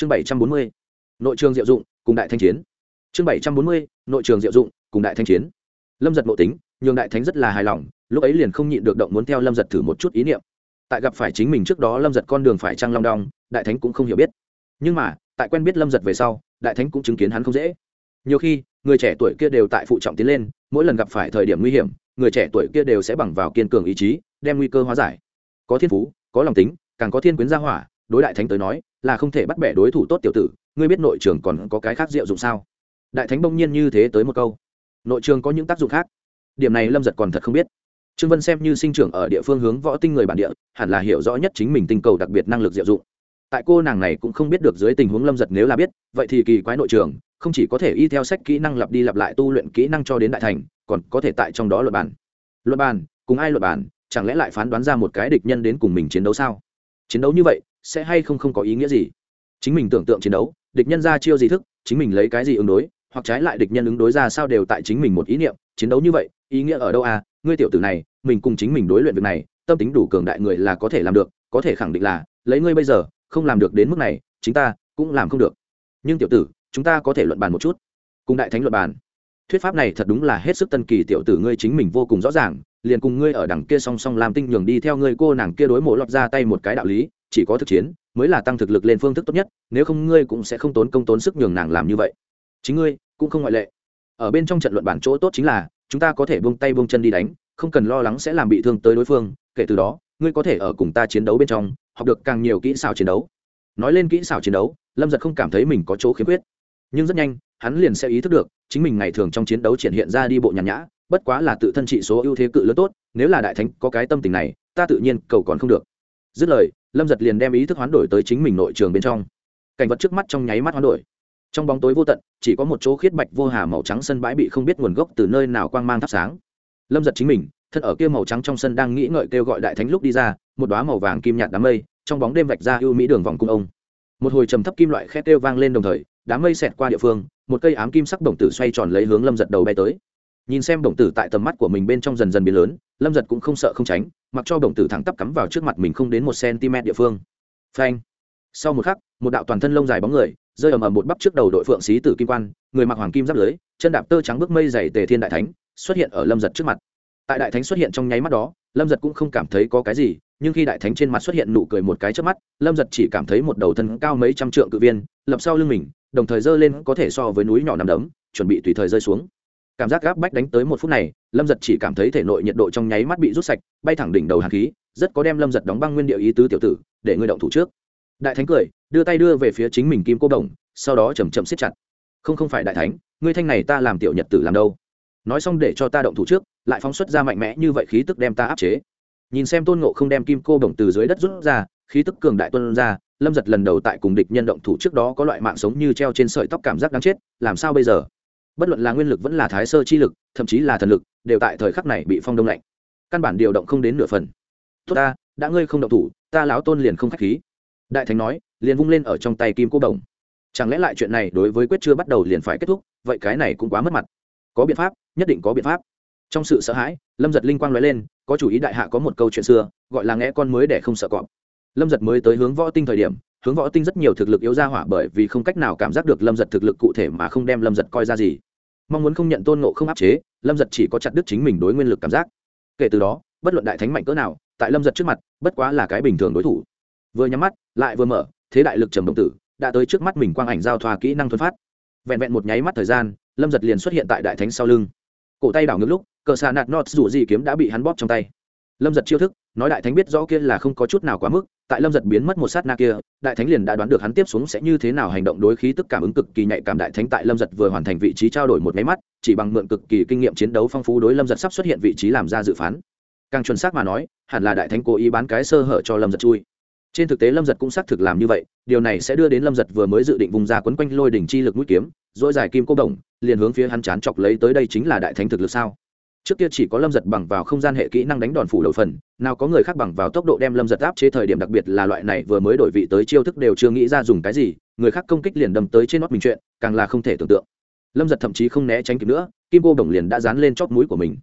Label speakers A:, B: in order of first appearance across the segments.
A: chương bảy trăm bốn mươi, nội trường diệu dụng, cùng đại thanh chiến. Chương bảy trăm bốn mươi, nội trường diệu dụng, cùng đại thanh chiến. Lâm giật mộ tính, nhường đại thánh rất là hài lòng, lúc ấy liền không nhịn được động muốn theo lâm giật thử một chút ý niệm. Tại gặp phải chính mình trước đó lâm giật con đường phải trăng long đong, đại thánh cũng không hiểu biết. Nhưng mà, tại quen biết lâm giật về sau, đại thánh cũng chứng kiến hắn không dễ. Nhiều khi, người trẻ tuổi kia đều tại phụ trọng tiến lên, mỗi lần gặp phải thời điểm nguy hiểm, người trẻ tuổi kia đều sẽ bằng vào kiên cường ý chí, đem nguy cơ hóa giải. Có thiên phú, có lòng tính, càng có thiên quyến gia hỏa, đối đại thánh tới nói là không thể bắt bẻ đối thủ tốt tiểu tử, ngươi biết nội trường còn có cái khác diệu dụng sao? Đại thánh bỗng nhiên như thế tới một câu. Nội trường có những tác dụng khác. Điểm này lâm giật còn thật không biết. Trương vân xem như sinh trưởng ở địa phương hướng võ tinh người bản địa, hẳn là hiểu rõ nhất chính mình tinh cầu đặc biệt năng lực diệu dụng. Tại cô nàng này cũng không biết được dưới tình huống lâm giật nếu là biết, vậy thì kỳ quái nội trường, không chỉ có thể y theo sách kỹ năng lặp đi lặp lại tu luyện kỹ năng cho đến đại thành, còn có thể tại trong đó luật bàn. Luật bàn, cùng ai luật bàn, chẳng lẽ lại phán đoán ra một cái địch nhân đến cùng mình chiến đấu sao? Chiến đấu như vậy sẽ hay không không có ý nghĩa gì. Chính mình tưởng tượng chiến đấu, địch nhân ra chiêu gì thức, chính mình lấy cái gì ứng đối, hoặc trái lại địch nhân ứng đối ra sao đều tại chính mình một ý niệm, chiến đấu như vậy, ý nghĩa ở đâu à? Ngươi tiểu tử này, mình cùng chính mình đối luyện việc này, tâm tính đủ cường đại người là có thể làm được, có thể khẳng định là, lấy ngươi bây giờ, không làm được đến mức này, chính ta cũng làm không được. Nhưng tiểu tử, chúng ta có thể luận bàn một chút. Cùng đại thánh luận bàn. Thuyết pháp này thật đúng là hết sức tân kỳ, tiểu tử ngươi chính mình vô cùng rõ ràng, liền cùng ngươi ở đằng kia song song làm tinh nhường đi theo ngươi cô nàng kia đối mộ lọt ra tay một cái đạo lý chỉ có thực chiến mới là tăng thực lực lên phương thức tốt nhất, nếu không ngươi cũng sẽ không tốn công tốn sức nhường nàng làm như vậy. Chính ngươi cũng không ngoại lệ. Ở bên trong trận luận bản chỗ tốt chính là, chúng ta có thể buông tay buông chân đi đánh, không cần lo lắng sẽ làm bị thương tới đối phương, kể từ đó, ngươi có thể ở cùng ta chiến đấu bên trong, học được càng nhiều kỹ xảo chiến đấu. Nói lên kỹ xảo chiến đấu, lâm giật không cảm thấy mình có chỗ khiếm khuyết. Nhưng rất nhanh, hắn liền sẽ ý thức được, chính mình ngày thường trong chiến đấu triển hiện ra đi bộ nhàn nhã, bất quá là tự thân trị số ưu thế cự lớn tốt, nếu là đại thánh có cái tâm tình này, ta tự nhiên cầu còn không được. Dứt lời lâm giật liền đem ý thức hoán đổi tới chính mình nội trường bên trong. Cảnh vật trước mắt trong nháy mắt hoán đổi. Trong bóng tối vô tận, chỉ có một chỗ khiết bạch vô hà màu trắng sân bãi bị không biết nguồn gốc từ nơi nào quang mang thắp sáng. Lâm giật chính mình, thân ở kia màu trắng trong sân đang nghĩ ngợi kêu gọi đại thánh lúc đi ra, một đoá màu vàng kim nhạt đám mây, trong bóng đêm vạch ra ưu mỹ đường vòng cung ông. Một hồi trầm thấp kim loại khét kêu vang lên đồng thời, đám mây xẹt qua địa phương, một cây ám kim sắc đồng tử xoay tròn lấy hướng lâm giật đầu bay tới. Nhìn xem đồng tử tại tầm mắt của mình bên trong dần dần biến lớn, lâm giật cũng không sợ không tránh mặc cho đồng tử thẳng tắp cắm vào trước mặt mình không đến một cm địa phương. Phanh. Sau một khắc, một đạo toàn thân lông dài bóng người, rơi ầm ầm một bắp trước đầu đội phượng xí tử kim quan, người mặc hoàng kim giáp lưới, chân đạp tơ trắng bước mây dày tề thiên đại thánh, xuất hiện ở lâm giật trước mặt. Tại đại thánh xuất hiện trong nháy mắt đó, lâm giật cũng không cảm thấy có cái gì, nhưng khi đại thánh trên mặt xuất hiện nụ cười một cái trước mắt, lâm giật chỉ cảm thấy một đầu thân cao mấy trăm trượng cự viên, lập sau lưng mình, đồng thời giơ lên có thể so với núi nhỏ nằm đấm, chuẩn bị tùy thời rơi xuống cảm giác gáp bách đánh tới một phút này, lâm giật chỉ cảm thấy thể nội nhiệt độ trong nháy mắt bị rút sạch, bay thẳng đỉnh đầu hàn khí, rất có đem lâm giật đóng băng nguyên địa ý tứ tiểu tử, để ngươi động thủ trước. Đại thánh cười, đưa tay đưa về phía chính mình kim cô đồng, sau đó chầm chậm siết chặt. Không không phải đại thánh, ngươi thanh này ta làm tiểu nhật tử làm đâu? Nói xong để cho ta động thủ trước, lại phóng xuất ra mạnh mẽ như vậy khí tức đem ta áp chế. Nhìn xem tôn ngộ không đem kim cô đồng từ dưới đất rút ra, khí tức cường đại tuân ra, lâm giật lần đầu tại cùng địch nhân động thủ trước đó có loại mạng sống như treo trên sợi tóc cảm giác đáng chết, làm sao bây giờ? Bất luận là nguyên lực vẫn là thái sơ chi lực, thậm chí là thần lực, đều tại thời khắc này bị phong đông lạnh. Căn bản điều động không đến nửa phần. Tốt ta, đã ngươi không động thủ, ta lão tôn liền không k h á c h khí. Đại thánh nói, liền vung lên ở trong tay kim cô đồng. Chẳng lẽ lại chuyện này đối với quyết chưa bắt đầu liền phải kết thúc, vậy cái này cũng quá mất mặt. Có biện pháp, nhất định có biện pháp. Trong sự sợ hãi, lâm giật linh quang nói lên, có chủ ý đại hạ có một câu chuyện xưa, gọi là nghe con mới để không sợ cọp. Lâm giật mới tới hướng võ tinh thời điểm, hướng võ tinh rất nhiều thực lực yếu ra hỏa bởi vì không cách nào cảm giác được lâm giật thực lực cụ thể mà không đem lâm giật coi ra gì mong muốn không nhận tôn nộ không áp chế, lâm giật chỉ có chặt đứt chính mình đối nguyên lực cảm giác. Kể từ đó, bất luận đại thánh mạnh cỡ nào, tại lâm giật trước mặt, bất quá là cái bình thường đối thủ. Vừa nhắm mắt, lại vừa mở, thế đại lực trầm động tử, đã tới trước mắt mình quang ảnh giao thoa kỹ năng thuần phát. Vẹn vẹn một nháy mắt thời gian, lâm giật liền xuất hiện tại đại thánh sau lưng. Cổ tay đảo ngược lúc, cờ xà nạt nọt rủ gì kiếm đã bị hắn bóp trong tay. Lâm giật chiêu thức, nói đại thánh biết rõ kia là không có chút nào quá mức tại lâm giật biến mất một sát na kia, đại thánh liền đã đoán được hắn tiếp xuống sẽ như thế nào hành động đối khí tức cảm ứng cực kỳ nhạy cảm đại thánh tại lâm giật vừa hoàn thành vị trí trao đổi một máy mắt, chỉ bằng mượn cực kỳ kinh nghiệm chiến đấu phong phú đối lâm giật sắp xuất hiện vị trí làm ra dự phán. Càng chuẩn xác mà nói, hẳn là đại thánh cố ý bán cái sơ hở cho lâm giật chui. Trên thực tế lâm giật cũng xác thực làm như vậy, điều này sẽ đưa đến lâm giật vừa mới dự định vùng ra quấn quanh lôi đỉnh chi lực mũi kiếm dỗi dài kim cô đồng, liền hướng phía hắn chán chọc lấy tới đây chính là đại thánh thực lực sao? Trước kia chỉ có lâm giật bằng vào không gian hệ kỹ năng đánh đòn phủ đầu phần, nào có người khác bằng vào tốc độ đem lâm giật áp chế thời điểm, đặc biệt là loại này vừa mới đổi vị tới chiêu thức đều chưa nghĩ ra dùng cái gì, người khác công kích liền đâm tới trên nót mình chuyện, càng là không thể tưởng tượng. Lâm giật thậm chí không né tránh kịp nữa, kim cô đồng liền đã dán lên chót mũi của mình.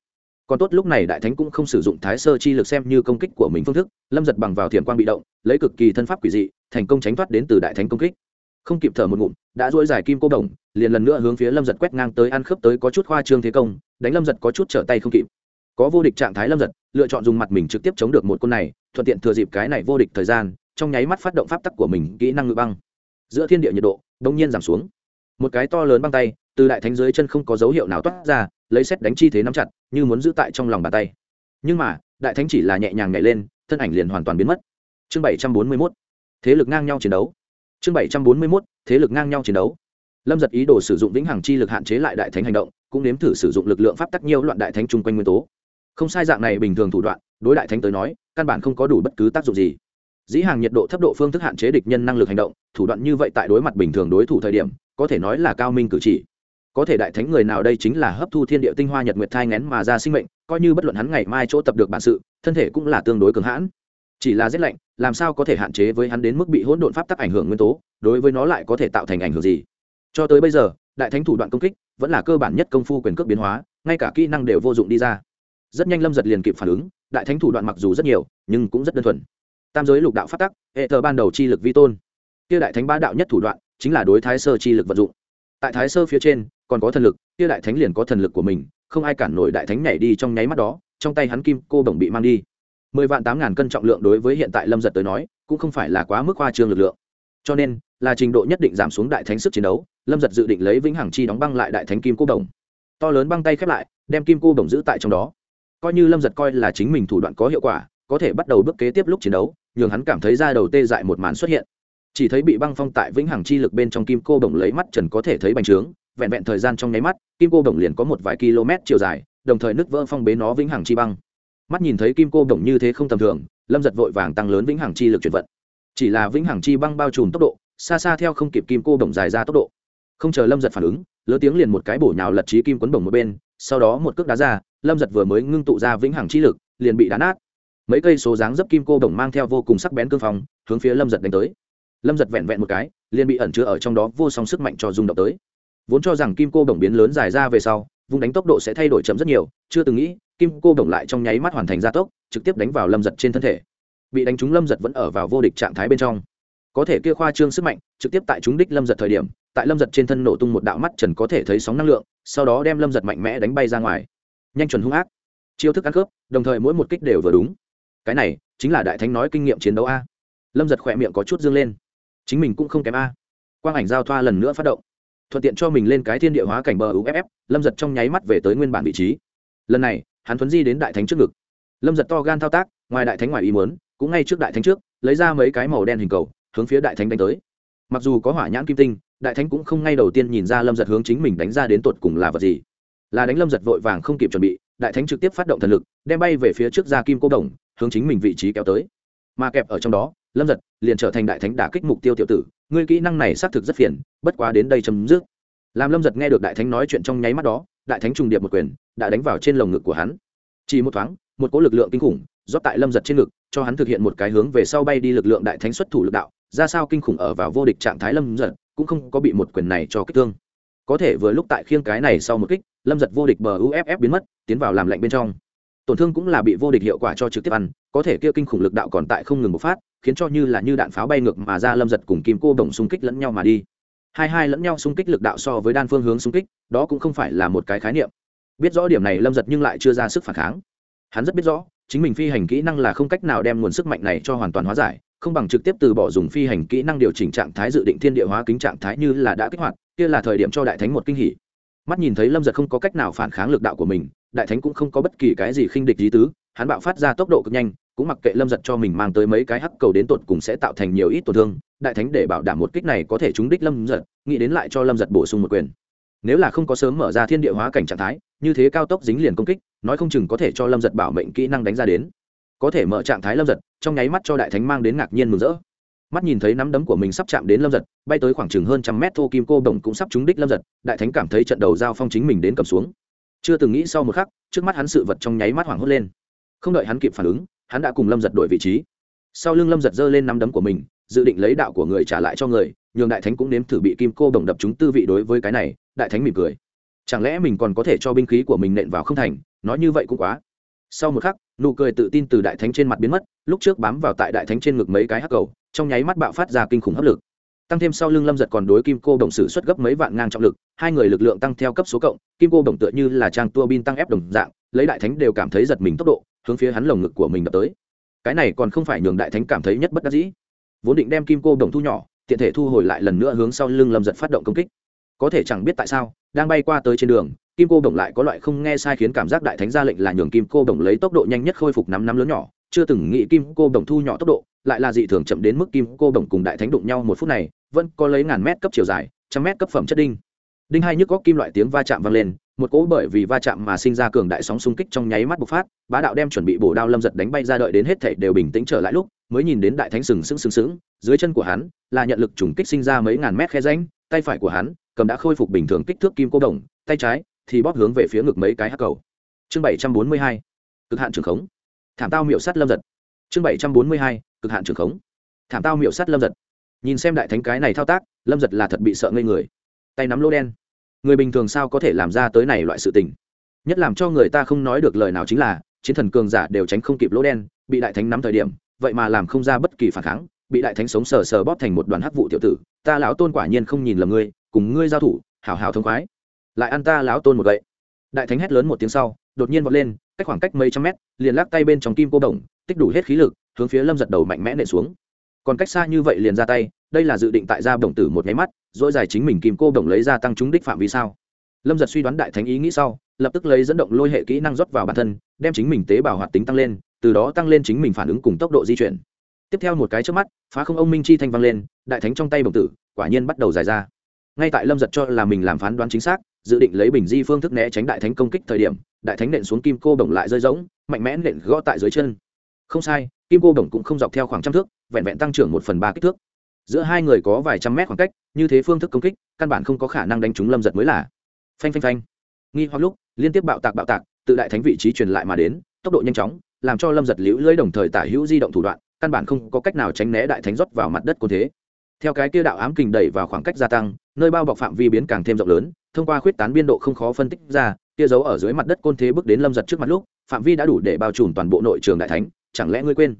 A: Còn tốt lúc này đại thánh cũng không sử dụng thái sơ chi lực xem như công kích của mình phương thức, lâm giật bằng vào thiểm quang bị động, lấy cực kỳ thân pháp quỷ dị, thành công tránh thoát đến từ đại thánh công kích không kịp thở một ngụm, đã dỗi dài kim cô đồng, liền lần nữa hướng phía lâm giật quét ngang tới ăn khớp tới có chút khoa trương thế công, đánh lâm giật có chút trở tay không kịp. Có vô địch trạng thái lâm giật, lựa chọn dùng mặt mình trực tiếp chống được một côn này, thuận tiện thừa dịp cái này vô địch thời gian, trong nháy mắt phát động pháp tắc của mình, kỹ năng ngự băng. Giữa thiên địa nhiệt độ đông nhiên giảm xuống. Một cái to lớn băng tay, từ đại thánh dưới chân không có dấu hiệu nào toát ra, lấy xét đánh chi thế nắm chặt, như muốn giữ tại trong lòng bàn tay. Nhưng mà, đại thánh chỉ là nhẹ nhàng nhảy lên, thân ảnh liền hoàn toàn biến mất. Chương bảy trăm bốn mươi mốt. Thế lực ngang nhau chiến đấu chương bảy trăm bốn mươi mốt, thế lực ngang nhau chiến đấu. Lâm giật ý đồ sử dụng vĩnh hằng chi lực hạn chế lại đại thánh hành động, cũng nếm thử sử dụng lực lượng pháp tắc nhiều loạn đại thánh chung quanh nguyên tố. Không sai dạng này bình thường thủ đoạn, đối đại thánh tới nói, căn bản không có đủ bất cứ tác dụng gì. Dĩ hàng nhiệt độ thấp độ phương thức hạn chế địch nhân năng lực hành động, thủ đoạn như vậy tại đối mặt bình thường đối thủ thời điểm, có thể nói là cao minh cử chỉ. Có thể đại thánh người nào đây chính là hấp thu thiên địa tinh hoa nhật nguyệt thai ngén mà ra sinh mệnh, coi như bất luận hắn ngày mai chỗ tập được bản sự, thân thể cũng là tương đối cường hãn chỉ là rét lạnh, làm sao có thể hạn chế với hắn đến mức bị hỗn độn pháp tắc ảnh hưởng nguyên tố, đối với nó lại có thể tạo thành ảnh hưởng gì? Cho tới bây giờ, đại thánh thủ đoạn công kích vẫn là cơ bản nhất công phu quyền cước biến hóa, ngay cả kỹ năng đều vô dụng đi ra. Rất nhanh lâm giật liền kịp phản ứng, đại thánh thủ đoạn mặc dù rất nhiều, nhưng cũng rất đơn thuần. Tam giới lục đạo phát tắc, hệ thờ ban đầu chi lực vi tôn. Kia đại thánh ba đạo nhất thủ đoạn chính là đối thái sơ chi lực vận dụng. Tại thái sơ phía trên, còn có thần lực, kia đại thánh liền có thần lực của mình, không ai cản nổi đại thánh nhảy đi trong nháy mắt đó, trong tay hắn kim cô bổng bị mang đi mười vạn tám ngàn cân trọng lượng đối với hiện tại lâm giật tới nói, cũng không phải là quá mức hoa trương lực lượng. Cho nên, là trình độ nhất định giảm xuống đại thánh sức chiến đấu, lâm giật dự định lấy vĩnh hằng chi đóng băng lại đại thánh kim cô đồng. To lớn băng tay khép lại, đem kim cô đồng giữ tại trong đó. Coi như lâm giật coi là chính mình thủ đoạn có hiệu quả, có thể bắt đầu bước kế tiếp lúc chiến đấu, nhường hắn cảm thấy ra đầu tê dại một màn xuất hiện. Chỉ thấy bị băng phong tại vĩnh hằng chi lực bên trong kim cô đồng lấy mắt trần có thể thấy bành trướng, vẹn vẹn thời gian trong nháy mắt, kim cô đồng liền có một vài km chiều dài, đồng thời nứt vỡ phong bế nó vĩnh hằng chi băng mắt nhìn thấy kim cô đồng như thế không tầm thường, lâm giật vội vàng tăng lớn vĩnh hằng chi lực chuyển vận. Chỉ là vĩnh hằng chi băng bao trùm tốc độ, xa xa theo không kịp kim cô đồng dài ra tốc độ. Không chờ lâm giật phản ứng, lỡ tiếng liền một cái bổ nhào lật trí kim quấn bổng một bên, sau đó một cước đá ra, lâm giật vừa mới ngưng tụ ra vĩnh hằng chi lực, liền bị đá nát. Mấy cây số dáng dấp kim cô đồng mang theo vô cùng sắc bén cương phong, hướng phía lâm giật đánh tới. Lâm giật vẹn vẹn một cái, liền bị ẩn chứa ở trong đó vô song sức mạnh cho rung động tới. Vốn cho rằng kim cô đồng biến lớn dài ra về sau vùng đánh tốc độ sẽ thay đổi chậm rất nhiều, chưa từng nghĩ, kim cô đồng lại trong nháy mắt hoàn thành gia tốc, trực tiếp đánh vào lâm giật trên thân thể. Bị đánh trúng lâm giật vẫn ở vào vô địch trạng thái bên trong. Có thể kia khoa trương sức mạnh, trực tiếp tại chúng đích lâm giật thời điểm, tại lâm giật trên thân nổ tung một đạo mắt trần có thể thấy sóng năng lượng, sau đó đem lâm giật mạnh mẽ đánh bay ra ngoài. Nhanh chuẩn hung ác. Chiêu thức ăn khớp đồng thời mỗi một kích đều vừa đúng. Cái này, chính là đại thánh nói kinh nghiệm chiến đấu a. Lâm giật khỏe miệng có chút dương lên. Chính mình cũng không kém a. Quang ảnh giao thoa lần nữa phát động thuận tiện cho mình lên cái thiên địa hóa cảnh bờ uff lâm giật trong nháy mắt về tới nguyên bản vị trí. Lần này, hắn thuấn di đến đại thánh trước ngực. Lâm giật to gan thao tác, ngoài đại thánh ngoài ý muốn, cũng ngay trước đại thánh trước, lấy ra mấy cái màu đen hình cầu, hướng phía đại thánh đánh tới. Mặc dù có hỏa nhãn kim tinh, đại thánh cũng không ngay đầu tiên nhìn ra lâm giật hướng chính mình đánh ra đến tột cùng là vật gì. Là đánh lâm giật vội vàng không kịp chuẩn bị, đại thánh trực tiếp phát động thần lực, đem bay về phía trước ra kim cô đồng, hướng chính mình vị trí kéo tới. Mà kẹp ở trong đó, lâm giật liền trở thành đại thánh đả kích mục tiêu tiểu tử ngươi kỹ năng này xác thực rất phiền, bất quá đến đây chấm dứt. Làm lâm giật nghe được đại thánh nói chuyện trong nháy mắt đó, đại thánh trùng điệp một quyền, đã đánh vào trên lồng ngực của hắn. Chỉ một thoáng, một cỗ lực lượng kinh khủng, rót tại lâm giật trên ngực, cho hắn thực hiện một cái hướng về sau bay đi lực lượng đại thánh xuất thủ lực đạo, ra sao kinh khủng ở vào vô địch trạng thái lâm giật, cũng không có bị một quyền này cho kích thương. Có thể vừa lúc tại khiêng cái này sau một kích, lâm giật vô địch bờ uff biến mất, tiến vào làm lạnh bên trong tổn thương cũng là bị vô địch hiệu quả cho trực tiếp ăn, có thể kia kinh khủng lực đạo còn tại không ngừng bộc phát, khiến cho như là như đạn pháo bay ngược mà ra lâm giật cùng kim cô đồng xung kích lẫn nhau mà đi. Hai hai lẫn nhau xung kích lực đạo so với đan phương hướng xung kích, đó cũng không phải là một cái khái niệm. Biết rõ điểm này lâm giật nhưng lại chưa ra sức phản kháng. Hắn rất biết rõ, chính mình phi hành kỹ năng là không cách nào đem nguồn sức mạnh này cho hoàn toàn hóa giải, không bằng trực tiếp từ bỏ dùng phi hành kỹ năng điều chỉnh trạng thái dự định thiên địa hóa kính trạng thái như là đã kích hoạt, kia là thời điểm cho đại thánh một kinh hỉ mắt nhìn thấy lâm giật không có cách nào phản kháng lực đạo của mình đại thánh cũng không có bất kỳ cái gì khinh địch lý tứ hắn bạo phát ra tốc độ cực nhanh cũng mặc kệ lâm giật cho mình mang tới mấy cái hắc cầu đến tột cùng sẽ tạo thành nhiều ít tổn thương đại thánh để bảo đảm một kích này có thể trúng đích lâm giật nghĩ đến lại cho lâm giật bổ sung một quyền nếu là không có sớm mở ra thiên địa hóa cảnh trạng thái như thế cao tốc dính liền công kích nói không chừng có thể cho lâm giật bảo mệnh kỹ năng đánh ra đến có thể mở trạng thái lâm giật trong nháy mắt cho đại thánh mang đến ngạc nhiên mừng rỡ mắt nhìn thấy nắm đấm của mình sắp chạm đến lâm giật, bay tới khoảng chừng hơn trăm mét thô kim cô đồng cũng sắp trúng đích lâm giật, đại thánh cảm thấy trận đầu giao phong chính mình đến cầm xuống. Chưa từng nghĩ sau một khắc, trước mắt hắn sự vật trong nháy mắt hoảng hốt lên. Không đợi hắn kịp phản ứng, hắn đã cùng lâm giật đổi vị trí. Sau lưng lâm giật giơ lên nắm đấm của mình, dự định lấy đạo của người trả lại cho người, nhường đại thánh cũng nếm thử bị kim cô đồng đập chúng tư vị đối với cái này, đại thánh mỉm cười. Chẳng lẽ mình còn có thể cho binh khí của mình nện vào không thành, nói như vậy cũng quá. Sau một khắc, nụ cười tự tin từ đại thánh trên mặt biến mất, lúc trước bám vào tại đại thánh trên ngực mấy cái hắc cầu trong nháy mắt bạo phát ra kinh khủng hấp lực. Tăng thêm sau lưng lâm giật còn đối kim cô đồng sử xuất gấp mấy vạn ngang trọng lực, hai người lực lượng tăng theo cấp số cộng, kim cô đồng tựa như là trang tua bin tăng ép đồng dạng, lấy đại thánh đều cảm thấy giật mình tốc độ, hướng phía hắn lồng ngực của mình đập tới. Cái này còn không phải nhường đại thánh cảm thấy nhất bất đắc dĩ. Vốn định đem kim cô đồng thu nhỏ, tiện thể thu hồi lại lần nữa hướng sau lưng lâm giật phát động công kích. Có thể chẳng biết tại sao, đang bay qua tới trên đường, kim cô đồng lại có loại không nghe sai khiến cảm giác đại thánh ra lệnh là nhường kim cô đồng lấy tốc độ nhanh nhất khôi phục năm năm lớn nhỏ chưa từng nghĩ kim cô đồng thu nhỏ tốc độ, lại là dị thường chậm đến mức kim cô đồng cùng đại thánh đụng nhau một phút này, vẫn có lấy ngàn mét cấp chiều dài, trăm mét cấp phẩm chất đinh. Đinh hai nhức góc kim loại tiếng va chạm vang lên, một cỗ bởi vì va chạm mà sinh ra cường đại sóng xung kích trong nháy mắt bộc phát, bá đạo đem chuẩn bị bổ đao lâm giật đánh bay ra đợi đến hết thể đều bình tĩnh trở lại lúc, mới nhìn đến đại thánh sừng sững sừng sững, dưới chân của hắn là nhận lực trùng kích sinh ra mấy ngàn mét khe ránh tay phải của hắn cầm đã khôi phục bình thường kích thước kim cô đồng, tay trái thì bóp hướng về phía ngực mấy cái hắc cầu. Chương bảy trăm bốn mươi hai, cực hạn trường khống thảm tao miệu sắt lâm giật. Chương bảy trăm bốn mươi hai, cực hạn trường khống. Thảm tao miệu sắt lâm giật. Nhìn xem đại thánh cái này thao tác, lâm giật là thật bị sợ ngây người. Tay nắm lô đen. Người bình thường sao có thể làm ra tới này loại sự tình? Nhất làm cho người ta không nói được lời nào chính là, chiến thần cường giả đều tránh không kịp lỗ đen, bị đại thánh nắm thời điểm, vậy mà làm không ra bất kỳ phản kháng, bị đại thánh sống sờ sờ bóp thành một đoàn hắc vụ tiểu tử, ta lão tôn quả nhiên không nhìn lầm ngươi, cùng ngươi giao thủ, hảo hảo thông khoái. Lại ăn ta lão tôn một vậy đại thánh hét lớn một tiếng sau, đột nhiên vọt lên cách khoảng cách mấy trăm mét, liền lắc tay bên trong kim cô đồng, tích đủ hết khí lực, hướng phía lâm giật đầu mạnh mẽ nện xuống. Còn cách xa như vậy liền ra tay, đây là dự định tại ra đồng tử một nháy mắt, dỗi dài chính mình kim cô đồng lấy ra tăng trúng đích phạm vì sao? Lâm giật suy đoán đại thánh ý nghĩ sau, lập tức lấy dẫn động lôi hệ kỹ năng rót vào bản thân, đem chính mình tế bào hoạt tính tăng lên, từ đó tăng lên chính mình phản ứng cùng tốc độ di chuyển. Tiếp theo một cái trước mắt, phá không ông minh chi thanh vang lên, đại thánh trong tay bồng tử, quả nhiên bắt đầu dài ra. Ngay tại lâm giật cho là mình làm phán đoán chính xác dự định lấy bình di phương thức né tránh đại thánh công kích thời điểm, đại thánh nện xuống kim cô bổng lại rơi rỗng, mạnh mẽ nện gõ tại dưới chân. Không sai, kim cô bổng cũng không dọc theo khoảng trăm thước, vẹn vẹn tăng trưởng một phần ba kích thước. Giữa hai người có vài trăm mét khoảng cách, như thế phương thức công kích, căn bản không có khả năng đánh trúng lâm giật mới là. Phanh phanh phanh. Nghi hoặc lúc, liên tiếp bạo tạc bạo tạc, tự đại thánh vị trí truyền lại mà đến, tốc độ nhanh chóng, làm cho lâm giật liễu lưỡi đồng thời tả hữu di động thủ đoạn, căn bản không có cách nào tránh né đại thánh rót vào mặt đất côn thế. Theo cái kia đạo ám kình đẩy vào khoảng cách gia tăng nơi bao bọc phạm vi biến càng thêm rộng lớn, thông qua khuyết tán biên độ không khó phân tích ra, kia giấu ở dưới mặt đất côn thế bước đến lâm giật trước mặt lúc, phạm vi đã đủ để bao trùm toàn bộ nội trường đại thánh, chẳng lẽ ngươi quên?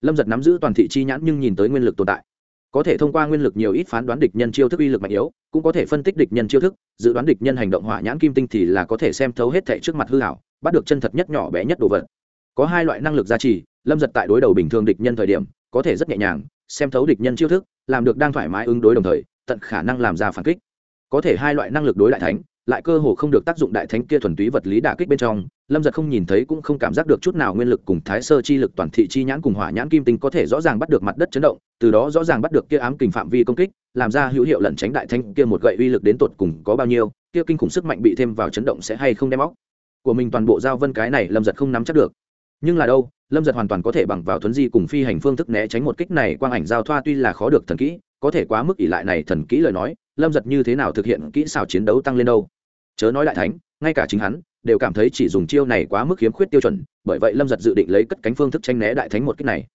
A: Lâm giật nắm giữ toàn thị chi nhãn nhưng nhìn tới nguyên lực tồn tại. Có thể thông qua nguyên lực nhiều ít phán đoán địch nhân chiêu thức uy lực mạnh yếu, cũng có thể phân tích địch nhân chiêu thức, dự đoán địch nhân hành động hỏa nhãn kim tinh thì là có thể xem thấu hết thệ trước mặt hư hảo bắt được chân thật nhất nhỏ bé nhất đồ vật. Có hai loại năng lực gia trì, lâm giật tại đối đầu bình thường địch nhân thời điểm, có thể rất nhẹ nhàng, xem thấu địch nhân chiêu thức, làm được đang thoải mái ứng đối đồng thời tận khả năng làm ra phản kích. Có thể hai loại năng lực đối đại thánh, lại cơ hồ không được tác dụng đại thánh kia thuần túy vật lý đả kích bên trong, lâm giật không nhìn thấy cũng không cảm giác được chút nào nguyên lực cùng thái sơ chi lực toàn thị chi nhãn cùng hỏa nhãn kim tinh có thể rõ ràng bắt được mặt đất chấn động, từ đó rõ ràng bắt được kia ám kình phạm vi công kích, làm ra hữu hiệu lẩn tránh đại thánh kia một gậy uy lực đến tột cùng có bao nhiêu, kia kinh khủng sức mạnh bị thêm vào chấn động sẽ hay không đem óc. Của mình toàn bộ giao vân cái này lâm giật không nắm chắc được. Nhưng là đâu, lâm giật hoàn toàn có thể bằng vào thuấn di cùng phi hành phương thức né tránh một kích này quang ảnh giao thoa tuy là khó được thần kỹ có thể quá mức ỷ lại này thần kỹ lời nói, lâm giật như thế nào thực hiện kỹ xảo chiến đấu tăng lên đâu? Chớ nói đại thánh, ngay cả chính hắn, đều cảm thấy chỉ dùng chiêu này quá mức khiếm khuyết tiêu chuẩn, bởi vậy lâm giật dự định lấy cất cánh phương thức tranh né đại thánh một kích này.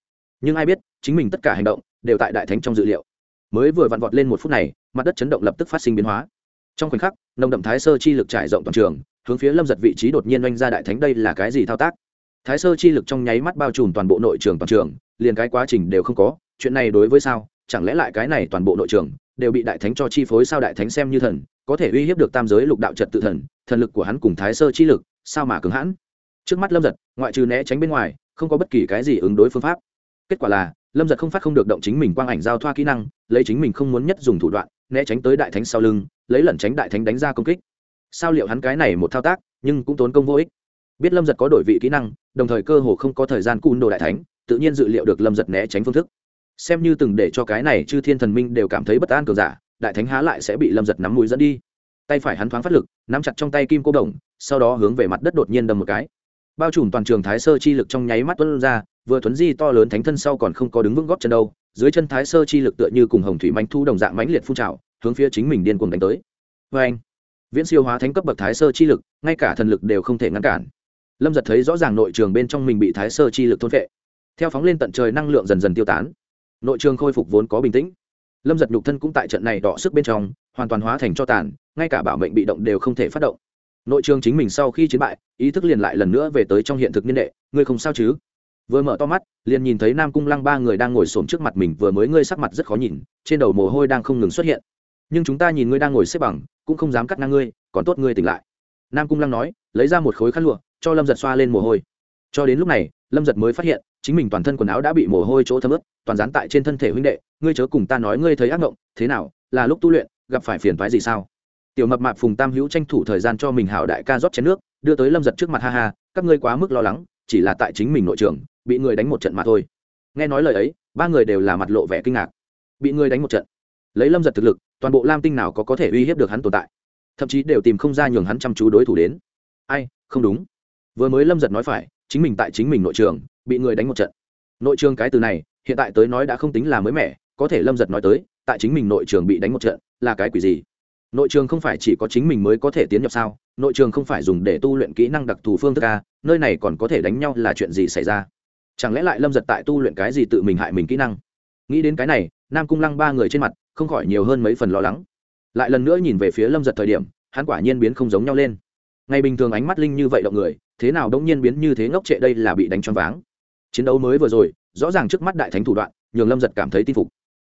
A: Nhưng ai biết, chính mình tất cả hành động, đều tại đại thánh trong dự liệu. Mới vừa vặn vọt lên một phút này, mặt đất chấn động lập tức phát sinh biến hóa. Trong khoảnh khắc, nồng đậm thái sơ chi lực trải rộng toàn trường, hướng phía lâm giật vị trí đột nhiên oanh ra đại thánh đây là cái gì thao tác? Thái sơ chi lực trong nháy mắt bao trùm toàn bộ nội trường toàn trường, liền cái quá trình đều không có, chuyện này đối với sao? Chẳng lẽ lại cái này toàn bộ nội trường đều bị đại thánh cho chi phối sao đại thánh xem như thần, có thể uy hiếp được tam giới lục đạo trật tự thần thần lực của hắn cùng thái sơ chi lực, sao mà cứng hãn? Trước mắt lâm giật, ngoại trừ né tránh bên ngoài, không có bất kỳ cái gì ứng đối phương pháp. Kết quả là, lâm giật không phát không được động chính mình quang ảnh giao thoa kỹ năng, lấy chính mình không muốn nhất dùng thủ đoạn, né tránh tới đại thánh sau lưng, lấy lẩn tránh đại thánh đánh ra công kích. Sao liệu hắn cái này một thao tác, nhưng cũng tốn công vô ích. Biết lâm giật có đổi vị kỹ năng, đồng thời cơ hồ không có thời gian cun đồ đại thánh, tự nhiên dự liệu được lâm giật né tránh phương thức xem như từng để cho cái này chư thiên thần minh đều cảm thấy bất an cường giả, đại thánh há lại sẽ bị lâm giật nắm mũi dẫn đi. Tay phải hắn thoáng phát lực, nắm chặt trong tay kim cô đồng, sau đó hướng về mặt đất đột nhiên đâm một cái. Bao trùm toàn trường thái sơ chi lực trong nháy mắt tuân ra, vừa thuấn di to lớn thánh thân sau còn không có đứng vững góp chân đâu, dưới chân thái sơ chi lực tựa như cùng hồng thủy mánh thu đồng dạng mãnh liệt phun trào, hướng phía chính mình điên cuồng đánh tới. Vê anh viễn siêu hóa thánh cấp bậc thái sơ chi lực, ngay cả thần lực đều không thể ngăn cản. Lâm giật thấy rõ ràng nội trường bên trong mình bị thái sơ chi lực thôn vệ theo phóng lên tận trời năng lượng dần dần tiêu tán nội trường khôi phục vốn có bình tĩnh. Lâm giật nhục thân cũng tại trận này đọ sức bên trong, hoàn toàn hóa thành cho tàn, ngay cả bảo mệnh bị động đều không thể phát động. Nội trường chính mình sau khi chiến bại, ý thức liền lại lần nữa về tới trong hiện thực niên đệ, ngươi không sao chứ? Vừa mở to mắt, liền nhìn thấy nam cung lăng ba người đang ngồi xổm trước mặt mình, vừa mới ngươi sắc mặt rất khó nhìn, trên đầu mồ hôi đang không ngừng xuất hiện. Nhưng chúng ta nhìn ngươi đang ngồi xếp bằng, cũng không dám cắt ngang ngươi, còn tốt ngươi tỉnh lại. Nam cung lăng nói, lấy ra một khối khăn lụa, cho lâm giật xoa lên mồ hôi. Cho đến lúc này, lâm giật mới phát hiện chính mình toàn thân quần áo đã bị mồ hôi chỗ thấm ướt, toàn dán tại trên thân thể huynh đệ, ngươi chớ cùng ta nói ngươi thấy ác mộng thế nào, là lúc tu luyện, gặp phải phiền thoái gì sao? Tiểu mập mạp phùng tam hữu tranh thủ thời gian cho mình hảo đại ca rót chén nước, đưa tới lâm giật trước mặt, ha ha, các ngươi quá mức lo lắng, chỉ là tại chính mình nội trường, bị người đánh một trận mà thôi. Nghe nói lời ấy, ba người đều là mặt lộ vẻ kinh ngạc. Bị người đánh một trận. Lấy lâm giật thực lực, toàn bộ lam tinh nào có có thể uy hiếp được hắn tồn tại? Thậm chí đều tìm không ra nhường hắn chăm chú đối thủ đến. Ai, không đúng. Vừa mới lâm giật nói phải, chính mình tại chính mình nội trường bị người đánh một trận. Nội trường cái từ này, hiện tại tới nói đã không tính là mới mẻ, có thể lâm giật nói tới, tại chính mình nội trường bị đánh một trận, là cái quỷ gì? Nội trường không phải chỉ có chính mình mới có thể tiến nhập sao? Nội trường không phải dùng để tu luyện kỹ năng đặc thù phương thức a, nơi này còn có thể đánh nhau là chuyện gì xảy ra? Chẳng lẽ lại lâm giật tại tu luyện cái gì tự mình hại mình kỹ năng? Nghĩ đến cái này, nam cung lăng ba người trên mặt, không khỏi nhiều hơn mấy phần lo lắng. Lại lần nữa nhìn về phía lâm giật thời điểm, hắn quả nhiên biến không giống nhau lên. Ngày bình thường ánh mắt linh như vậy động người, thế nào đông nhiên biến như thế ngốc trệ đây là bị đánh choáng váng chiến đấu mới vừa rồi, rõ ràng trước mắt đại thánh thủ đoạn, nhường lâm giật cảm thấy tin phục.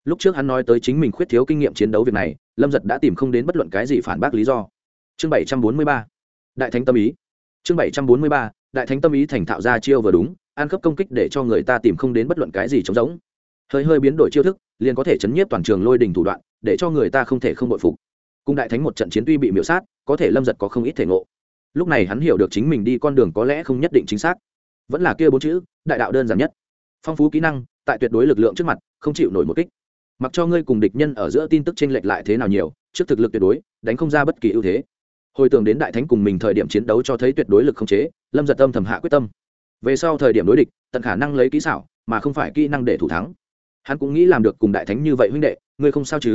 A: Lúc trước hắn nói tới chính mình khuyết thiếu kinh nghiệm chiến đấu việc này, lâm giật đã tìm không đến bất luận cái gì phản bác lý do. Chương bảy trăm bốn mươi ba. Đại thánh tâm ý. Chương bảy trăm bốn mươi ba. Đại thánh tâm ý thành thạo ra chiêu vừa đúng an cấp công kích để cho người ta tìm không đến bất luận cái gì trống giống hơi hơi biến đổi chiêu thức, liền có thể chấn nhiếp toàn trường lôi đình thủ đoạn, để cho người ta không thể không bội phục. Cùng đại thánh một trận chiến tuy bị miễu sát, có thể lâm giật có không ít thể ngộ. Lúc này hắn hiểu được chính mình đi con đường có lẽ không nhất định chính xác vẫn là kia bốn chữ, đại đạo đơn giản nhất. Phong phú kỹ năng, tại tuyệt đối lực lượng trước mặt, không chịu nổi một kích. Mặc cho ngươi cùng địch nhân ở giữa tin tức t r ê n lệch lại thế nào nhiều, trước thực lực tuyệt đối, đánh không ra bất kỳ ưu thế. Hồi tưởng đến đại thánh cùng mình thời điểm chiến đấu cho thấy tuyệt đối lực không chế, lâm giật tâm thầm hạ quyết tâm. Về sau thời điểm đối địch, tận khả năng lấy kỹ xảo, mà không phải kỹ năng để thủ thắng. Hắn cũng nghĩ làm được cùng đại thánh như vậy huynh đệ, ngươi không sao chứ?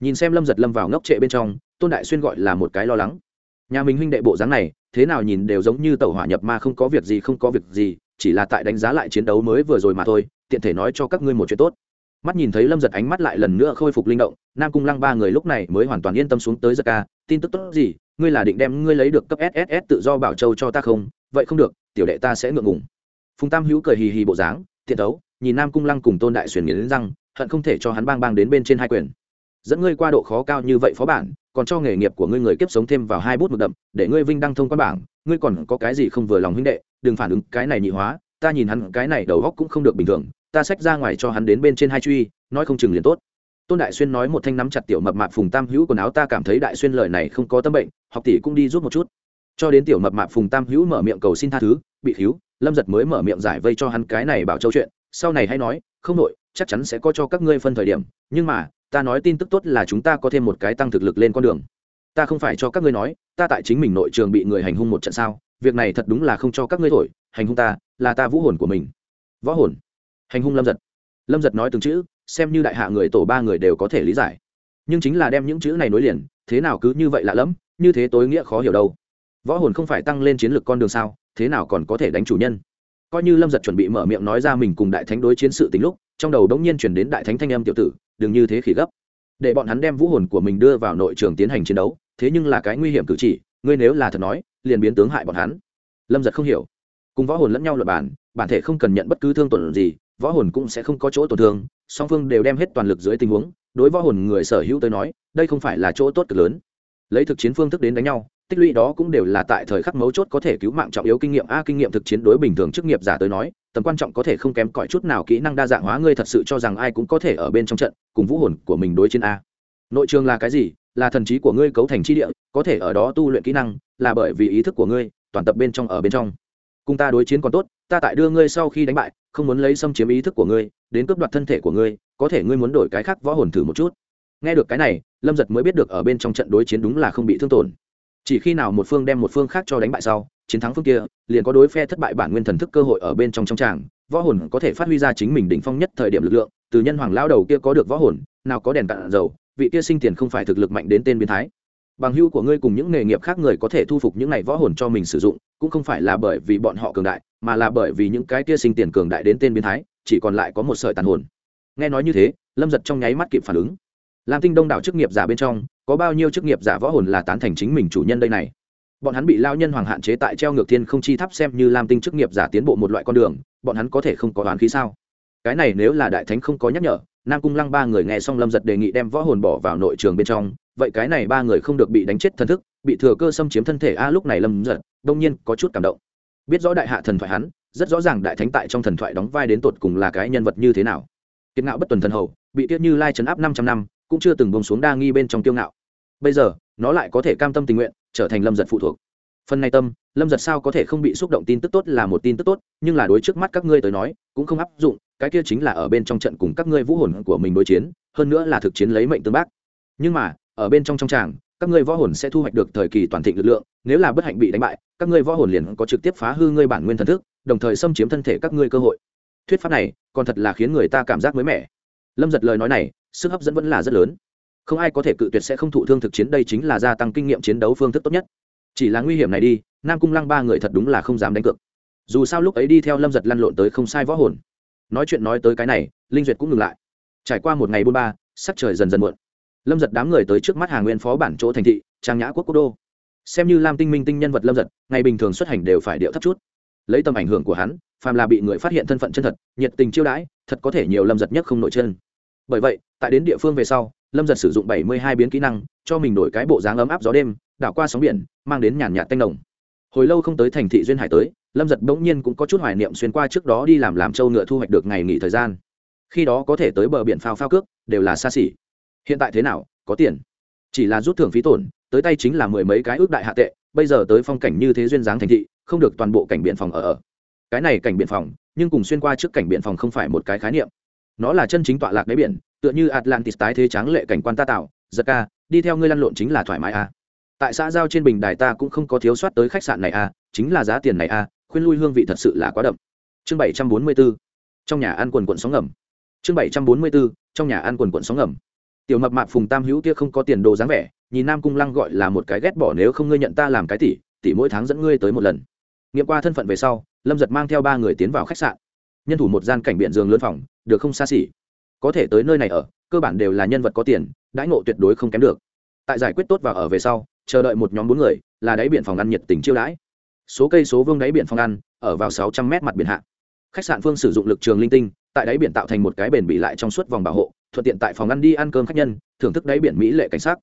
A: Nhìn xem lâm giật lâm vào ngốc trệ bên trong, tôn đại xuyên gọi là một cái lo lắng nhà mình huynh đệ bộ dáng này, thế nào nhìn đều giống như tàu hỏa nhập ma không có việc gì, không có việc gì, chỉ là tại đánh giá lại chiến đấu mới vừa rồi mà thôi, tiện thể nói cho các ngươi một chuyện tốt. Mắt nhìn thấy lâm giật ánh mắt lại lần nữa khôi phục linh động, nam cung lăng ba người lúc này mới hoàn toàn yên tâm xuống tới giật ca, tin tức tốt gì, ngươi là định đem ngươi lấy được cấp sss tự do bảo châu cho ta không? Vậy không được, tiểu đệ ta sẽ ngượng ngùng. Phùng tam hữu cười hì hì bộ dáng thiện tấu, nhìn nam cung lăng cùng tôn đại xuyền nghiến răng, hận không thể cho hắn bang bang đến bên trên hai quyền. Dẫn ngươi qua độ khó cao như vậy phó bản còn cho nghề nghiệp của ngươi người kiếp sống thêm vào hai bút một đậm, để ngươi vinh đăng thông quan bảng, ngươi còn có cái gì không vừa lòng huynh đệ, đừng phản ứng cái này nhị hóa, ta nhìn hắn cái này đầu góc cũng không được bình thường, ta xách ra ngoài cho hắn đến bên trên hai truy, nói không chừng liền tốt. Tôn đại xuyên nói một thanh nắm chặt tiểu mập mạp phùng tam hữu quần áo, ta cảm thấy đại xuyên lời này không có tâm bệnh, học tỷ cũng đi rút một chút. Cho đến tiểu mập mạp phùng tam hữu mở miệng cầu xin tha thứ, bị cứu, lâm giật mới mở miệng giải vây cho hắn cái này bảo châu chuyện, sau này hay nói, không nội chắc chắn sẽ có cho các ngươi phân thời điểm, nhưng mà ta nói tin tức tốt là chúng ta có thêm một cái tăng thực lực lên con đường. Ta không phải cho các ngươi nói, ta tại chính mình nội trường bị người hành hung một trận sao, việc này thật đúng là không cho các ngươi thổi, hành hung ta, là ta vũ hồn của mình. Võ hồn. Hành hung lâm giật. Lâm giật nói từng chữ, xem như đại hạ người tổ ba người đều có thể lý giải. Nhưng chính là đem những chữ này nối liền, thế nào cứ như vậy lạ lẫm, như thế tối nghĩa khó hiểu đâu. Võ hồn không phải tăng lên chiến lược con đường sao, thế nào còn có thể đánh chủ nhân? Coi như lâm giật chuẩn bị mở miệng nói ra mình cùng đại thánh đối chiến sự tính lúc, trong đầu đống nhiên chuyển đến đại thánh thanh âm tiểu tử đừng như thế khỉ gấp. Để bọn hắn đem vũ hồn của mình đưa vào nội trường tiến hành chiến đấu, thế nhưng là cái nguy hiểm cử chỉ, ngươi nếu là thật nói, liền biến tướng hại bọn hắn. Lâm giật không hiểu. Cùng võ hồn lẫn nhau luật bản bản thể không cần nhận bất cứ thương tổn gì, võ hồn cũng sẽ không có chỗ tổn thương, song phương đều đem hết toàn lực dưới tình huống, đối võ hồn người sở hữu tới nói, đây không phải là chỗ tốt cực lớn. Lấy thực chiến phương thức đến đánh nhau, tích lũy đó cũng đều là tại thời khắc mấu chốt có thể cứu mạng trọng yếu kinh nghiệm, a kinh nghiệm thực chiến đối bình thường chức nghiệp giả tới nói tầm quan trọng có thể không kém cỏi chút nào kỹ năng đa dạng hóa, ngươi thật sự cho rằng ai cũng có thể ở bên trong trận, cùng vũ hồn của mình đối chiến a. Nội trường là cái gì? Là thần trí của ngươi cấu thành chi địa, có thể ở đó tu luyện kỹ năng, là bởi vì ý thức của ngươi, toàn tập bên trong ở bên trong. Cùng ta đối chiến còn tốt, ta tại đưa ngươi sau khi đánh bại, không muốn lấy xâm chiếm ý thức của ngươi, đến cướp đoạt thân thể của ngươi, có thể ngươi muốn đổi cái khác võ hồn thử một chút. Nghe được cái này, lâm giật mới biết được ở bên trong trận đối chiến đúng là không bị thương tổn chỉ khi nào một phương đem một phương khác cho đánh bại sau, chiến thắng phương kia, liền có đối phe thất bại bản nguyên thần thức cơ hội ở bên trong trong tràng, võ hồn có thể phát huy ra chính mình đỉnh phong nhất thời điểm lực lượng, từ nhân hoàng lao đầu kia có được võ hồn, nào có đèn cạn dầu, vị kia sinh tiền không phải thực lực mạnh đến tên biến thái. Bằng hưu của ngươi cùng những nghề nghiệp khác người có thể thu phục những này võ hồn cho mình sử dụng, cũng không phải là bởi vì bọn họ cường đại, mà là bởi vì những cái kia sinh tiền cường đại đến tên biến thái, chỉ còn lại có một sợi tàn hồn. Nghe nói như thế, lâm giật trong nháy mắt kịp phản ứng. Lam tinh đông đảo chức nghiệp giả bên trong có bao nhiêu chức nghiệp giả võ hồn là tán thành chính mình chủ nhân đây này? Bọn hắn bị lao nhân hoàng hạn chế tại treo ngược thiên không chi tháp xem như làm tinh chức nghiệp giả tiến bộ một loại con đường, bọn hắn có thể không có đoán khí sao? Cái này nếu là đại thánh không có nhắc nhở, nam cung lăng ba người nghe xong lâm giật đề nghị đem võ hồn bỏ vào nội trường bên trong, vậy cái này ba người không được bị đánh chết thân thức, bị thừa cơ xâm chiếm thân thể a, lúc này lâm giật đông nhiên có chút cảm động. Biết rõ đại hạ thần thoại hắn, rất rõ ràng đại thánh tại trong thần thoại đóng vai đến tột cùng là cái nhân vật như thế nào. Kiệt ngạo bất tuần thần hầu, bị tiết như lai chấn áp năm trăm năm cũng chưa từng bông xuống đa nghi bên trong kiêu ngạo. Bây giờ, nó lại có thể cam tâm tình nguyện, trở thành lâm giật phụ thuộc. Phần này tâm, lâm giật sao có thể không bị xúc động tin tức tốt là một tin tức tốt, nhưng là đối trước mắt các ngươi tới nói, cũng không áp dụng, cái kia chính là ở bên trong trận cùng các ngươi vũ hồn của mình đối chiến, hơn nữa là thực chiến lấy mệnh tương bác. Nhưng mà, ở bên trong trong tràng, các ngươi võ hồn sẽ thu hoạch được thời kỳ toàn thịnh lực lượng, nếu là bất hạnh bị đánh bại, các ngươi võ hồn liền có trực tiếp phá hư ngươi bản nguyên thần thức, đồng thời xâm chiếm thân thể các ngươi cơ hội. Thuyết pháp này, còn thật là khiến người ta cảm giác mới mẻ. Lâm giật lời nói này sức hấp dẫn vẫn là rất lớn. Không ai có thể cự tuyệt sẽ không thụ thương thực chiến, đây chính là gia tăng kinh nghiệm chiến đấu phương thức tốt nhất. Chỉ là nguy hiểm này đi, nam cung lăng ba người thật đúng là không dám đánh cược. Dù sao lúc ấy đi theo lâm giật lăn lộn tới không sai võ hồn. Nói chuyện nói tới cái này, linh duyệt cũng ngừng lại. Trải qua một ngày buôn ba, sắc trời dần dần muộn. Lâm giật đám người tới trước mắt hà nguyên phó bản chỗ thành thị, trang nhã quốc quốc đô. Xem như lam tinh minh tinh nhân vật lâm giật, ngày bình thường xuất hành đều phải điệu thấp chút. Lấy tầm ảnh hưởng của hắn, phàm là bị người phát hiện thân phận chân thật, nhiệt tình chiêu đãi, thật có thể nhiều lâm giật nhất không nổi chân bởi vậy, tại đến địa phương về sau, lâm giật sử dụng bảy mươi hai biến kỹ năng, cho mình đổi cái bộ dáng ấm áp gió đêm, đảo qua sóng biển, mang đến nhàn nhạt tanh đồng hồi lâu không tới thành thị duyên hải tới, lâm giật bỗng nhiên cũng có chút hoài niệm xuyên qua trước đó đi làm làm trâu ngựa thu hoạch được ngày nghỉ thời gian. Khi đó có thể tới bờ biển phao phao cước, đều là xa xỉ. Hiện tại thế nào, có tiền. Chỉ là rút thưởng phí tổn, tới tay chính là mười mấy cái ước đại hạ tệ, bây giờ tới phong cảnh như thế duyên dáng thành thị, không được toàn bộ cảnh biện phòng ở ở. Cái này cảnh biện phòng, nhưng cùng xuyên qua trước cảnh biện phòng không phải một cái khái niệm nó là chân chính tọa lạc đáy biển tựa như atlantis tái thế tráng lệ cảnh quan ta tạo. Giật ca đi theo ngươi lăn lộn chính là thoải mái a à. tại xã giao trên bình đài ta cũng không có thiếu soát tới khách sạn này a à, chính là giá tiền này a à, khuyên lui hương vị thật sự là quá đậm. Chương bảy trăm bốn mươi 744 trong nhà ăn quần quận sóng ngầm. Chương bảy trăm bốn mươi 744 trong nhà ăn quần quận sóng ngầm. Tiểu mập mạp phùng tam hữu kia không có tiền đồ dáng vẻ nhìn nam cung lăng gọi là một cái ghét bỏ nếu không ngươi nhận ta làm cái tỷ tỷ mỗi tháng dẫn ngươi tới một lần. Nghiệm qua thân phận về sau lâm giật mang theo ba người tiến vào khách sạn nhân thủ một gian cảnh biện giường lớn phòng, được không xa xỉ. Có thể tới nơi này ở, cơ bản đều là nhân vật có tiền, đãi ngộ tuyệt đối không kém được. Tại giải quyết tốt và ở về sau, chờ đợi một nhóm bốn người, là đáy biển phòng ăn nhiệt tình chiêu đãi. Số cây số vương đáy biển phòng ăn, ở vào sáu trăm mét mặt biển hạ. Khách sạn phương sử dụng lực trường linh tinh, tại đáy biển tạo thành một cái bền bị lại trong suốt vòng bảo hộ, thuận tiện tại phòng ăn đi ăn cơm khách nhân, thưởng thức đáy biển mỹ lệ cảnh sát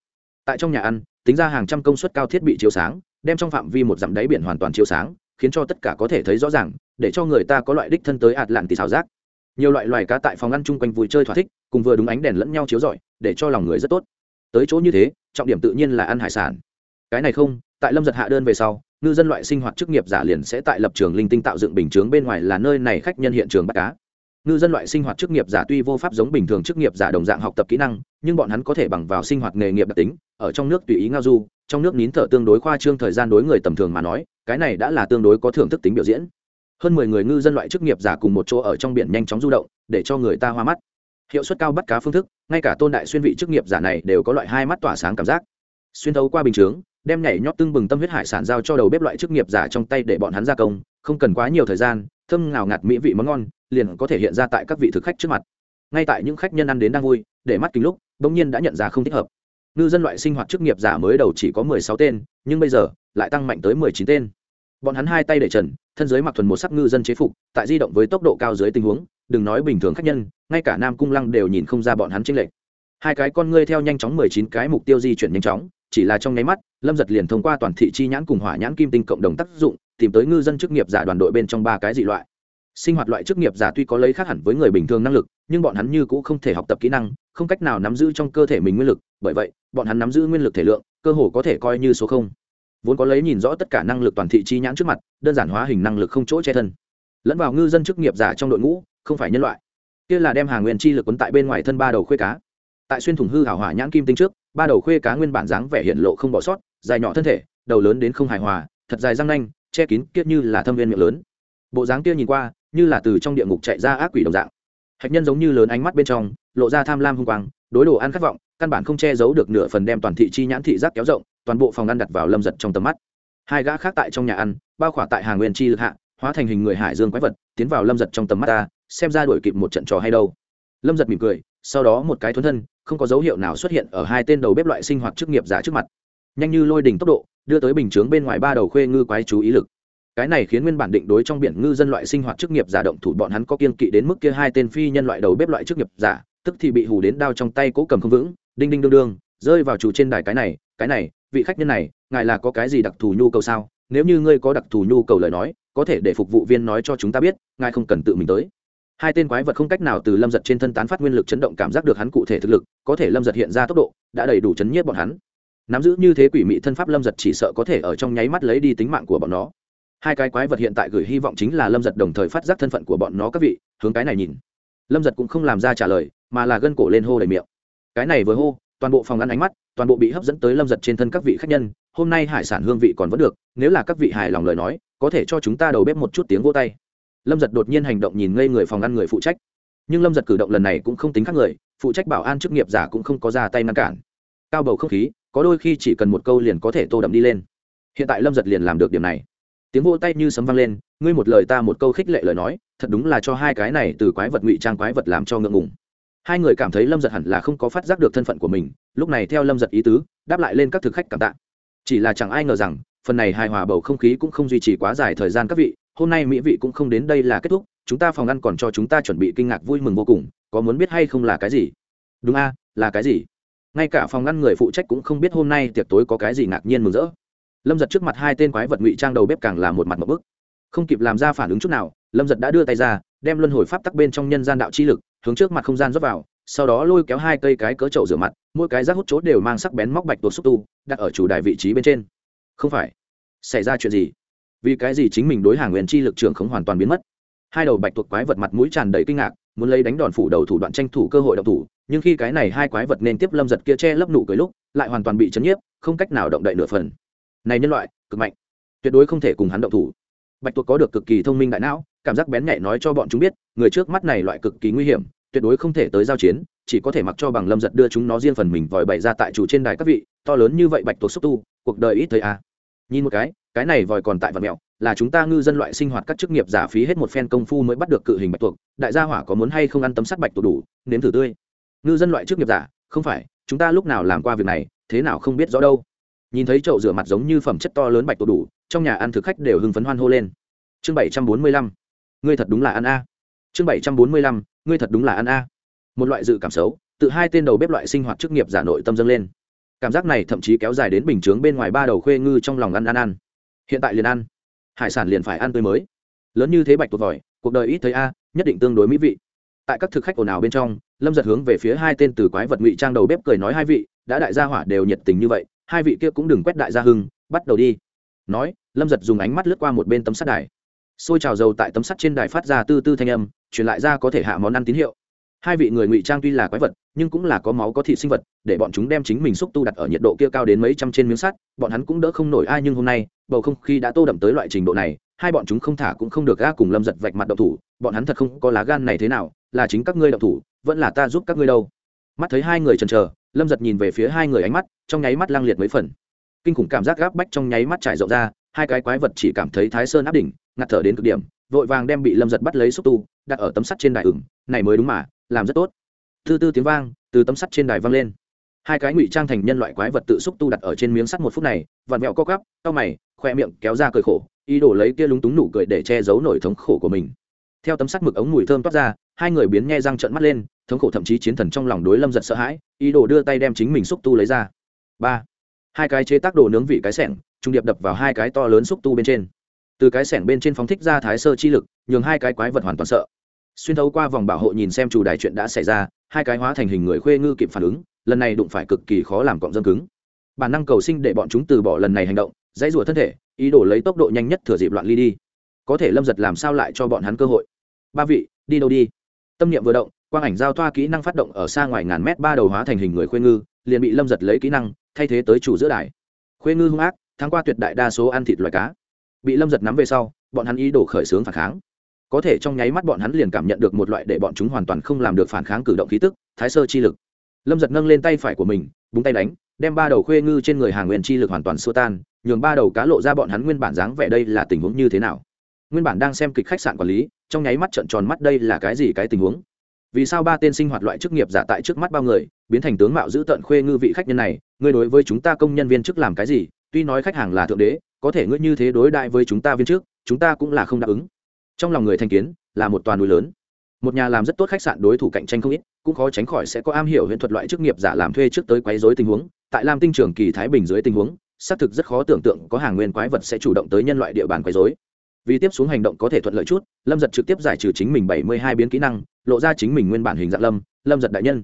A: tại trong nhà ăn, tính ra hàng trăm công suất cao thiết bị chiếu sáng, đem trong phạm vi một dặm đáy biển hoàn toàn chiếu sáng khiến cho tất cả có thể thấy rõ ràng, để cho người ta có loại đích thân tới ạt lạn thì xảo giác. Nhiều loại loài cá tại phòng ăn chung quanh vui chơi thỏa thích, cùng vừa đúng ánh đèn lẫn nhau chiếu rọi, để cho lòng người rất tốt. Tới chỗ như thế, trọng điểm tự nhiên là ăn hải sản. Cái này không, tại lâm giật hạ đơn về sau, ngư dân loại sinh hoạt chức nghiệp giả liền sẽ tại lập trường linh tinh tạo dựng bình chướng bên ngoài là nơi này khách nhân hiện trường bắt cá ngư dân loại sinh hoạt chức nghiệp giả tuy vô pháp giống bình thường chức nghiệp giả đồng dạng học tập kỹ năng, nhưng bọn hắn có thể bằng vào sinh hoạt nghề nghiệp đặc tính, ở trong nước tùy ý ngao du, trong nước nín thở tương đối khoa trương thời gian đối người tầm thường mà nói, cái này đã là tương đối có thưởng thức tính biểu diễn. Hơn mười người ngư dân loại chức nghiệp giả cùng một chỗ ở trong biển nhanh chóng du động, để cho người ta hoa mắt. Hiệu suất cao bắt cá phương thức, ngay cả tôn đại xuyên vị chức nghiệp giả này đều có loại hai mắt tỏa sáng cảm giác. Xuyên thấu qua bình chướng đem nhảy nhót tưng bừng tâm huyết hải sản giao cho đầu bếp loại chức nghiệp giả trong tay để bọn hắn gia công, không cần quá nhiều thời gian, thơm ngào ngạt mỹ vị món ngon liền có thể hiện ra tại các vị thực khách trước mặt. Ngay tại những khách nhân ăn đến đang vui, để mắt kính lúc, bỗng nhiên đã nhận ra không thích hợp. Ngư dân loại sinh hoạt chức nghiệp giả mới đầu chỉ có mười sáu tên, nhưng bây giờ lại tăng mạnh tới mười chín tên. Bọn hắn hai tay để trần, thân giới mặc thuần một sắc ngư dân chế phục, tại di động với tốc độ cao dưới tình huống, đừng nói bình thường khách nhân, ngay cả nam cung lăng đều nhìn không ra bọn hắn chênh lệch. Hai cái con ngươi theo nhanh chóng mười chín cái mục tiêu di chuyển nhanh chóng, chỉ là trong nháy mắt lâm giật liền thông qua toàn thị chi nhãn cùng hỏa nhãn kim tinh cộng đồng tác dụng, tìm tới ngư dân chức nghiệp giả đoàn đội bên trong ba cái dị loại. Sinh hoạt loại chức nghiệp giả tuy có lấy khác hẳn với người bình thường năng lực, nhưng bọn hắn như cũng không thể học tập kỹ năng, không cách nào nắm giữ trong cơ thể mình nguyên lực, bởi vậy, bọn hắn nắm giữ nguyên lực thể lượng, cơ hồ có thể coi như số không. Vốn có lấy nhìn rõ tất cả năng lực toàn thị chi nhãn trước mặt, đơn giản hóa hình năng lực không chỗ che thân. Lẫn vào ngư dân chức nghiệp giả trong đội ngũ, không phải nhân loại. Kia là đem hàng nguyên chi lực quấn tại bên ngoài thân ba đầu khuê cá. Tại xuyên thủng hư hảo hỏa nhãn kim tinh trước, ba đầu khuê cá nguyên bản dáng vẻ hiện lộ không bỏ sót dài nhỏ thân thể, đầu lớn đến không hài hòa, thật dài răng nanh, che kín, kiết như là thâm viên miệng lớn. Bộ dáng kia nhìn qua, như là từ trong địa ngục chạy ra ác quỷ đồng dạng. Hạch nhân giống như lớn ánh mắt bên trong, lộ ra tham lam hung quang, đối đồ ăn khát vọng, căn bản không che giấu được nửa phần đem toàn thị chi nhãn thị giác kéo rộng, toàn bộ phòng ăn đặt vào lâm giật trong tầm mắt. Hai gã khác tại trong nhà ăn, bao khỏa tại hàng nguyên chi lực hạ, hóa thành hình người hải dương quái vật, tiến vào lâm giật trong tầm mắt ta, xem ra đổi kịp một trận trò hay đâu. Lâm giật mỉm cười, sau đó một cái thuấn thân, không có dấu hiệu nào xuất hiện ở hai tên đầu bếp loại sinh hoạt chức nghiệp giả trước mặt nhanh như lôi đỉnh tốc độ, đưa tới bình chướng bên ngoài ba đầu khuê ngư quái chú ý lực. Cái này khiến nguyên bản định đối trong biển ngư dân loại sinh hoạt chức nghiệp giả động thủ bọn hắn có kiên kỵ đến mức kia hai tên phi nhân loại đầu bếp loại chức nghiệp giả, tức thì bị hù đến đao trong tay cố cầm không vững, đinh đinh đương đương, rơi vào chủ trên đài cái này cái này, vị khách nhân này, ngài là có cái gì đặc thù nhu cầu sao? Nếu như ngươi có đặc thù nhu cầu lời nói, có thể để phục vụ viên nói cho chúng ta biết, ngài không cần tự mình tới. Hai tên quái vật không cách nào từ lâm giật trên thân tán phát nguyên lực chấn động cảm giác được hắn cụ thể thực lực, có thể lâm giật hiện ra tốc độ, đã đầy đủ chấn nhiếp bọn hắn nắm giữ như thế quỷ mị thân pháp lâm giật chỉ sợ có thể ở trong nháy mắt lấy đi tính mạng của bọn nó. Hai cái quái vật hiện tại gửi hy vọng chính là lâm giật đồng thời phát giác thân phận của bọn nó các vị, hướng cái này nhìn. Lâm giật cũng không làm ra trả lời, mà là gân cổ lên hô đầy miệng. Cái này vừa hô, toàn bộ phòng ăn ánh mắt, toàn bộ bị hấp dẫn tới lâm giật trên thân các vị khách nhân, hôm nay hải sản hương vị còn vẫn được, nếu là các vị hài lòng lời nói, có thể cho chúng ta đầu bếp một chút tiếng vô tay. Lâm giật đột nhiên hành động nhìn ngây người phòng ăn người phụ trách. Nhưng lâm giật cử động lần này cũng không tính khác người, phụ trách bảo an chức nghiệp giả cũng không có ra tay ngăn cản cao bầu không khí, có đôi khi chỉ cần một câu liền có thể tô đậm đi lên. Hiện tại lâm giật liền làm được điểm này. Tiếng vô tay như sấm vang lên, ngươi một lời ta một câu khích lệ lời nói, thật đúng là cho hai cái này từ quái vật ngụy trang quái vật làm cho ngượng ngùng. Hai người cảm thấy lâm giật hẳn là không có phát giác được thân phận của mình, lúc này theo lâm giật ý tứ, đáp lại lên các thực khách cảm tạ. Chỉ là chẳng ai ngờ rằng, phần này hài hòa bầu không khí cũng không duy trì quá dài thời gian các vị, hôm nay mỹ vị cũng không đến đây là kết thúc, chúng ta phòng ăn còn cho chúng ta chuẩn bị kinh ngạc vui mừng vô cùng, có muốn biết hay không là cái gì? Đúng a, là cái gì? Ngay cả phòng ngăn người phụ trách cũng không biết hôm nay tiệc tối có cái gì ngạc nhiên mừng rỡ. Lâm giật trước mặt hai tên quái vật ngụy trang đầu bếp càng là một mặt một bức. Không kịp làm ra phản ứng chút nào, lâm giật đã đưa tay ra, đem luân hồi pháp tắc bên trong nhân gian đạo chi lực, hướng trước mặt không gian rót vào, sau đó lôi kéo hai cây cái cớ trậu rửa mặt, mỗi cái rác hút chốt đều mang sắc bén móc bạch tuột xúc tu, đặt ở chủ đài vị trí bên trên. Không phải, xảy ra chuyện gì? Vì cái gì chính mình đối hàng nguyên chi lực trường không hoàn toàn biến mất? Hai đầu bạch tuộc quái vật mặt mũi tràn đầy kinh ngạc muốn lấy đánh đòn phủ đầu thủ đoạn tranh thủ cơ hội động thủ, nhưng khi cái này hai quái vật nên tiếp lâm giật kia che lấp nụ cười lúc, lại hoàn toàn bị chấn nhiếp, không cách nào động đậy nửa phần. Này nhân loại, cực mạnh. Tuyệt đối không thể cùng hắn động thủ. Bạch tuộc có được cực kỳ thông minh đại não, cảm giác bén nhạy nói cho bọn chúng biết, người trước mắt này loại cực kỳ nguy hiểm, tuyệt đối không thể tới giao chiến, chỉ có thể mặc cho bằng lâm giật đưa chúng nó riêng phần mình vòi bày ra tại chủ trên đài các vị, to lớn như vậy bạch tuộc xúc tu, cuộc đời ít thấy à. nhìn một cái cái này vòi còn tại vật mẹo là chúng ta ngư dân loại sinh hoạt các chức nghiệp giả phí hết một phen công phu mới bắt được cự hình bạch tuộc, đại gia hỏa có muốn hay không ăn tấm sắt bạch tuộc đủ, nếm thử tươi. Ngư dân loại chức nghiệp giả, không phải, chúng ta lúc nào làm qua việc này, thế nào không biết rõ đâu. Nhìn thấy chậu rửa mặt giống như phẩm chất to lớn bạch tuộc đủ, trong nhà ăn thực khách đều hưng phấn hoan hô lên. Chương bảy trăm bốn mươi lăm, ngươi thật đúng là ăn a. Chương bảy trăm bốn mươi lăm, ngươi thật đúng là ăn a. Một loại dự cảm xấu, tự hai tên đầu bếp loại sinh hoạt chức nghiệp giả nội tâm dâng lên. Cảm giác này thậm chí kéo dài đến bình chướng bên ngoài ba đầu khuê ngư trong lòng ăn ăn ăn. Hiện tại liền ăn hải sản liền phải ăn tươi mới. Lớn như thế bạch tuộc vòi, cuộc đời ít thấy a, nhất định tương đối mỹ vị. Tại các thực khách ồn ào bên trong, lâm giật hướng về phía hai tên từ quái vật ngụy trang đầu bếp cười nói hai vị, đã đại gia hỏa đều nhiệt tình như vậy, hai vị kia cũng đừng quét đại gia hưng, bắt đầu đi. Nói, lâm giật dùng ánh mắt lướt qua một bên tấm sắt đài. Xôi trào dầu tại tấm sắt trên đài phát ra tư tư thanh âm, truyền lại ra có thể hạ món ăn tín hiệu hai vị người ngụy trang tuy là quái vật, nhưng cũng là có máu có thịt sinh vật, để bọn chúng đem chính mình xúc tu đặt ở nhiệt độ kia cao đến mấy trăm trên miếng sắt, bọn hắn cũng đỡ không nổi ai nhưng hôm nay, bầu không khí đã tô đậm tới loại trình độ này, hai bọn chúng không thả cũng không được ga cùng lâm giật vạch mặt động thủ, bọn hắn thật không có lá gan này thế nào, là chính các ngươi động thủ, vẫn là ta giúp các ngươi đâu. Mắt thấy hai người trần chờ, lâm giật nhìn về phía hai người ánh mắt, trong nháy mắt lang liệt mấy phần. Kinh khủng cảm giác gáp bách trong nháy mắt trải rộng ra, hai cái quái vật chỉ cảm thấy thái sơn áp đỉnh, ngạt thở đến cực điểm, vội vàng đem bị lâm giật bắt lấy xúc tu, đặt ở tấm sắt trên đài ửng, này mới đúng mà làm rất tốt. Thư tư tiếng vang, từ tấm sắt trên đài vang lên. Hai cái ngụy trang thành nhân loại quái vật tự xúc tu đặt ở trên miếng sắt một phút này, vặn mẹo co cắp cau mày, khoe miệng kéo ra cười khổ, ý đồ lấy kia lúng túng nụ cười để che giấu nổi thống khổ của mình. Theo tấm sắt mực ống mùi thơm toát ra, hai người biến nghe răng trợn mắt lên, thống khổ thậm chí chiến thần trong lòng đối lâm giật sợ hãi, ý đồ đưa tay đem chính mình xúc tu lấy ra. Ba. Hai cái chế tác đồ nướng vị cái sẻng, trung điệp đập vào hai cái to lớn xúc tu bên trên. Từ cái sẻng bên trên phóng thích ra thái sơ chi lực, nhường hai cái quái vật hoàn toàn sợ xuyên thấu qua vòng bảo hộ nhìn xem chủ đài chuyện đã xảy ra, hai cái hóa thành hình người khuê ngư kịp phản ứng, lần này đụng phải cực kỳ khó làm cọng dâm cứng. Bản năng cầu sinh để bọn chúng từ bỏ lần này hành động, dãy rủa thân thể, ý đồ lấy tốc độ nhanh nhất thừa dịp loạn ly đi. Có thể lâm giật làm sao lại cho bọn hắn cơ hội? Ba vị, đi đâu đi? Tâm niệm vừa động, quang ảnh giao thoa kỹ năng phát động ở xa ngoài ngàn mét ba đầu hóa thành hình người khuê ngư, liền bị lâm giật lấy kỹ năng, thay thế tới chủ giữa đài. Khuê ngư hung ác, thắng qua tuyệt đại đa số ăn thịt loài cá. Bị lâm giật nắm về sau, bọn hắn ý đồ khởi xướng phản kháng có thể trong nháy mắt bọn hắn liền cảm nhận được một loại để bọn chúng hoàn toàn không làm được phản kháng cử động khí tức, thái sơ chi lực. Lâm giật nâng lên tay phải của mình, búng tay đánh, đem ba đầu khuê ngư trên người hàng nguyên chi lực hoàn toàn xua tan, nhường ba đầu cá lộ ra bọn hắn nguyên bản dáng vẻ đây là tình huống như thế nào. Nguyên bản đang xem kịch khách sạn quản lý, trong nháy mắt trận tròn mắt đây là cái gì cái tình huống? Vì sao ba tên sinh hoạt loại chức nghiệp giả tại trước mắt bao người, biến thành tướng mạo giữ tận khuê ngư vị khách nhân này, ngươi đối với chúng ta công nhân viên chức làm cái gì? Tuy nói khách hàng là thượng đế, có thể ngươi như thế đối đại với chúng ta viên trước chúng ta cũng là không đáp ứng trong lòng người thành kiến là một toàn núi lớn. Một nhà làm rất tốt khách sạn đối thủ cạnh tranh không ít, cũng khó tránh khỏi sẽ có am hiểu hiện thuật loại chức nghiệp giả làm thuê trước tới quấy rối tình huống. Tại lam tinh trường kỳ thái bình dưới tình huống, xác thực rất khó tưởng tượng có hàng nguyên quái vật sẽ chủ động tới nhân loại địa bàn quấy rối. Vì tiếp xuống hành động có thể thuận lợi chút, lâm giật trực tiếp giải trừ chính mình bảy mươi hai biến kỹ năng, lộ ra chính mình nguyên bản hình dạng lâm lâm giật đại nhân.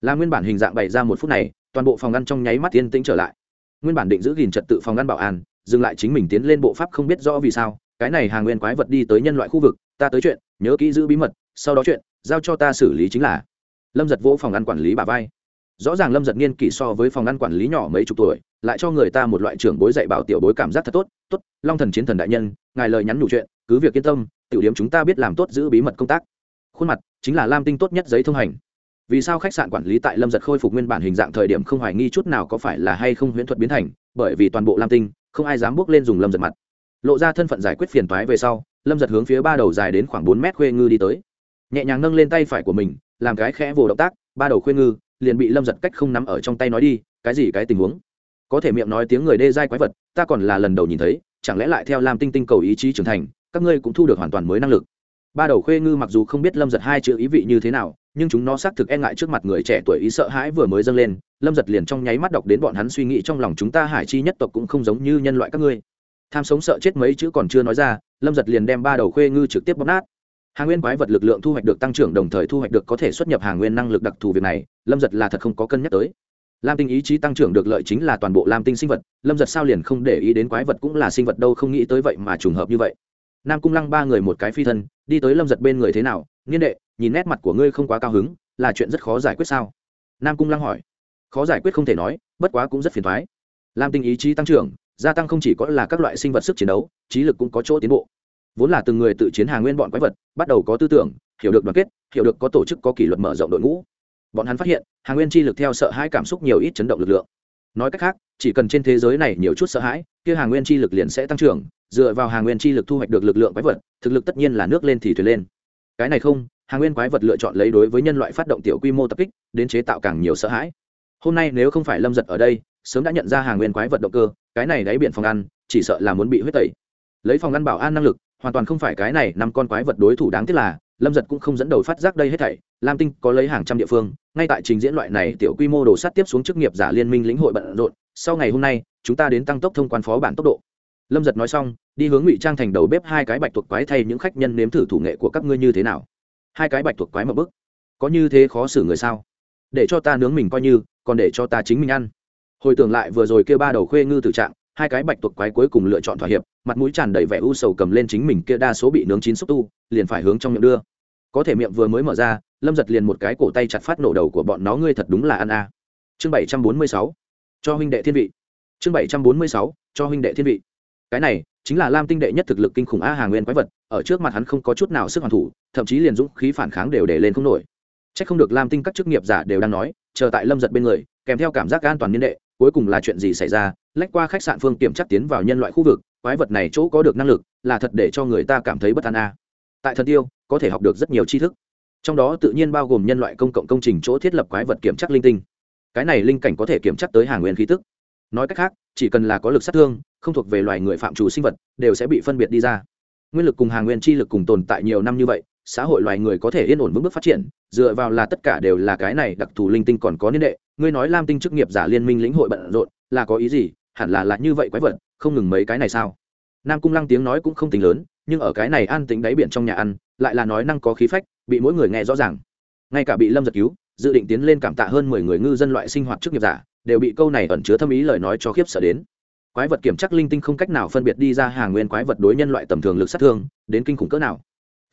A: Là nguyên bản hình dạng bày ra một phút này, toàn bộ phòng ngăn trong nháy mắt yên tĩnh trở lại. Nguyên bản định giữ gìn trật tự phòng ngăn bảo an, dừng lại chính mình tiến lên bộ pháp không biết rõ vì sao cái này hàng nguyên quái vật đi tới nhân loại khu vực, ta tới chuyện, nhớ kỹ giữ bí mật, sau đó chuyện, giao cho ta xử lý chính là. Lâm giật vỗ phòng ăn quản lý bà vai. Rõ ràng lâm giật niên kỷ so với phòng ăn quản lý nhỏ mấy chục tuổi, lại cho người ta một loại trưởng bối dạy bảo tiểu bối cảm giác thật tốt tốt, long thần chiến thần đại nhân, ngài lời nhắn nhủ chuyện, cứ việc yên tâm, tiểu điểm chúng ta biết làm tốt giữ bí mật công tác. Khuôn mặt chính là lam tinh tốt nhất giấy thông hành. Vì sao khách sạn quản lý tại lâm giật khôi phục nguyên bản hình dạng thời điểm không hoài nghi chút nào có phải là hay không huyễn thuật biến thành, bởi vì toàn bộ lam tinh, không ai dám bước lên dùng lâm giật mặt lộ ra thân phận giải quyết phiền toái về sau, lâm giật hướng phía ba đầu dài đến khoảng bốn mét khuê ngư đi tới. Nhẹ nhàng nâng lên tay phải của mình, làm cái khẽ vồ động tác, ba đầu khuê ngư liền bị lâm giật cách không nắm ở trong tay nói đi, cái gì cái tình huống? Có thể miệng nói tiếng người đê dai quái vật, ta còn là lần đầu nhìn thấy, chẳng lẽ lại theo làm tinh tinh cầu ý chí trưởng thành, các ngươi cũng thu được hoàn toàn mới năng lực. Ba đầu khuê ngư mặc dù không biết lâm giật hai chữ ý vị như thế nào, nhưng chúng nó xác thực e ngại trước mặt người trẻ tuổi ý sợ hãi vừa mới dâng lên, lâm giật liền trong nháy mắt đọc đến bọn hắn suy nghĩ trong lòng chúng ta hải chi nhất tộc cũng không giống như nhân loại các ngươi tham sống sợ chết mấy chữ còn chưa nói ra, lâm giật liền đem ba đầu khuê ngư trực tiếp bóp nát. Hàng nguyên quái vật lực lượng thu hoạch được tăng trưởng đồng thời thu hoạch được có thể xuất nhập hàng nguyên năng lực đặc thù việc này, lâm giật là thật không có cân nhắc tới. Lam tinh ý chí tăng trưởng được lợi chính là toàn bộ lam tinh sinh vật, lâm giật sao liền không để ý đến quái vật cũng là sinh vật đâu không nghĩ tới vậy mà trùng hợp như vậy. Nam cung lăng ba người một cái phi thân, đi tới lâm giật bên người thế nào? Nghiên đệ, nhìn nét mặt của ngươi không quá cao hứng, là chuyện rất khó giải quyết sao? Nam cung lăng hỏi. Khó giải quyết không thể nói, bất quá cũng rất phiền thoái. Lam tinh ý chí tăng trưởng gia tăng không chỉ có là các loại sinh vật sức chiến đấu, trí lực cũng có chỗ tiến bộ. Vốn là từng người tự chiến hàng nguyên bọn quái vật, bắt đầu có tư tưởng, hiểu được đoàn kết, hiểu được có tổ chức, có kỷ luật mở rộng đội ngũ. Bọn hắn phát hiện, hàng nguyên chi lực theo sợ hãi cảm xúc nhiều ít chấn động lực lượng. Nói cách khác, chỉ cần trên thế giới này nhiều chút sợ hãi, kia hàng nguyên chi lực liền sẽ tăng trưởng, dựa vào hàng nguyên chi lực thu hoạch được lực lượng quái vật, thực lực tất nhiên là nước lên thì thuyền lên. Cái này không, hàng nguyên quái vật lựa chọn lấy đối với nhân loại phát động tiểu quy mô tập kích, đến chế tạo càng nhiều sợ hãi. Hôm nay nếu không phải lâm giật ở đây sớm đã nhận ra hàng nguyên quái vật động cơ, cái này đáy biển phòng ăn, chỉ sợ là muốn bị huyết tẩy. Lấy phòng ăn bảo an năng lực, hoàn toàn không phải cái này năm con quái vật đối thủ đáng tiếc là, lâm giật cũng không dẫn đầu phát giác đây hết thảy, lam tinh có lấy hàng trăm địa phương, ngay tại trình diễn loại này tiểu quy mô đồ sắt tiếp xuống chức nghiệp giả liên minh lĩnh hội bận rộn, sau ngày hôm nay, chúng ta đến tăng tốc thông quan phó bản tốc độ. Lâm giật nói xong, đi hướng ngụy trang thành đầu bếp hai cái bạch thuộc quái thay những khách nhân nếm thử thủ nghệ của các ngươi như thế nào. Hai cái bạch thuộc quái mập bức có như thế khó xử người sao? Để cho ta nướng mình coi như, còn để cho ta chính mình ăn hồi tưởng lại vừa rồi kia ba đầu khuê ngư tử trạng, hai cái bạch tuộc quái cuối cùng lựa chọn thỏa hiệp, mặt mũi tràn đầy vẻ u sầu cầm lên chính mình kia đa số bị nướng chín xúc tu, liền phải hướng trong miệng đưa. Có thể miệng vừa mới mở ra, lâm giật liền một cái cổ tay chặt phát nổ đầu của bọn nó, ngươi thật đúng là ăn a. Chương bảy trăm bốn mươi sáu, cho huynh đệ thiên vị. Chương bảy trăm bốn mươi sáu, cho huynh đệ thiên vị. Cái này, chính là lam tinh đệ nhất thực lực kinh khủng a hàng nguyên quái vật, ở trước mặt hắn không có chút nào sức hoàn thủ, thậm chí liền dũng khí phản kháng đều để lên không nổi. C h ắ c không được lam tinh các chức nghiệp giả đều đang nói, chờ tại lâm giật bên người, kèm theo cảm giác an toàn niên đệ cuối cùng là chuyện gì xảy ra, lách qua khách sạn phương kiểm chắc tiến vào nhân loại khu vực, quái vật này chỗ có được năng lực, là thật để cho người ta cảm thấy bất an a. Tại thần tiêu, có thể học được rất nhiều tri thức. Trong đó tự nhiên bao gồm nhân loại công cộng công trình chỗ thiết lập quái vật kiểm chắc linh tinh. Cái này linh cảnh có thể kiểm chắc tới hàng nguyên khí tức. Nói cách khác, chỉ cần là có lực sát thương, không thuộc về loài người phạm chủ sinh vật, đều sẽ bị phân biệt đi ra. Nguyên lực cùng hàng nguyên chi lực cùng tồn tại nhiều năm như vậy xã hội loài người có thể yên ổn vững bước phát triển, dựa vào là tất cả đều là cái này đặc thù linh tinh còn có niên đệ. Ngươi nói lam tinh chức nghiệp giả liên minh lĩnh hội bận rộn, là có ý gì? Hẳn là là như vậy quái vật, không ngừng mấy cái này sao? Nam cung lăng tiếng nói cũng không tính lớn, nhưng ở cái này an tính đáy biển trong nhà ăn, lại là nói năng có khí phách, bị mỗi người nghe rõ ràng. Ngay cả bị lâm giật cứu, dự định tiến lên cảm tạ hơn mười người ngư dân loại sinh hoạt chức nghiệp giả, đều bị câu này ẩn chứa thâm ý lời nói cho khiếp sợ đến. Quái vật kiểm chắc linh tinh không cách nào phân biệt đi ra hàng nguyên quái vật đối nhân loại tầm thường lực sát thương, đến kinh khủng cỡ nào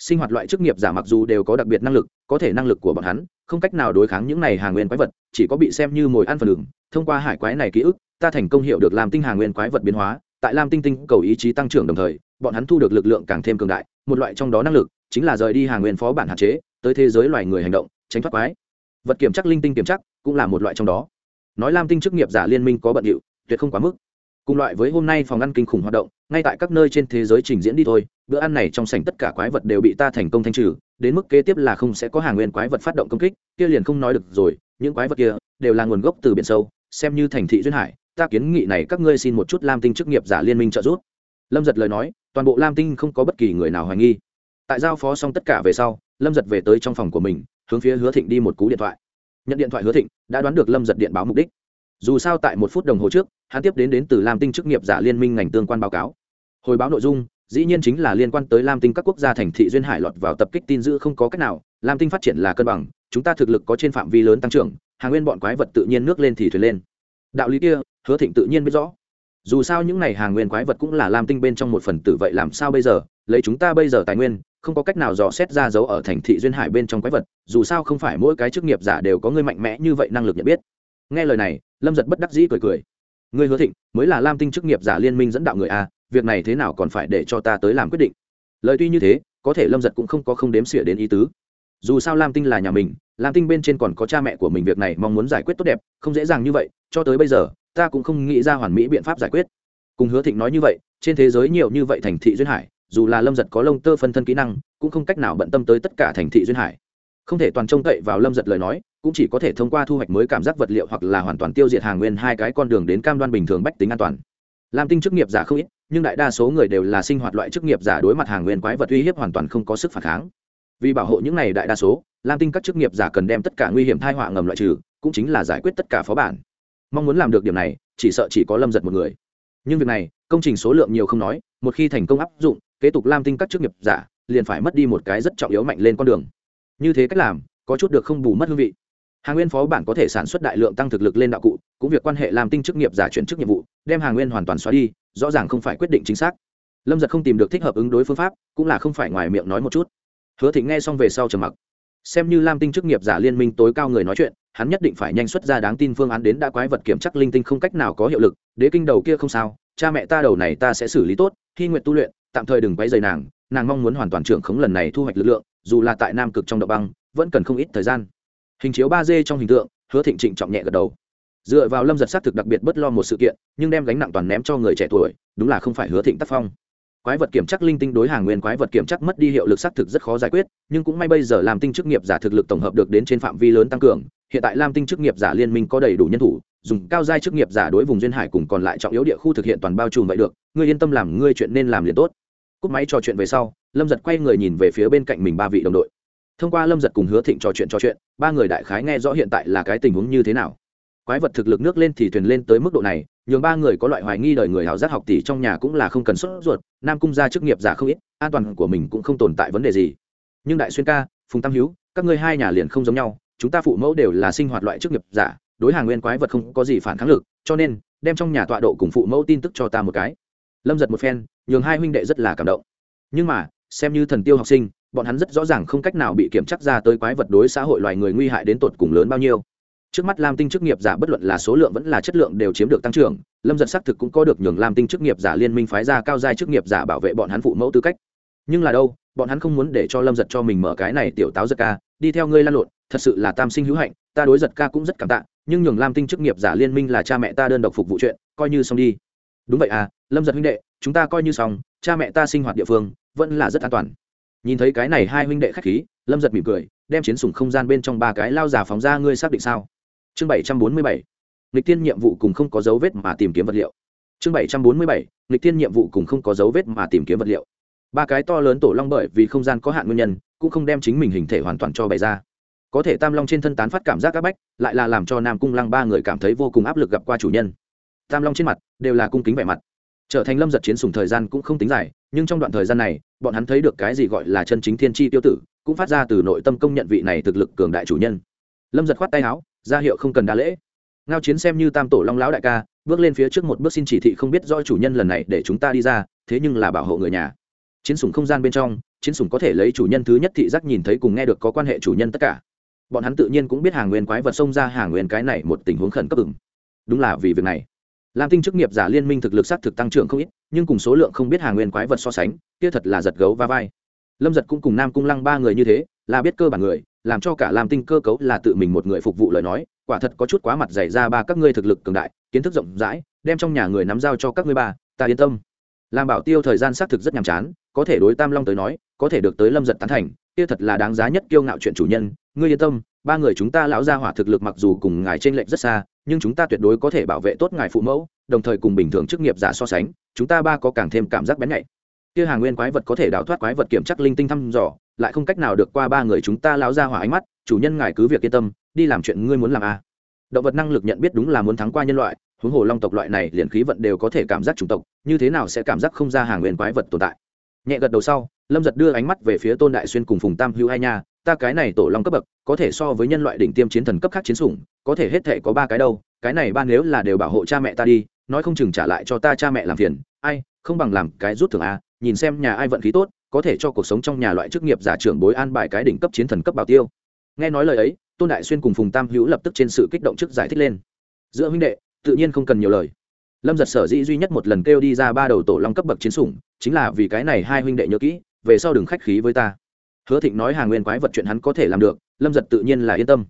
A: sinh hoạt loại chức nghiệp giả mặc dù đều có đặc biệt năng lực, có thể năng lực của bọn hắn, không cách nào đối kháng những này hàng nguyên quái vật, chỉ có bị xem như mồi ăn phần đường. Thông qua hải quái này ký ức, ta thành công hiểu được làm tinh hàng nguyên quái vật biến hóa. Tại lam tinh tinh cầu ý chí tăng trưởng đồng thời, bọn hắn thu được lực lượng càng thêm cường đại. Một loại trong đó năng lực chính là rời đi hàng nguyên phó bản hạn chế, tới thế giới loài người hành động, tránh thoát quái. Vật kiểm chắc, linh tinh kiểm chắc cũng là một loại trong đó. Nói lam tinh chức nghiệp giả liên minh có bận điệu, tuyệt không quá mức cùng loại với hôm nay phòng ăn kinh khủng hoạt động, ngay tại các nơi trên thế giới trình diễn đi thôi, bữa ăn này trong sảnh tất cả quái vật đều bị ta thành công thanh trừ, đến mức kế tiếp là không sẽ có hàng nguyên quái vật phát động công kích, kia liền không nói được rồi, những quái vật kia đều là nguồn gốc từ biển sâu, xem như thành thị duyên hải, ta kiến nghị này các ngươi xin một chút lam tinh chức nghiệp giả liên minh trợ giúp. Lâm giật lời nói, toàn bộ lam tinh không có bất kỳ người nào hoài nghi. Tại giao phó xong tất cả về sau, lâm giật về tới trong phòng của mình, hướng phía hứa thịnh đi một cú điện thoại. Nhận điện thoại hứa thịnh, đã đoán được lâm giật điện báo mục đích dù sao tại một phút đồng hồ trước, hắn tiếp đến đến từ lam tinh chức nghiệp giả liên minh ngành tương quan báo cáo. Hồi báo nội dung, dĩ nhiên chính là liên quan tới lam tinh các quốc gia thành thị duyên hải lọt vào tập kích tin dữ không có cách nào, lam tinh phát triển là cân bằng, chúng ta thực lực có trên phạm vi lớn tăng trưởng, hàng nguyên bọn quái vật tự nhiên nước lên thì thuyền lên. Đạo lý kia, hứa thịnh tự nhiên biết rõ. Dù sao những n à y hàng nguyên quái vật cũng là lam tinh bên trong một phần tử vậy làm sao bây giờ? Lấy chúng ta bây giờ tài nguyên, không có cách nào dò xét ra dấu ở thành thị duyên hải bên trong quái vật, dù sao không phải mỗi cái chức nghiệp giả đều có người mạnh mẽ như vậy năng lực nhận biết nghe lời này, lâm giật bất đắc dĩ cười cười. Ngươi hứa thịnh, mới là lam tinh chức nghiệp giả liên minh dẫn đạo người a, việc này thế nào còn phải để cho ta tới làm quyết định? Lời tuy như thế, có thể lâm giật cũng không có không đếm xỉa đến ý tứ. Dù sao lam tinh là nhà mình, lam tinh bên trên còn có cha mẹ của mình việc này mong muốn giải quyết tốt đẹp, không dễ dàng như vậy, cho tới bây giờ, ta cũng không nghĩ ra hoàn mỹ biện pháp giải quyết. Cùng hứa thịnh nói như vậy, trên thế giới nhiều như vậy thành thị duyên hải, dù là lâm giật có lông tơ phân thân kỹ năng, cũng không cách nào bận tâm tới tất cả thành thị duyên hải không thể toàn trông cậy vào lâm giật lời nói, cũng chỉ có thể thông qua thu hoạch mới cảm giác vật liệu hoặc là hoàn toàn tiêu diệt hàng nguyên hai cái con đường đến cam đoan bình thường bách tính an toàn. Làm tinh chức nghiệp giả không ít, nhưng đại đa số người đều là sinh hoạt loại chức nghiệp giả đối mặt hàng nguyên quái vật uy hiếp hoàn toàn không có sức phản kháng. Vì bảo hộ những này đại đa số, lam tinh các chức nghiệp giả cần đem tất cả nguy hiểm thai họa ngầm loại trừ, cũng chính là giải quyết tất cả phó bản. Mong muốn làm được điểm này, chỉ sợ chỉ có lâm giật một người. Nhưng việc này, công trình số lượng nhiều không nói, một khi thành công áp dụng, kế tục lam tinh các chức nghiệp giả, liền phải mất đi một cái rất trọng yếu mạnh lên con đường như thế cách làm, có chút được không bù mất hương vị. Hàng nguyên phó bản có thể sản xuất đại lượng tăng thực lực lên đạo cụ, cũng việc quan hệ làm tinh chức nghiệp giả chuyển chức nhiệm vụ, đem hàng nguyên hoàn toàn xóa đi, rõ ràng không phải quyết định chính xác. Lâm giật không tìm được thích hợp ứng đối phương pháp, cũng là không phải ngoài miệng nói một chút. Hứa thịnh nghe xong về sau trầm mặc. Xem như lam tinh chức nghiệp giả liên minh tối cao người nói chuyện, hắn nhất định phải nhanh xuất ra đáng tin phương án đến đã quái vật kiểm chắc linh tinh không cách nào có hiệu lực, đế kinh đầu kia không sao, cha mẹ ta đầu này ta sẽ xử lý tốt, khi nguyện tu luyện, tạm thời đừng quay dày nàng nàng mong muốn hoàn toàn trưởng khống lần này thu hoạch lực lượng dù là tại nam cực trong đậu băng, vẫn cần không ít thời gian. Hình chiếu ba d trong hình tượng, hứa thịnh trịnh trọng nhẹ gật đầu. Dựa vào lâm giật xác thực đặc biệt bất lo một sự kiện, nhưng đem gánh nặng toàn ném cho người trẻ tuổi, đúng là không phải hứa thịnh tác phong. Quái vật kiểm chắc linh tinh đối hàng nguyên quái vật kiểm chắc mất đi hiệu lực xác thực rất khó giải quyết, nhưng cũng may bây giờ làm tinh chức nghiệp giả thực lực tổng hợp được đến trên phạm vi lớn tăng cường, hiện tại lam tinh chức nghiệp giả liên minh có đầy đủ nhân thủ, dùng cao giai chức nghiệp giả đối vùng duyên hải cùng còn lại trọng yếu địa khu thực hiện toàn bao trùm vậy được, ngươi yên tâm làm, ngươi chuyện nên làm liền tốt cúp máy trò chuyện về sau, lâm giật quay người nhìn về phía bên cạnh mình ba vị đồng đội. Thông qua lâm giật cùng hứa thịnh trò chuyện trò chuyện, ba người đại khái nghe rõ hiện tại là cái tình huống như thế nào. Quái vật thực lực nước lên thì thuyền lên tới mức độ này, nhường ba người có loại hoài nghi đời người hào giác học tỷ trong nhà cũng là không cần sốt ruột, nam cung ra chức nghiệp giả không ít, an toàn của mình cũng không tồn tại vấn đề gì. Nhưng đại xuyên ca, phùng tam hữu các ngươi hai nhà liền không giống nhau, chúng ta phụ mẫu đều là sinh hoạt loại chức nghiệp giả, đối hàng nguyên quái vật không có gì phản kháng lực, cho nên, đem trong nhà tọa độ cùng phụ mẫu tin tức cho ta một cái. Lâm giật một phen nhường hai huynh đệ rất là cảm động. Nhưng mà, xem như thần tiêu học sinh, bọn hắn rất rõ ràng không cách nào bị kiểm chắc ra tới quái vật đối xã hội loài người nguy hại đến tột cùng lớn bao nhiêu. Trước mắt lam tinh chức nghiệp giả bất luận là số lượng vẫn là chất lượng đều chiếm được tăng trưởng, lâm giật xác thực cũng có được nhường lam tinh chức nghiệp giả liên minh phái ra cao giai chức nghiệp giả bảo vệ bọn hắn phụ mẫu tư cách. Nhưng là đâu, bọn hắn không muốn để cho lâm giật cho mình mở cái này tiểu táo giật ca, đi theo ngươi lan lộn, thật sự là tam sinh hữu hạnh, ta đối giật ca cũng rất cảm tạ, nhưng nhường lam tinh chức nghiệp giả liên minh là cha mẹ ta đơn độc phục vụ chuyện, coi như xong đi. Đúng vậy à lâm giật huynh đệ chúng ta coi như xong, cha mẹ ta sinh hoạt địa phương vẫn là rất an toàn. Nhìn thấy cái này hai huynh đệ khách khí, lâm giật mỉm cười, đem chiến sủng không gian bên trong ba cái lao giả phóng ra, ngươi xác định sao? Chương bảy trăm bốn mươi bảy lịch tiên nhiệm vụ cùng không có dấu vết mà tìm kiếm vật liệu. Chương bảy trăm bốn mươi bảy lịch tiên nhiệm vụ cùng không có dấu vết mà tìm kiếm vật liệu. Ba cái to lớn tổ long bởi vì không gian có hạn nguyên nhân, cũng không đem chính mình hình thể hoàn toàn cho bày ra. Có thể tam long trên thân tán phát cảm giác áp bách, lại là làm cho nam cung lăng ba người cảm thấy vô cùng áp lực gặp qua chủ nhân. Tam long trên mặt đều là cung kính vẻ mặt trở thành lâm giật chiến sùng thời gian cũng không tính dài, nhưng trong đoạn thời gian này, bọn hắn thấy được cái gì gọi là chân chính thiên tri tiêu tử, cũng phát ra từ nội tâm công nhận vị này thực lực cường đại chủ nhân. Lâm giật khoát tay áo, ra hiệu không cần đa lễ. Ngao chiến xem như tam tổ long lão đại ca, bước lên phía trước một bước xin chỉ thị không biết do chủ nhân lần này để chúng ta đi ra, thế nhưng là bảo hộ người nhà. Chiến sủng không gian bên trong, chiến sủng có thể lấy chủ nhân thứ nhất thị giác nhìn thấy cùng nghe được có quan hệ chủ nhân tất cả. Bọn hắn tự nhiên cũng biết hàng nguyên quái vật xông ra hàng nguyên cái này một tình huống khẩn cấp ừng đúng là vì việc này lam tinh chức nghiệp giả liên minh thực lực s á t thực tăng trưởng không ít, nhưng cùng số lượng không biết hàng nguyên quái vật so sánh, kia thật là giật gấu va vai. Lâm giật cũng cùng nam cung lăng ba người như thế, là biết cơ bản người, làm cho cả lam tinh cơ cấu là tự mình một người phục vụ lời nói, quả thật có chút quá mặt dày ra ba các ngươi thực lực cường đại, kiến thức rộng rãi, đem trong nhà người nắm giao cho các ngươi ba, ta yên tâm. Làm bảo tiêu thời gian xác thực rất nhàm chán, có thể đối tam long tới nói, có thể được tới lâm giật tán thành, kia thật là đáng giá nhất kiêu ngạo chuyện chủ nhân, ngươi yên tâm, ba người chúng ta lão gia hỏa thực lực mặc dù cùng ngài trên lệnh rất xa nhưng chúng ta tuyệt đối có thể bảo vệ tốt ngài phụ mẫu, đồng thời cùng bình thường chức nghiệp giả so sánh, chúng ta ba có càng thêm cảm giác bén nhạy kia hàng nguyên quái vật có thể đào thoát quái vật kiểm chắc linh tinh thăm dò, lại không cách nào được qua ba người chúng ta lao ra hỏa ánh mắt, chủ nhân ngài cứ việc yên tâm, đi làm chuyện ngươi muốn làm a à. động vật năng lực nhận biết đúng là muốn thắng qua nhân loại, huống hồ long tộc loại này liền khí vận đều có thể cảm giác chủng tộc, như thế nào sẽ cảm giác không ra hàng nguyên quái vật tồn tại nhẹ gật đầu sau, lâm giật đưa ánh mắt về phía tôn đại xuyên cùng phùng tam hữu hai nha ta cái này tổ long cấp bậc, có thể so với nhân loại đỉnh tiêm chiến thần cấp khác chiến sủng, có thể hết thể có ba cái đâu, cái này ba nếu là đều bảo hộ cha mẹ ta đi, nói không chừng trả lại cho ta cha mẹ làm phiền. Ai, không bằng làm cái rút thưởng a, nhìn xem nhà ai vận khí tốt, có thể cho cuộc sống trong nhà loại chức nghiệp giả trưởng bối an bài cái đỉnh cấp chiến thần cấp bảo tiêu. Nghe nói lời ấy, tôn đại xuyên cùng phùng tam hữu lập tức trên sự kích động trước giải thích lên. Giữa huynh đệ, tự nhiên không cần nhiều lời. Lâm giật sở dĩ duy nhất một lần kêu đi ra ba đầu tổ long cấp bậc chiến sủng, chính là vì cái này hai huynh đệ nhớ kỹ, về sau đừng khách khí với ta hứa thịnh nói hàng nguyên quái vật chuyện hắn có thể làm được, lâm giật tự nhiên là yên tâm.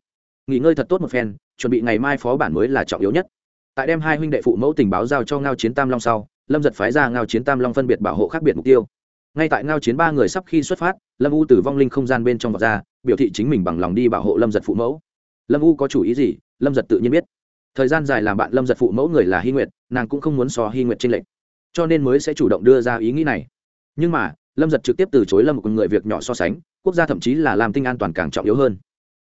A: Nghỉ ngơi thật tốt một phen, chuẩn bị ngày mai phó bản mới là trọng yếu nhất. Tại đem hai huynh đệ phụ mẫu tình báo giao cho ngao chiến tam long sau, lâm giật phái ra ngao chiến tam long phân biệt bảo hộ khác biệt mục tiêu. Ngay tại ngao chiến ba người sắp khi xuất phát, lâm u từ vong linh không gian bên trong vọt ra, biểu thị chính mình bằng lòng đi bảo hộ lâm giật phụ mẫu. Lâm u có chủ ý gì? Lâm giật tự nhiên biết. Thời gian dài làm bạn lâm giật phụ mẫu người là hy nguyệt, nàng cũng không muốn so hy nguyệt tranh lệch, cho nên mới sẽ chủ động đưa ra ý nghĩ này. Nhưng mà lâm giật trực tiếp từ chối lâm một người việc nhỏ so sánh, quốc gia thậm chí là làm tinh an toàn càng trọng yếu hơn.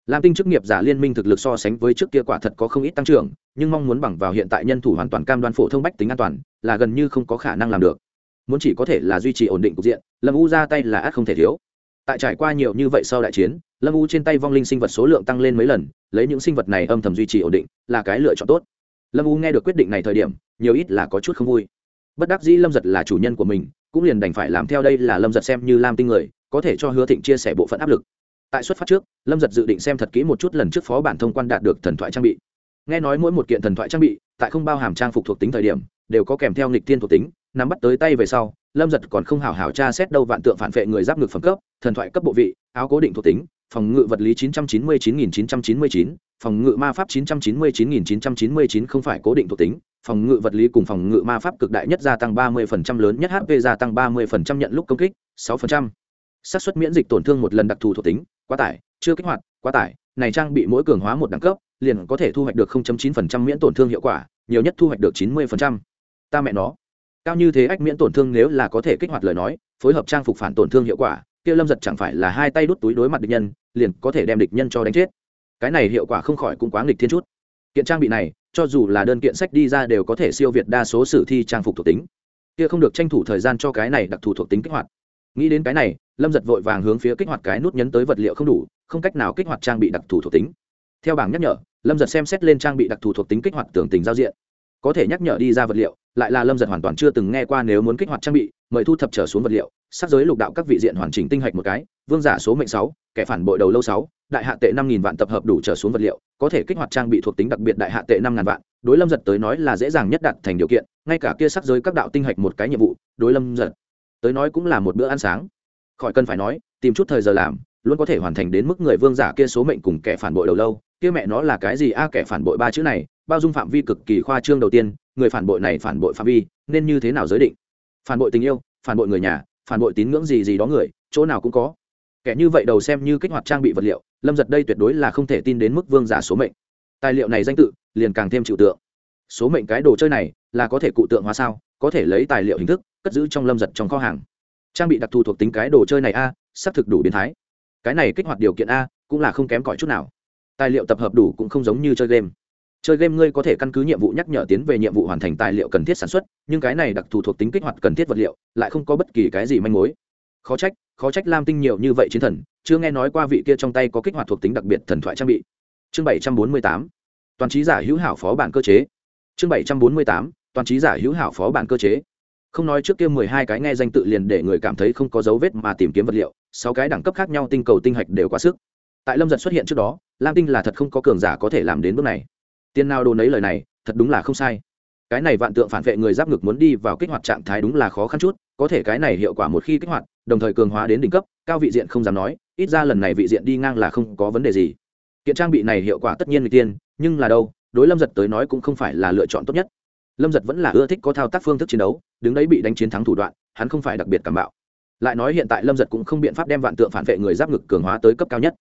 A: Làm tinh chức nghiệp giả liên minh thực lực so sánh với trước kia quả thật có không ít tăng trưởng, nhưng mong muốn bằng vào hiện tại nhân thủ hoàn toàn cam đoan phổ thông bách tính an toàn, là gần như không có khả năng làm được. Muốn chỉ có thể là duy trì ổn định cục diện, lâm u ra tay là ác không thể thiếu. Tại trải qua nhiều như vậy sau đại chiến, lâm u trên tay vong linh sinh vật số lượng tăng lên mấy lần, lấy những sinh vật này âm thầm duy trì ổn định, là cái lựa chọn tốt. Lâm u nghe được quyết định này thời điểm, nhiều ít là có chút không vui. Bất đắc dĩ lâm giật là chủ nhân của mình cũng liền đành phải làm theo đây là lâm giật xem như lam tinh người có thể cho hứa thịnh chia sẻ bộ phận áp lực tại xuất phát trước lâm giật dự định xem thật kỹ một chút lần trước phó bản thông quan đạt được thần thoại trang bị nghe nói mỗi một kiện thần thoại trang bị tại không bao hàm trang phục thuộc tính thời điểm đều có kèm theo nghịch thiên thuộc tính nắm bắt tới tay về sau lâm giật còn không hảo hảo tra xét đâu vạn tượng phản vệ người giáp ngực phẩm cấp thần thoại cấp bộ vị áo cố định thuộc tính phòng ngự vật lý 999.999, phòng ngự ma pháp 999.999 không phải cố định thuộc tính, phòng ngự vật lý cùng phòng ngự ma pháp cực đại nhất gia tăng 30% lớn nhất hp gia tăng 30% nhận lúc công kích 6%. xác suất miễn dịch tổn thương một lần đặc thù thuộc tính, quá tải, chưa kích hoạt, quá tải, này trang bị mỗi cường hóa một đẳng cấp, liền có thể thu hoạch được 0.9% miễn tổn thương hiệu quả, nhiều nhất thu hoạch được 90%. ta mẹ nó cao như thế ách miễn tổn thương nếu là có thể kích hoạt lời nói, phối hợp trang phục phản tổn thương hiệu quả, kia lâm giật chẳng phải là hai tay đút túi đối mặt địch nhân, liền có thể đem địch nhân cho đánh chết cái này hiệu quả không khỏi cũng quá nghịch thiên chút. Kiện trang bị này, cho dù là đơn kiện sách đi ra đều có thể siêu việt đa số sử thi trang phục thuộc tính. Kia không được tranh thủ thời gian cho cái này đặc thù thuộc tính kích hoạt. Nghĩ đến cái này, lâm giật vội vàng hướng phía kích hoạt cái nút nhấn tới vật liệu không đủ, không cách nào kích hoạt trang bị đặc thù thuộc tính. Theo bảng nhắc nhở, lâm giật xem xét lên trang bị đặc thù thuộc tính kích hoạt tưởng tình giao diện có thể nhắc nhở đi ra vật liệu, lại là lâm giật hoàn toàn chưa từng nghe qua nếu muốn kích hoạt trang bị, mời thu thập trở xuống vật liệu sắc giới lục đạo các vị diện hoàn chỉnh tinh hạch một cái, vương giả số mệnh sáu, kẻ phản bội đầu lâu sáu, đại hạ tệ năm nghìn vạn tập hợp đủ trở xuống vật liệu, có thể kích hoạt trang bị thuộc tính đặc biệt đại hạ tệ năm ngàn vạn, đối lâm giật tới nói là dễ dàng nhất đặt thành điều kiện, ngay cả kia sắc giới các đạo tinh hạch một cái nhiệm vụ, đối lâm giật tới nói cũng là một bữa ăn sáng. Khỏi cần phải nói, tìm chút thời giờ làm, luôn có thể hoàn thành đến mức người vương giả kia số mệnh cùng kẻ phản bội đầu lâu, kia mẹ nó là cái gì? A, kẻ phản bội ba chữ này bao dung phạm vi cực kỳ khoa trương đầu tiên, người phản bội này phản bội phạm vi, nên như thế nào giới định? Phản bội tình yêu, phản bội người nhà, phản bội tín ngưỡng gì gì đó người, chỗ nào cũng có. Kẻ như vậy đầu xem như kích hoạt trang bị vật liệu, lâm giật đây tuyệt đối là không thể tin đến mức vương giả số mệnh. Tài liệu này danh tự, liền càng thêm chịu tượng. Số mệnh cái đồ chơi này, là có thể cụ tượng hóa sao, có thể lấy tài liệu hình thức, cất giữ trong lâm giật trong kho hàng. Trang bị đặc thù thuộc tính cái đồ chơi này a, xác thực đủ biến thái. Cái này kích hoạt điều kiện a, cũng là không kém cỏi chút nào. Tài liệu tập hợp đủ cũng không giống như chơi game chơi game ngươi có thể căn cứ nhiệm vụ nhắc nhở tiến về nhiệm vụ hoàn thành tài liệu cần thiết sản xuất, nhưng cái này đặc thù thuộc tính kích hoạt cần thiết vật liệu, lại không có bất kỳ cái gì manh mối. Khó trách khó trách lam tinh nhiều như vậy chiến thần, chưa nghe nói qua vị kia trong tay có kích hoạt thuộc tính đặc biệt thần thoại trang bị. Chương bảy trăm bốn mươi tám, toàn trí giả hữu hảo phó bản cơ chế. Chương bảy trăm bốn mươi tám, toàn trí giả hữu hảo phó bản cơ chế. Không nói trước kia mười hai cái nghe danh tự liền để người cảm thấy không có dấu vết mà tìm kiếm vật liệu, sáu cái đẳng cấp khác nhau tinh cầu tinh hạch đều quá sức. Tại lâm giật xuất hiện trước đó, lam tinh là thật không có cường giả có thể làm đến bước này tiên nào đồ nấy lời này, thật đúng là không sai. Cái này vạn tượng phản vệ người giáp ngực muốn đi vào kích hoạt trạng thái đúng là khó khăn chút, có thể cái này hiệu quả một khi kích hoạt, đồng thời cường hóa đến đỉnh cấp, cao vị diện không dám nói, ít ra lần này vị diện đi ngang là không có vấn đề gì. Kiện trang bị này hiệu quả tất nhiên người tiên, nhưng là đâu, đối lâm giật tới nói cũng không phải là lựa chọn tốt nhất. Lâm giật vẫn là ưa thích có thao tác phương thức chiến đấu, đứng đấy bị đánh chiến thắng thủ đoạn, hắn không phải đặc biệt cảm bạo. Lại nói hiện tại lâm giật cũng không biện pháp đem vạn tượng phản vệ người giáp ngực cường hóa tới cấp cao nhất.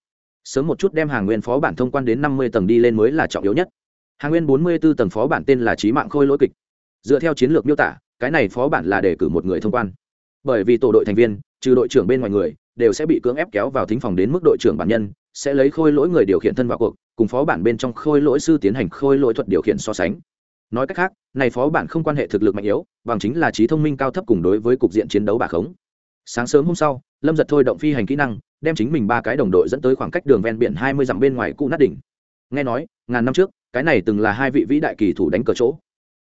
A: Sớm một chút đem hàng nguyên phó bản thông quan đến năm mươi tầng đi lên mới là trọng yếu nhất hàng nguyên bốn mươi b ố tầng phó bản tên là trí mạng khôi lỗi kịch. Dựa theo chiến lược miêu tả, cái này phó bản là để cử một người thông quan. Bởi vì tổ đội thành viên, trừ đội trưởng bên ngoài người, đều sẽ bị cưỡng ép kéo vào thính phòng đến mức đội trưởng bản nhân, sẽ lấy khôi lỗi người điều khiển thân vào cuộc, cùng phó bản bên trong khôi lỗi sư tiến hành khôi lỗi thuật điều khiển so sánh. Nói cách khác, này phó bản không quan hệ thực lực mạnh yếu, bằng chính là trí thông minh cao thấp cùng đối với cục diện chiến đấu bà khống. Sáng sớm hôm sau, lâm giật thôi động phi hành kỹ năng, đem chính mình ba cái đồng đội dẫn tới khoảng cách đường ven biển hai mươi dặm bên ngoài cụ nát đỉnh. Nghe nói, ngàn năm trước cái này từng là hai vị vĩ đại kỳ thủ đánh cờ chỗ.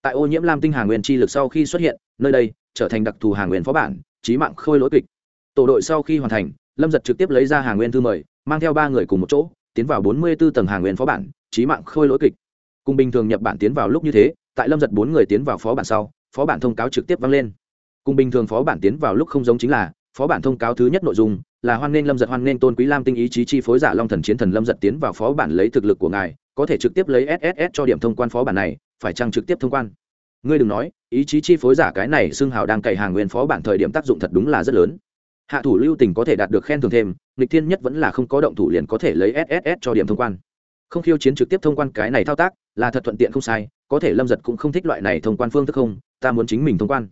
A: Tại ô nhiễm lam tinh hà nguyên chi lực sau khi xuất hiện, nơi đây trở thành đặc thù hà nguyên phó bản trí mạng khôi lỗi kịch. Tổ đội sau khi hoàn thành, lâm giật trực tiếp lấy ra hà nguyên thư mời, mang theo ba người cùng một chỗ, tiến vào bốn mươi b ố tầng hà nguyên phó bản trí mạng khôi lỗi kịch. Cùng bình thường nhập bản tiến vào lúc như thế, tại lâm giật bốn người tiến vào phó bản sau, phó bản thông cáo trực tiếp vang lên. Cùng bình thường phó bản tiến vào lúc không giống chính là, phó bản thông cáo thứ nhất nội dung là hoan nghênh lâm giật hoan nghênh tôn quý lam tinh ý chí chi phối giả long thần chiến thần lâm giật tiến vào phó bản lấy thực lực của ngài có thể trực tiếp lấy sss cho điểm thông quan phó bản này, phải chăng trực tiếp thông quan? Ngươi đừng nói, ý chí chi phối giả cái này xưng hào đang cày hàng nguyên phó bản thời điểm tác dụng thật đúng là rất lớn. Hạ thủ lưu tình có thể đạt được khen thưởng thêm, nghịch thiên nhất vẫn là không có động thủ liền có thể lấy sss cho điểm thông quan. Không khiêu chiến trực tiếp thông quan cái này thao tác, là thật thuận tiện không sai, có thể lâm giật cũng không thích loại này thông quan phương thức không, ta muốn chính mình thông quan.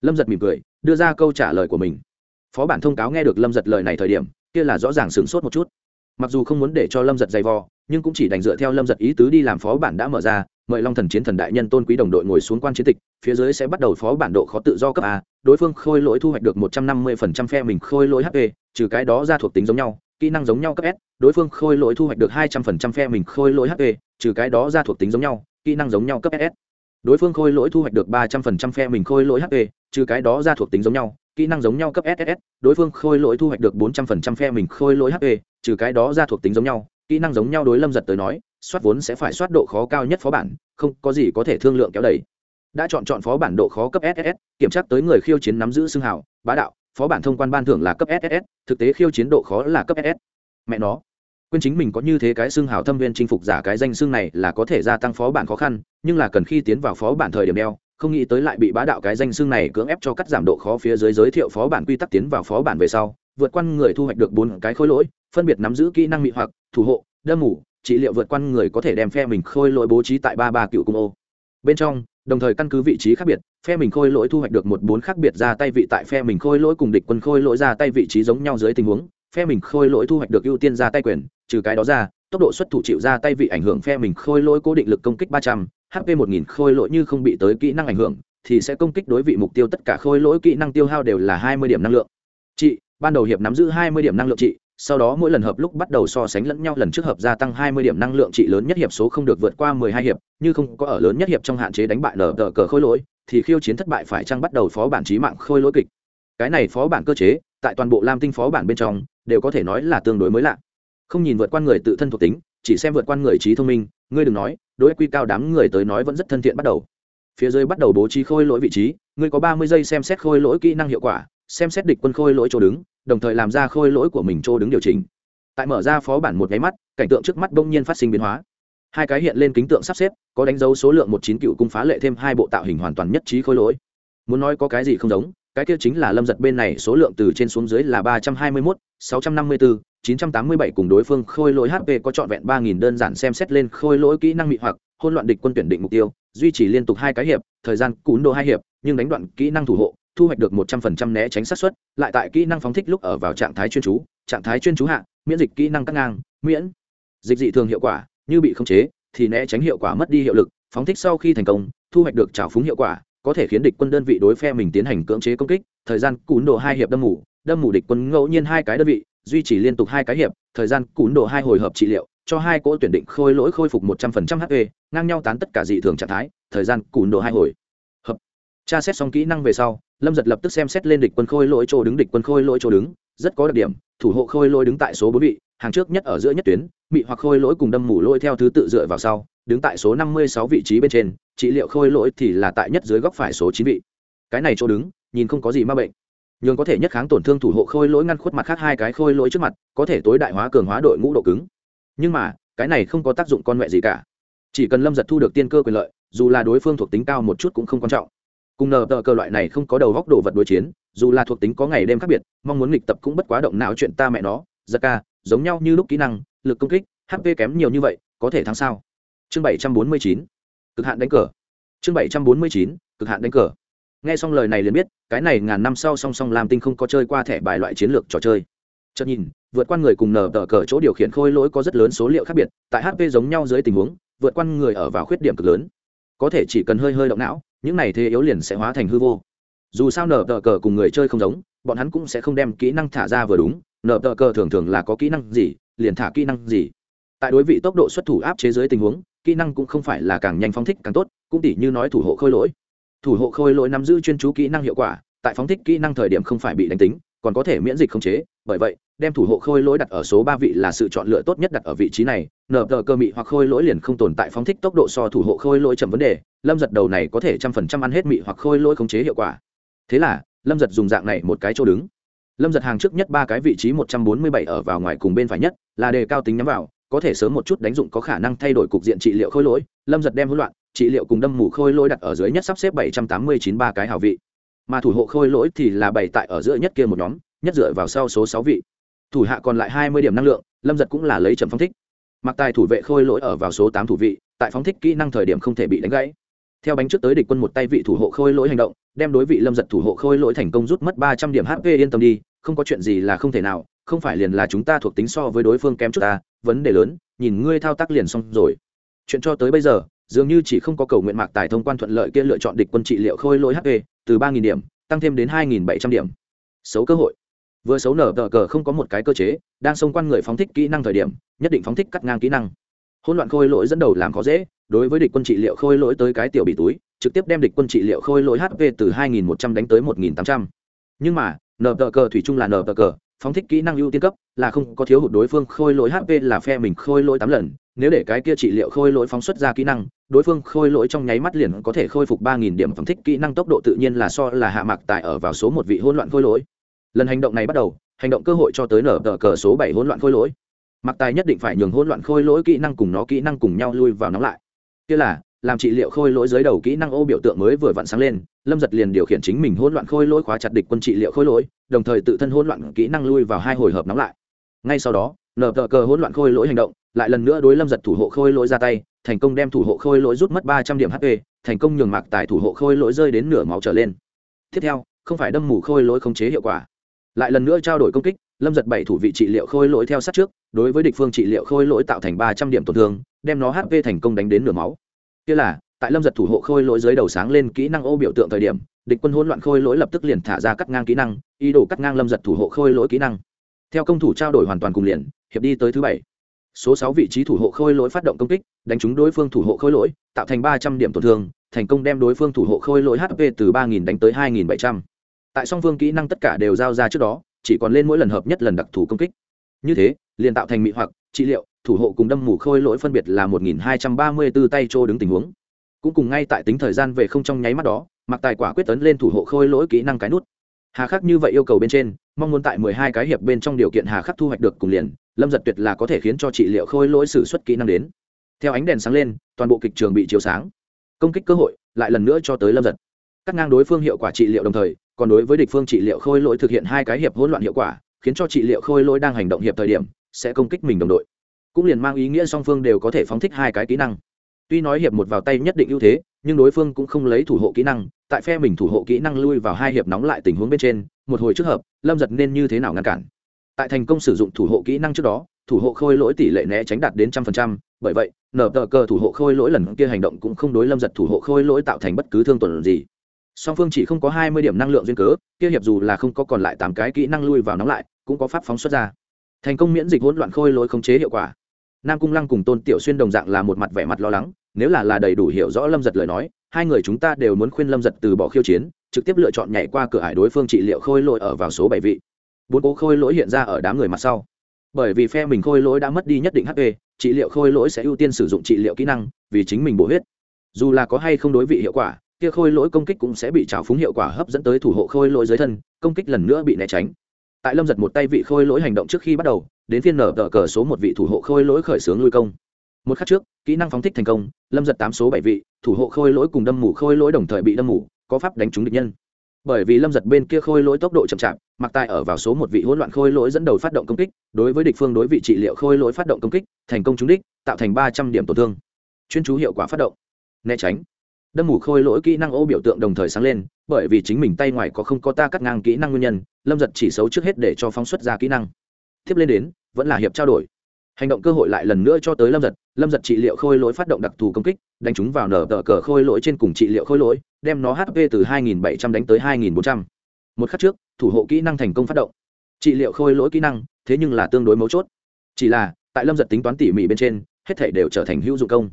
A: Lâm giật mỉm cười, đưa ra câu trả lời của mình. Phó bản thông cáo nghe được lâm giật lời này thời điểm, kia là rõ ràng sửng sốt một chút mặc dù không muốn để cho lâm giật dày vò, nhưng cũng chỉ đành dựa theo lâm giật ý tứ đi làm phó bản đã mở ra, mời long thần chiến thần đại nhân tôn quý đồng đội ngồi xuống quan chiến tịch, phía dưới sẽ bắt đầu phó bản độ khó tự do cấp a, đối phương khôi lỗi thu hoạch được một trăm năm mươi phần trăm phe mình khôi lỗi hp trừ cái đó ra thuộc tính giống nhau, kỹ năng giống nhau cấp s, đối phương khôi lỗi thu hoạch được hai trăm phần trăm phe mình khôi lỗi hp trừ cái đó ra thuộc tính giống nhau, kỹ năng giống nhau cấp s. Đối phương khôi lỗi thu hoạch được ba trăm phần trăm phe mình khôi lỗi hp trừ cái đó ra thuộc tính giống nhau, kỹ năng giống nhau cấp ss đối phương khôi lỗi thu hoạch được bốn trăm phần trăm phe mình khôi lỗi hp trừ cái đó ra thuộc tính giống nhau, kỹ năng giống nhau đối lâm giật tới nói, soát vốn sẽ phải soát độ khó cao nhất phó bản, không có gì có thể thương lượng kéo đầy. Đã chọn chọn phó bản độ khó cấp ss kiểm tra tới người khiêu chiến nắm giữ xương hào, bá đạo, phó bản thông quan ban thưởng là cấp ss thực tế khiêu chiến độ khó là cấp ss mẹ nó, quên chính mình có như thế cái xương hào thâm viên chinh phục giả cái danh xương này là có thể gia tăng phó bản khó khăn, nhưng là cần khi tiến vào phó bản thời điểm đeo, không nghĩ tới lại bị bá đạo cái danh xương này cưỡng ép cho cắt giảm độ khó phía dưới giới thiệu phó bản quy tắc tiến vào phó bản về sau vượt qua người thu hoạch được bốn cái khối lỗi, phân biệt nắm giữ kỹ năng mị hoặc, thủ hộ, đâm mủ, trị liệu vượt qua người có thể đem phe mình khôi lỗi bố trí tại ba ba cựu cung ô. Bên trong, đồng thời căn cứ vị trí khác biệt, phe mình khôi lỗi thu hoạch được một bốn khác biệt ra tay vị tại phe mình khôi lỗi cùng địch quân khôi lỗi ra tay vị trí giống nhau dưới tình huống, phe mình khôi lỗi thu hoạch được ưu tiên ra tay quyền, trừ cái đó ra, tốc độ xuất thủ chịu ra tay vị ảnh hưởng phe mình khôi lỗi cố định lực công kích ba trăm hp một nghìn khôi lỗi như không bị tới kỹ năng ảnh hưởng, thì sẽ công kích đối vị mục tiêu tất cả khôi lỗi kỹ năng tiêu hao đều là hai mươi điểm năng lượng chị ban đầu hiệp nắm giữ hai mươi điểm năng lượng trị, sau đó mỗi lần hợp lúc bắt đầu so sánh lẫn nhau lần trước hợp gia tăng hai mươi điểm năng lượng trị lớn nhất hiệp số không được vượt qua mười hai hiệp, như không có ở lớn nhất hiệp trong hạn chế đánh bại nở tờ cờ khôi lỗi, thì khiêu chiến thất bại phải chăng bắt đầu phó bản trí mạng khôi lỗi kịch. Cái này phó bản cơ chế, tại toàn bộ Lam Tinh phó bản bên trong, đều có thể nói là tương đối mới lạ. Không nhìn vượt qua người tự thân thuộc tính, chỉ xem vượt qua người trí thông minh, ngươi đừng nói, đối quy cao đám người tới nói vẫn rất thân thiện bắt đầu. Phía dưới bắt đầu bố trí khôi lỗi vị trí, ngươi có ba mươi giây xem xét khôi lỗi kỹ năng hiệu quả, xem xét địch quân khôi lỗi chỗ đứng, đồng thời làm ra khôi lỗi của mình chỗ đứng điều chỉnh. Tại mở ra phó bản một nháy mắt cảnh tượng trước mắt bỗng nhiên phát sinh biến hóa. Hai cái hiện lên kính tượng sắp xếp có đánh dấu số lượng một chín cựu cung phá lệ thêm hai bộ tạo hình hoàn toàn nhất trí khôi lỗi. Muốn nói có cái gì không giống cái kia chính là lâm giật bên này số lượng từ trên xuống dưới là ba trăm hai mươi mốt sáu trăm năm mươi bốn chín trăm tám mươi bảy cùng đối phương khôi lỗi hp có trọn vẹn ba nghìn đơn giản xem xét lên khôi lỗi kỹ năng mị hoặc hôn loạn địch quân tuyển định mục tiêu duy trì liên tục hai cái hiệp thời gian cún đồ hai hiệp nhưng đánh đoạn kỹ năng thủ hộ thu hoạch được một trăm phần trăm né tránh sát xuất lại tại kỹ năng phóng thích lúc ở vào trạng thái chuyên chú, trạng thái chuyên chú hạ, miễn dịch kỹ năng cắt ngang, miễn dịch dị thường hiệu quả, như bị khống chế thì né tránh hiệu quả mất đi hiệu lực, phóng thích sau khi thành công, thu hoạch được trào phúng hiệu quả, có thể khiến địch quân đơn vị đối phe mình tiến hành cưỡng chế công kích, thời gian cún độ hai hiệp đâm mù đâm mù địch quân ngẫu nhiên hai cái đơn vị, duy trì liên tục hai cái hiệp, thời gian cún độ hai hồi hợp trị liệu, cho hai cỗ tuyển định khôi lỗi khôi phục một trăm phần trăm hp ngang nhau tán tất cả dị thường trạng thái, thời gian cún độ hai hồi tra xét xong kỹ năng về sau, lâm giật lập tức xem xét lên địch quân khôi lỗi chỗ đứng, địch quân khôi lỗi chỗ đứng, rất có đặc điểm, thủ hộ khôi lỗi đứng tại số bốn vị, hàng trước nhất ở giữa nhất tuyến, mị hoặc khôi lỗi cùng đâm mủ lỗi theo thứ tự dựa vào sau, đứng tại số năm mươi sáu vị trí bên trên, trị liệu khôi lỗi thì là tại nhất dưới góc phải số chín vị. Cái này chỗ đứng, nhìn không có gì ma bệnh. Nhưng có thể nhất kháng tổn thương thủ hộ khôi lỗi ngăn khuất mặt khác hai cái khôi lỗi trước mặt, có thể tối đại hóa cường hóa đội ngũ độ cứng. Nhưng mà, cái này không có tác dụng con mẹ gì cả. Chỉ cần lâm giật thu được tiên cơ quyền lợi, dù là đối phương thuộc tính cao một chút cũng không quan trọng cùng nờ tờ cơ loại này không có đầu góc đồ vật đối chiến, dù là thuộc tính có ngày đêm khác biệt, mong muốn nghịch tập cũng bất quá động não chuyện ta mẹ nó. Giật ca, giống nhau như lúc kỹ năng, lực công kích hp kém nhiều như vậy, có thể thắng sao? Chương bảy trăm bốn mươi chín, cực hạn đánh cờ. Chương bảy trăm bốn mươi chín, cực hạn đánh cờ. Nghe xong lời này liền biết, cái này ngàn năm sau song song làm tinh không có chơi qua thẻ bài loại chiến lược trò chơi. Chợt nhìn, vượt qua người cùng nở tờ cờ chỗ điều khiển khôi lỗi có rất lớn số liệu khác biệt, tại hp giống nhau dưới tình huống, vượt qua người ở vào khuyết điểm cực lớn. Có thể chỉ cần hơi hơi động não những này thế yếu liền sẽ hóa thành hư vô. Dù sao nở tờ cờ cùng người chơi không giống, bọn hắn cũng sẽ không đem kỹ năng thả ra vừa đúng, nở tờ cờ thường thường là có kỹ năng gì, liền thả kỹ năng gì. Tại đối vị tốc độ xuất thủ áp chế dưới tình huống, kỹ năng cũng không phải là càng nhanh phóng thích càng tốt, cũng tỉ như nói thủ hộ khôi lỗi. Thủ hộ khôi lỗi nắm giữ chuyên chú kỹ năng hiệu quả, tại phóng thích kỹ năng thời điểm không phải bị đánh tính còn có thể miễn dịch khống chế, bởi vậy, đem thủ hộ khôi lỗi đặt ở số ba vị là sự chọn lựa tốt nhất đặt ở vị trí này. Nở tờ cơ mị hoặc khôi lỗi liền không tồn tại phóng thích tốc độ so thủ hộ khôi lỗi chậm vấn đề. Lâm giật đầu này có thể trăm phần trăm ăn hết mị hoặc khôi lỗi khống chế hiệu quả. Thế là, lâm giật dùng dạng này một cái chỗ đứng. Lâm giật hàng trước nhất ba cái vị trí một trăm bốn mươi bảy ở vào ngoài cùng bên phải nhất, là đề cao tính nhắm vào, có thể sớm một chút đánh dụng có khả năng thay đổi cục diện trị liệu khôi lỗi. Lâm giật đem hỗn loạn, trị liệu cùng đâm mù khôi lỗi đặt ở dưới nhất sắp xếp bảy trăm tám mươi chín ba cái hào vị mà thủ hộ khôi lỗi thì là bảy tại ở giữa nhất kia một nhóm, nhất dựa vào sau số sáu vị. Thủ hạ còn lại hai mươi điểm năng lượng, lâm giật cũng là lấy chậm phong thích. Mặc tài thủ vệ khôi lỗi ở vào số tám thủ vị, tại phóng thích kỹ năng thời điểm không thể bị đánh gãy. Theo bánh trước tới địch quân một tay vị thủ hộ khôi lỗi hành động, đem đối vị lâm giật thủ hộ khôi lỗi thành công rút mất ba trăm điểm hp yên tâm đi, không có chuyện gì là không thể nào, không phải liền là chúng ta thuộc tính so với đối phương kém chút ta, vấn đề lớn, nhìn ngươi thao tác liền xong rồi. Chuyện cho tới bây giờ dường như chỉ không có cầu nguyện mạc tài thông quan thuận lợi kia lựa chọn địch quân trị liệu khôi lỗi hp từ ba nghìn điểm, tăng thêm đến hai nghìn bảy trăm điểm. Xấu cơ hội. Vừa xấu nở tờ cờ không có một cái cơ chế, đang xông quan người phóng thích kỹ năng thời điểm, nhất định phóng thích cắt ngang kỹ năng. Hỗn loạn khôi lỗi dẫn đầu làm khó dễ, đối với địch quân trị liệu khôi lỗi tới cái tiểu bị túi, trực tiếp đem địch quân trị liệu khôi lỗi hp từ 2.100 đánh tới 1.800. nhưng mà, nở tờ cờ thủy chung là nở tờ cờ phóng thích kỹ năng ưu tiên cấp, là không có thiếu hụt đối phương khôi lỗi hp là phe mình khôi lỗi tám lần, nếu để cái kia trị liệu khôi lỗi phóng xuất ra kỹ năng, đối phương khôi lỗi trong nháy mắt liền có thể khôi phục ba nghìn điểm phóng thích kỹ năng tốc độ tự nhiên là so là hạ mạc tại ở vào số một vị hỗn loạn khôi lỗi. Lần hành động này bắt đầu, hành động cơ hội cho tới nở tờ cờ số bảy hỗn loạn khôi lỗi. Mặc tài nhất định phải nhường hỗn loạn khôi lỗi kỹ năng cùng nó kỹ năng cùng nhau lui vào nóng lại. Kia là làm trị liệu khôi lỗi dưới đầu kỹ năng ô biểu tượng mới vừa vặn sáng lên, lâm giật liền điều khiển chính mình hỗn loạn khôi lỗi khóa chặt địch quân trị liệu khôi lỗi, đồng thời tự thân hỗn loạn kỹ năng lui vào hai hồi hợp nóng lại. Ngay sau đó, nở tờ cờ hỗn loạn khôi lỗi hành động, lại lần nữa đối lâm giật thủ hộ khôi lỗi ra tay, thành công đem thủ hộ khôi lỗi rút mất ba trăm điểm hp thành công nhường mạc tài thủ hộ khôi lỗi rơi đến nửa máu trở lên. Tiếp theo, không phải đâm mù khôi lỗi khống chế hiệu quả. Lại lần nữa trao đổi công kích, lâm giật bảy thủ vị trị liệu khôi lỗi theo sát trước, đối với địch phương trị liệu khôi lỗi tạo thành ba trăm điểm tổn thương, đem nó hp thành công đánh đến nửa máu kia là, tại lâm giật thủ hộ khôi lỗi dưới đầu sáng lên kỹ năng ô biểu tượng thời điểm, địch quân hỗn loạn khôi lỗi lập tức liền thả ra cắt ngang kỹ năng, ý đồ cắt ngang lâm giật thủ hộ khôi lỗi kỹ năng. Theo công thủ trao đổi hoàn toàn cùng liền, hiệp đi tới thứ bảy. Số sáu vị trí thủ hộ khôi lỗi phát động công kích, đánh trúng đối phương thủ hộ khôi lỗi, tạo thành ba trăm điểm tổn thương, thành công đem đối phương thủ hộ khôi lỗi hp từ ba nghìn đánh tới hai nghìn bảy trăm. Tại song phương kỹ năng tất cả đều giao ra trước đó, chỉ còn lên mỗi lần hợp nhất lần đặc thù công kích. Như thế, liền tạo thành mị hoặc, trị liệu thủ hộ cùng đâm mù khôi lỗi phân biệt là một nghìn hai trăm ba mươi 1234 tay trô đứng tình huống. Cũng cùng ngay tại tính thời gian về không trong nháy mắt đó mặc tài quả quyết tấn lên thủ hộ khôi lỗi kỹ năng cái nút. Hà khắc như vậy yêu cầu bên trên, mong muốn tại mười hai cái hiệp bên trong điều kiện hà khắc thu hoạch được cùng liền, lâm giật tuyệt là có thể khiến cho trị liệu khôi lỗi sử xuất kỹ năng đến. Theo ánh đèn sáng lên, toàn bộ kịch trường bị chiếu sáng. Công kích cơ hội lại lần nữa cho tới lâm giật. Cắt ngang đối phương hiệu quả trị liệu đồng thời, còn đối với địch phương trị liệu khôi lỗi thực hiện hai cái hiệp hỗn loạn hiệu quả, khiến cho trị liệu khôi lỗi đang hành động hiệp thời điểm, sẽ công kích mình đồng đội cũng liền mang ý nghĩa song phương đều có thể phóng thích hai cái kỹ năng. Tuy nói hiệp một vào tay nhất định ưu thế, nhưng đối phương cũng không lấy thủ hộ kỹ năng, tại phe mình thủ hộ kỹ năng lui vào hai hiệp nóng lại tình huống bên trên, một hồi trước hợp, lâm giật nên như thế nào ngăn cản? Tại thành công sử dụng thủ hộ kỹ năng trước đó, thủ hộ khôi lỗi tỷ lệ né tránh đạt đến trăm phần trăm, bởi vậy, nở tờ cờ thủ hộ khôi lỗi lần kia hành động cũng không đối lâm giật thủ hộ khôi lỗi tạo thành bất cứ thương tổn gì. Song phương chỉ không có hai mươi điểm năng lượng duyên cớ, kia hiệp dù là không có còn lại tám cái kỹ năng lui vào nóng lại, cũng có pháp phóng xuất ra. Thành công miễn dịch hỗn loạn khôi lỗi khống chế hiệu quả nam cung lăng cùng tôn tiểu xuyên đồng dạng là một mặt vẻ mặt lo lắng, nếu là là đầy đủ hiểu rõ lâm giật lời nói, hai người chúng ta đều muốn khuyên lâm giật từ bỏ khiêu chiến, trực tiếp lựa chọn nhảy qua cửa hải đối phương trị liệu khôi lỗi ở vào số bảy vị. Bốn cố khôi lỗi hiện ra ở đám người mặt sau. Bởi vì phe mình khôi lỗi đã mất đi nhất định hp trị liệu khôi lỗi sẽ ưu tiên sử dụng trị liệu kỹ năng, vì chính mình bổ huyết. Dù là có hay không đối vị hiệu quả, kia khôi lỗi công kích cũng sẽ bị trào phúng hiệu quả hấp dẫn tới thủ hộ khôi lỗi dưới thân, công kích lần nữa bị né tránh tại lâm giật một tay vị khôi lỗi hành động trước khi bắt đầu, đến phiên nở tờ cờ số một vị thủ hộ khôi lỗi khởi xướng lui công. Một khắc trước, kỹ năng phóng thích thành công, lâm giật tám số bảy vị, thủ hộ khôi lỗi cùng đâm mủ khôi lỗi đồng thời bị đâm mủ có pháp đánh trúng địch nhân. Bởi vì lâm giật bên kia khôi lỗi tốc độ chậm chạp mặc tài ở vào số một vị hỗn loạn khôi lỗi dẫn đầu phát động công kích, đối với địch phương đối vị trị liệu khôi lỗi phát động công kích, thành công trúng đích, tạo thành ba trăm điểm tổn thương. Chuyên chú hiệu quả phát động. Né tránh đâm mù khôi lỗi kỹ năng ô biểu tượng đồng thời sáng lên, bởi vì chính mình tay ngoài có không có ta cắt ngang kỹ năng nguyên nhân, lâm giật chỉ xấu trước hết để cho phóng xuất ra kỹ năng. Tiếp lên đến, vẫn là hiệp trao đổi. Hành động cơ hội lại lần nữa cho tới lâm giật lâm giật trị liệu khôi lỗi phát động đặc thù công kích, đánh chúng vào nở tờ cờ khôi lỗi trên cùng trị liệu khôi lỗi, đem nó hp từ 2.700 đánh tới 2.400. một khắc trước, thủ hộ kỹ năng thành công phát động. Trị liệu khôi lỗi kỹ năng, thế nhưng là tương đối mấu chốt. Chỉ là, tại lâm giật tính toán tỉ mỉ bên trên, hết thể đều trở thành hữu dụng công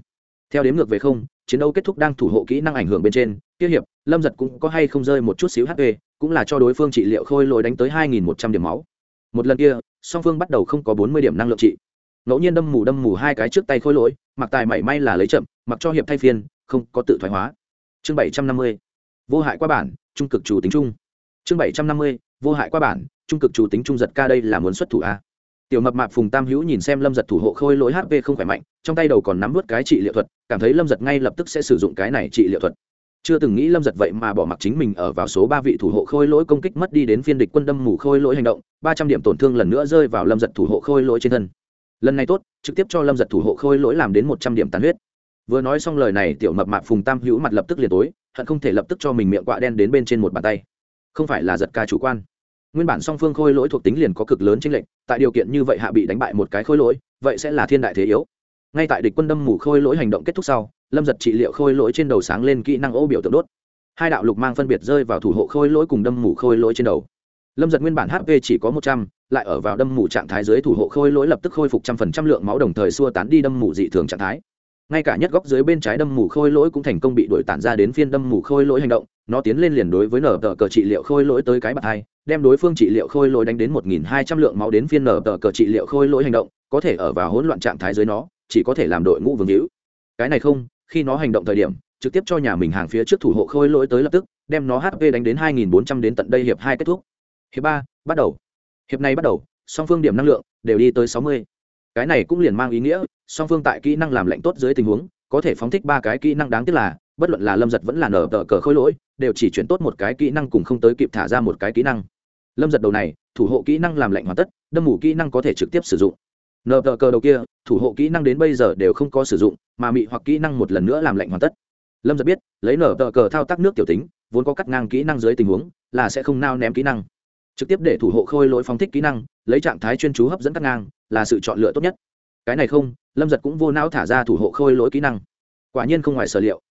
A: theo đếm ngược về không, chiến đấu kết thúc đang thủ hộ kỹ năng ảnh hưởng bên trên tiêu hiệp, lâm giật cũng có hay không rơi một chút xíu hp cũng là cho đối phương trị liệu khôi lỗi đánh tới 2.100 điểm máu. Một lần kia, song phương bắt đầu không có 40 điểm năng lượng trị. Ngẫu nhiên đâm mù đâm mù hai cái trước tay khôi lỗi, mặc tài mảy may là lấy chậm, mặc cho hiệp thay phiên, không có tự thoái hóa. Chương 750 vô hại qua bản, trung cực chủ tính trung. Chương 750 vô hại qua bản, trung cực chủ tính trung giật ca đây là muốn xuất thủ a tiểu mập mạp phùng tam hữu nhìn xem lâm giật thủ hộ khôi lỗi hp không khỏe mạnh, trong tay đầu còn nắm vớt cái trị liệu thuật, cảm thấy lâm giật ngay lập tức sẽ sử dụng cái này trị liệu thuật. Chưa từng nghĩ lâm giật vậy mà bỏ mặc chính mình ở vào số ba vị thủ hộ khôi lỗi công kích mất đi đến phiên địch quân đâm mù khôi lỗi hành động, ba trăm điểm tổn thương lần nữa rơi vào lâm giật thủ hộ khôi lỗi trên thân. Lần này tốt, trực tiếp cho lâm giật thủ hộ khôi lỗi làm đến một trăm điểm tàn huyết. Vừa nói xong lời này, tiểu mập mạp phùng tam hữu mặt lập tức liền tối, hận không thể lập tức cho mình miệng quạ đen đến bên trên một bàn tay. Không phải là giật ca chủ quan nguyên bản song phương khôi lỗi thuộc tính liền có cực lớn chênh lệch, tại điều kiện như vậy hạ bị đánh bại một cái khôi lỗi, vậy sẽ là thiên đại thế yếu. Ngay tại địch quân đâm mù khôi lỗi hành động kết thúc sau, lâm giật trị liệu khôi lỗi trên đầu sáng lên kỹ năng ô biểu tượng đốt. Hai đạo lục mang phân biệt rơi vào thủ hộ khôi lỗi cùng đâm mù khôi lỗi trên đầu. Lâm giật nguyên bản hp chỉ có một trăm, lại ở vào đâm mù trạng thái dưới thủ hộ khôi lỗi lập tức khôi phục trăm phần trăm lượng máu đồng thời xua tán đi đâm mù dị thường trạng thái. Ngay cả nhất góc dưới bên trái đâm mù khôi lỗi cũng thành công bị đuổi tản ra đến phiên đâm mù khôi lỗi hành động, nó tiến lên liền đối với nở tờ cờ trị liệu khôi lỗi tới cái bạc hai đem đối phương trị liệu khôi lỗi đánh đến một nghìn hai trăm lượng máu đến phiên nở tờ cờ trị liệu khôi lỗi hành động, có thể ở vào hỗn loạn trạng thái dưới nó, chỉ có thể làm đội ngũ vương hữu. Cái này không, khi nó hành động thời điểm, trực tiếp cho nhà mình hàng phía trước thủ hộ khôi lỗi tới lập tức, đem nó hp đánh đến hai nghìn bốn trăm đến tận đây hiệp hai kết thúc. Hiệp ba, bắt đầu. Hiệp này bắt đầu, song phương điểm năng lượng đều đi tới sáu mươi. Cái này cũng liền mang ý nghĩa, song phương tại kỹ năng làm lệnh tốt dưới tình huống, có thể phóng thích ba cái kỹ năng đáng tiếc là, bất luận là lâm giật vẫn là nở tờ cờ khôi lỗi đều chỉ chuyển tốt một cái kỹ năng cùng không tới kịp thả ra một cái kỹ năng. Lâm giật đầu này, thủ hộ kỹ năng làm lạnh hoàn tất, đâm mủ kỹ năng có thể trực tiếp sử dụng. Nở tờ cờ đầu kia, thủ hộ kỹ năng đến bây giờ đều không có sử dụng, mà mị hoặc kỹ năng một lần nữa làm lạnh hoàn tất. Lâm giật biết, lấy nở tờ cờ thao tác nước tiểu tính, vốn có cắt ngang kỹ năng dưới tình huống, là sẽ không nao ném kỹ năng. Trực tiếp để thủ hộ khôi lỗi phóng thích kỹ năng, lấy trạng thái chuyên chú hấp dẫn cắt ngang, là sự chọn lựa tốt nhất. Cái này không, lâm giật cũng vô não thả ra thủ hộ khôi lỗi kỹ năng. Quả nhiên không ngoài sở liệu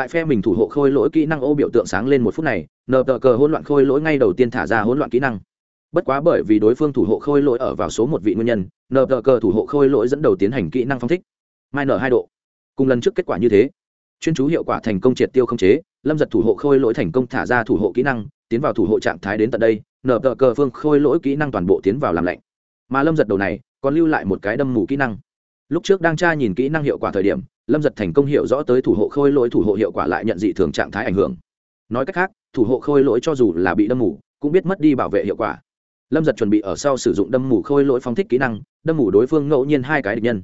A: tại phe mình thủ hộ khôi lỗi kỹ năng ô biểu tượng sáng lên một phút này, nờ tờ cờ hỗn loạn khôi lỗi ngay đầu tiên thả ra hỗn loạn kỹ năng. Bất quá bởi vì đối phương thủ hộ khôi lỗi ở vào số một vị nguyên nhân, nờ tờ cờ thủ hộ khôi lỗi dẫn đầu tiến hành kỹ năng phong thích. Mai nở hai độ. Cùng lần trước kết quả như thế, chuyên chú hiệu quả thành công triệt tiêu không chế, lâm giật thủ hộ khôi lỗi thành công thả ra thủ hộ kỹ năng, tiến vào thủ hộ trạng thái đến tận đây nở tờ cờ phương khôi lỗi kỹ năng toàn bộ tiến vào làm lạnh. Mà lâm giật đầu này còn lưu lại một cái đâm mù kỹ năng lúc trước đang tra nhìn kỹ năng hiệu quả thời điểm, lâm giật thành công hiểu rõ tới thủ hộ khôi lỗi thủ hộ hiệu quả lại nhận dị thường trạng thái ảnh hưởng. Nói cách khác, thủ hộ khôi lỗi cho dù là bị đâm mù, cũng biết mất đi bảo vệ hiệu quả. Lâm giật chuẩn bị ở sau sử dụng đâm mù khôi lỗi phóng thích kỹ năng, đâm mù đối phương ngẫu nhiên hai cái địch nhân.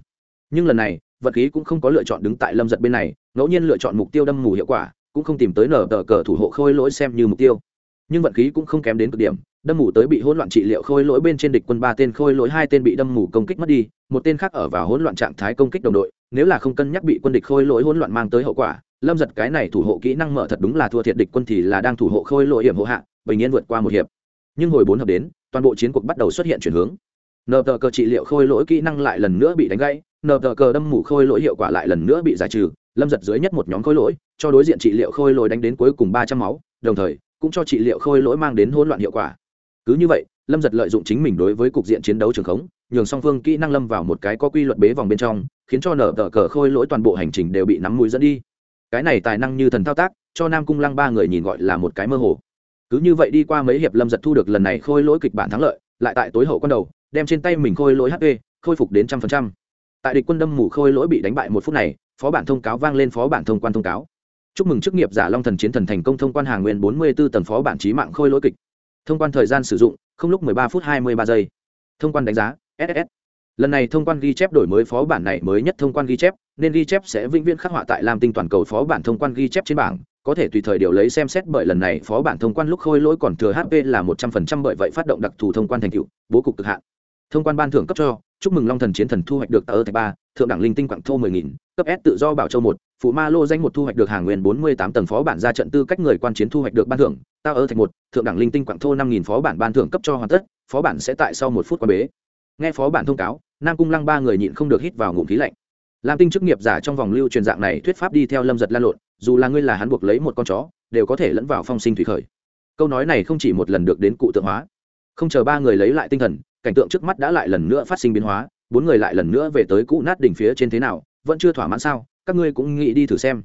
A: Nhưng lần này, vật khí cũng không có lựa chọn đứng tại lâm giật bên này, ngẫu nhiên lựa chọn mục tiêu đâm mù hiệu quả, cũng không tìm tới nở tờ cờ thủ hộ khôi lỗi xem như mục tiêu. Nhưng vận khí cũng không kém đến cực điểm đâm mù tới bị hỗn loạn trị liệu khôi lỗi bên trên địch quân ba tên khôi lỗi, hai tên bị đâm mù công kích mất đi, một tên khác ở vào hỗn loạn trạng thái công kích đồng đội, nếu là không cân nhắc bị quân địch khôi lỗi hỗn loạn mang tới hậu quả, lâm giật cái này thủ hộ kỹ năng mở thật đúng là thua thiệt, địch quân thì là đang thủ hộ khôi lỗi hiểm hộ hạ, bình nhiên vượt qua một hiệp. Nhưng hồi bốn hợp đến, toàn bộ chiến cuộc bắt đầu xuất hiện chuyển hướng. Nờ tờ cờ trị liệu khôi lỗi kỹ năng lại lần nữa bị đánh gãy, nờ tờ cờ đâm mù khôi lỗi hiệu quả lại lần nữa bị giải trừ, lâm giật dưới nhất một nhóm khôi lỗi, cho đối diện trị liệu khôi lỗi đánh đến cuối cùng ba trăm máu, đồng thời cũng cho trị liệu khôi lỗi mang đến hỗn loạn hiệu quả cứ như vậy, lâm giật lợi dụng chính mình đối với cục diện chiến đấu trường khống, nhường song phương kỹ năng lâm vào một cái có quy luật bế vòng bên trong, khiến cho nở tờ cờ khôi lỗi toàn bộ hành trình đều bị nắm mũi dẫn đi. Cái này tài năng như thần thao tác, cho nam cung lăng ba người nhìn gọi là một cái mơ hồ. Cứ như vậy đi qua mấy hiệp lâm giật thu được lần này khôi lỗi kịch bản thắng lợi, lại tại tối hậu con đầu, đem trên tay mình khôi lỗi hp khôi phục đến trăm phần trăm. Tại địch quân đâm mù khôi lỗi bị đánh bại một phút này, phó bản thông cáo vang lên phó bản thông quan thông cáo. Chúc mừng chức nghiệp giả long thần chiến thần thành công thông quan hàng nguyên bốn mươi 44 tầng phó bản trí mạng khôi lỗi kịch thông quan thời gian sử dụng, không lúc 13 phút 23 giây. Thông quan đánh giá ss lần này thông quan ghi chép đổi mới phó bản này mới nhất thông quan ghi chép, nên ghi chép sẽ vĩnh viễn khắc họa tại lam tinh toàn cầu phó bản thông quan ghi chép trên bảng, có thể tùy thời điều lấy xem xét bởi lần này phó bản thông quan lúc khôi lỗi còn thừa hp là một trăm phần trăm bởi vậy phát động đặc thù thông quan thành tựu, bố cục cực hạn. Thông quan ban thưởng cấp cho, chúc mừng long thần chiến thần thu hoạch được tờ thạch ba, thượng đẳng linh tinh quảng thô mười nghìn, cấp s tự do bảo châu một phụ ma lô danh một thu hoạch được hàng nguyên bốn mươi tám tầng phó bản ra trận tư cách người quan chiến thu hoạch được ban thưởng, tao ở thạch một, thượng đẳng linh tinh quảng thô năm nghìn phó bản ban thưởng cấp cho hoàn tất, phó bản sẽ tại sau một phút qua bế. Nghe phó bản thông cáo, nam cung lăng ba người nhịn không được hít vào ngụm khí lạnh. Lam tinh chức nghiệp giả trong vòng lưu truyền dạng này thuyết pháp đi theo lâm giật lan lộn, dù là ngươi là hắn buộc lấy một con chó, đều có thể lẫn vào phong sinh thủy khởi. Câu nói này không chỉ một lần được đến cụ tượng hóa. Không chờ ba người lấy lại tinh thần, cảnh tượng trước mắt đã lại lần nữa phát sinh biến hóa, bốn người lại lần nữa về tới cũ nát đỉnh phía trên thế nào, vẫn chưa thỏa mãn sao? Các ngươi cũng nghĩ đi thử xem.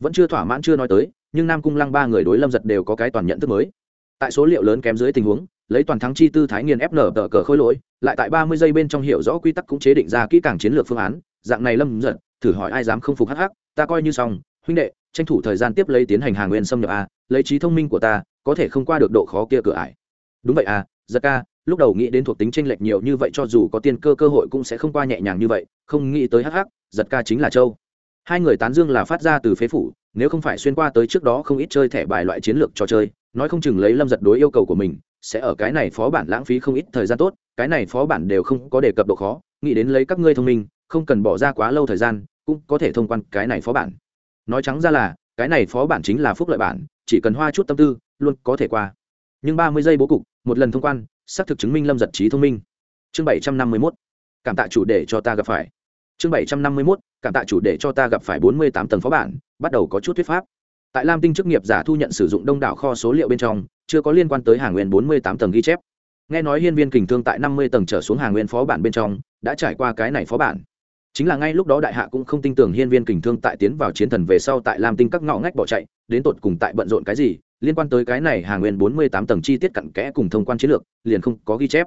A: Vẫn chưa thỏa mãn chưa nói tới, nhưng nam cung lăng ba người đối lâm giật đều có cái toàn nhận thức mới. Tại số liệu lớn kém dưới tình huống, lấy toàn thắng chi tư thái nghiền ép nở tờ cờ khôi lỗi, lại tại ba mươi giây bên trong hiểu rõ quy tắc cũng chế định ra kỹ càng chiến lược phương án, dạng này lâm giật, thử hỏi ai dám không phục hắc hắc, ta coi như xong, huynh đệ, tranh thủ thời gian tiếp lấy tiến hành hàng nguyên xâm nhập a, lấy trí thông minh của ta, có thể không qua được độ khó kia cửa ải. Đúng vậy à giật ca, lúc đầu nghĩ đến thuộc tính tranh lệch nhiều như vậy cho dù có tiên cơ cơ hội cũng sẽ không qua nhẹ nhàng như vậy, không nghĩ tới hắc hắc, giật ca chính là châu hai người tán dương là phát ra từ phế phủ, nếu không phải xuyên qua tới trước đó không ít chơi thẻ bài loại chiến lược trò chơi, nói không chừng lấy lâm giật đối yêu cầu của mình, sẽ ở cái này phó bản lãng phí không ít thời gian tốt, cái này phó bản đều không có đề cập độ khó, nghĩ đến lấy các ngươi thông minh, không cần bỏ ra quá lâu thời gian, cũng có thể thông quan cái này phó bản. Nói trắng ra là, cái này phó bản chính là phúc lợi bản, chỉ cần hoa chút tâm tư, luôn có thể qua. Nhưng ba mươi giây bố cục, một lần thông quan, xác thực chứng minh lâm giật trí thông minh. Chương bảy trăm năm mươi mốt. Cảm tạ chủ đề cho ta gặp phải chương bảy trăm năm mươi mốt, cảm tạ chủ để cho ta gặp phải bốn mươi tám tầng phó bản, bắt đầu có chút thuyết pháp. Tại lam tinh chức nghiệp giả thu nhận sử dụng đông đảo kho số liệu bên trong, chưa có liên quan tới hàng nguyên bốn mươi tám tầng ghi chép. Nghe nói hiên viên kình thương tại năm mươi tầng trở xuống hàng nguyên phó bản bên trong, đã trải qua cái này phó bản. Chính là ngay lúc đó đại hạ cũng không tin tưởng hiên viên kình thương tại tiến vào chiến thần về sau tại lam tinh các ngõ ngách bỏ chạy, đến tột cùng tại bận rộn cái gì, liên quan tới cái này hàng nguyên bốn mươi tám tầng chi tiết cặn kẽ cùng thông quan chiến lược, liền không có ghi chép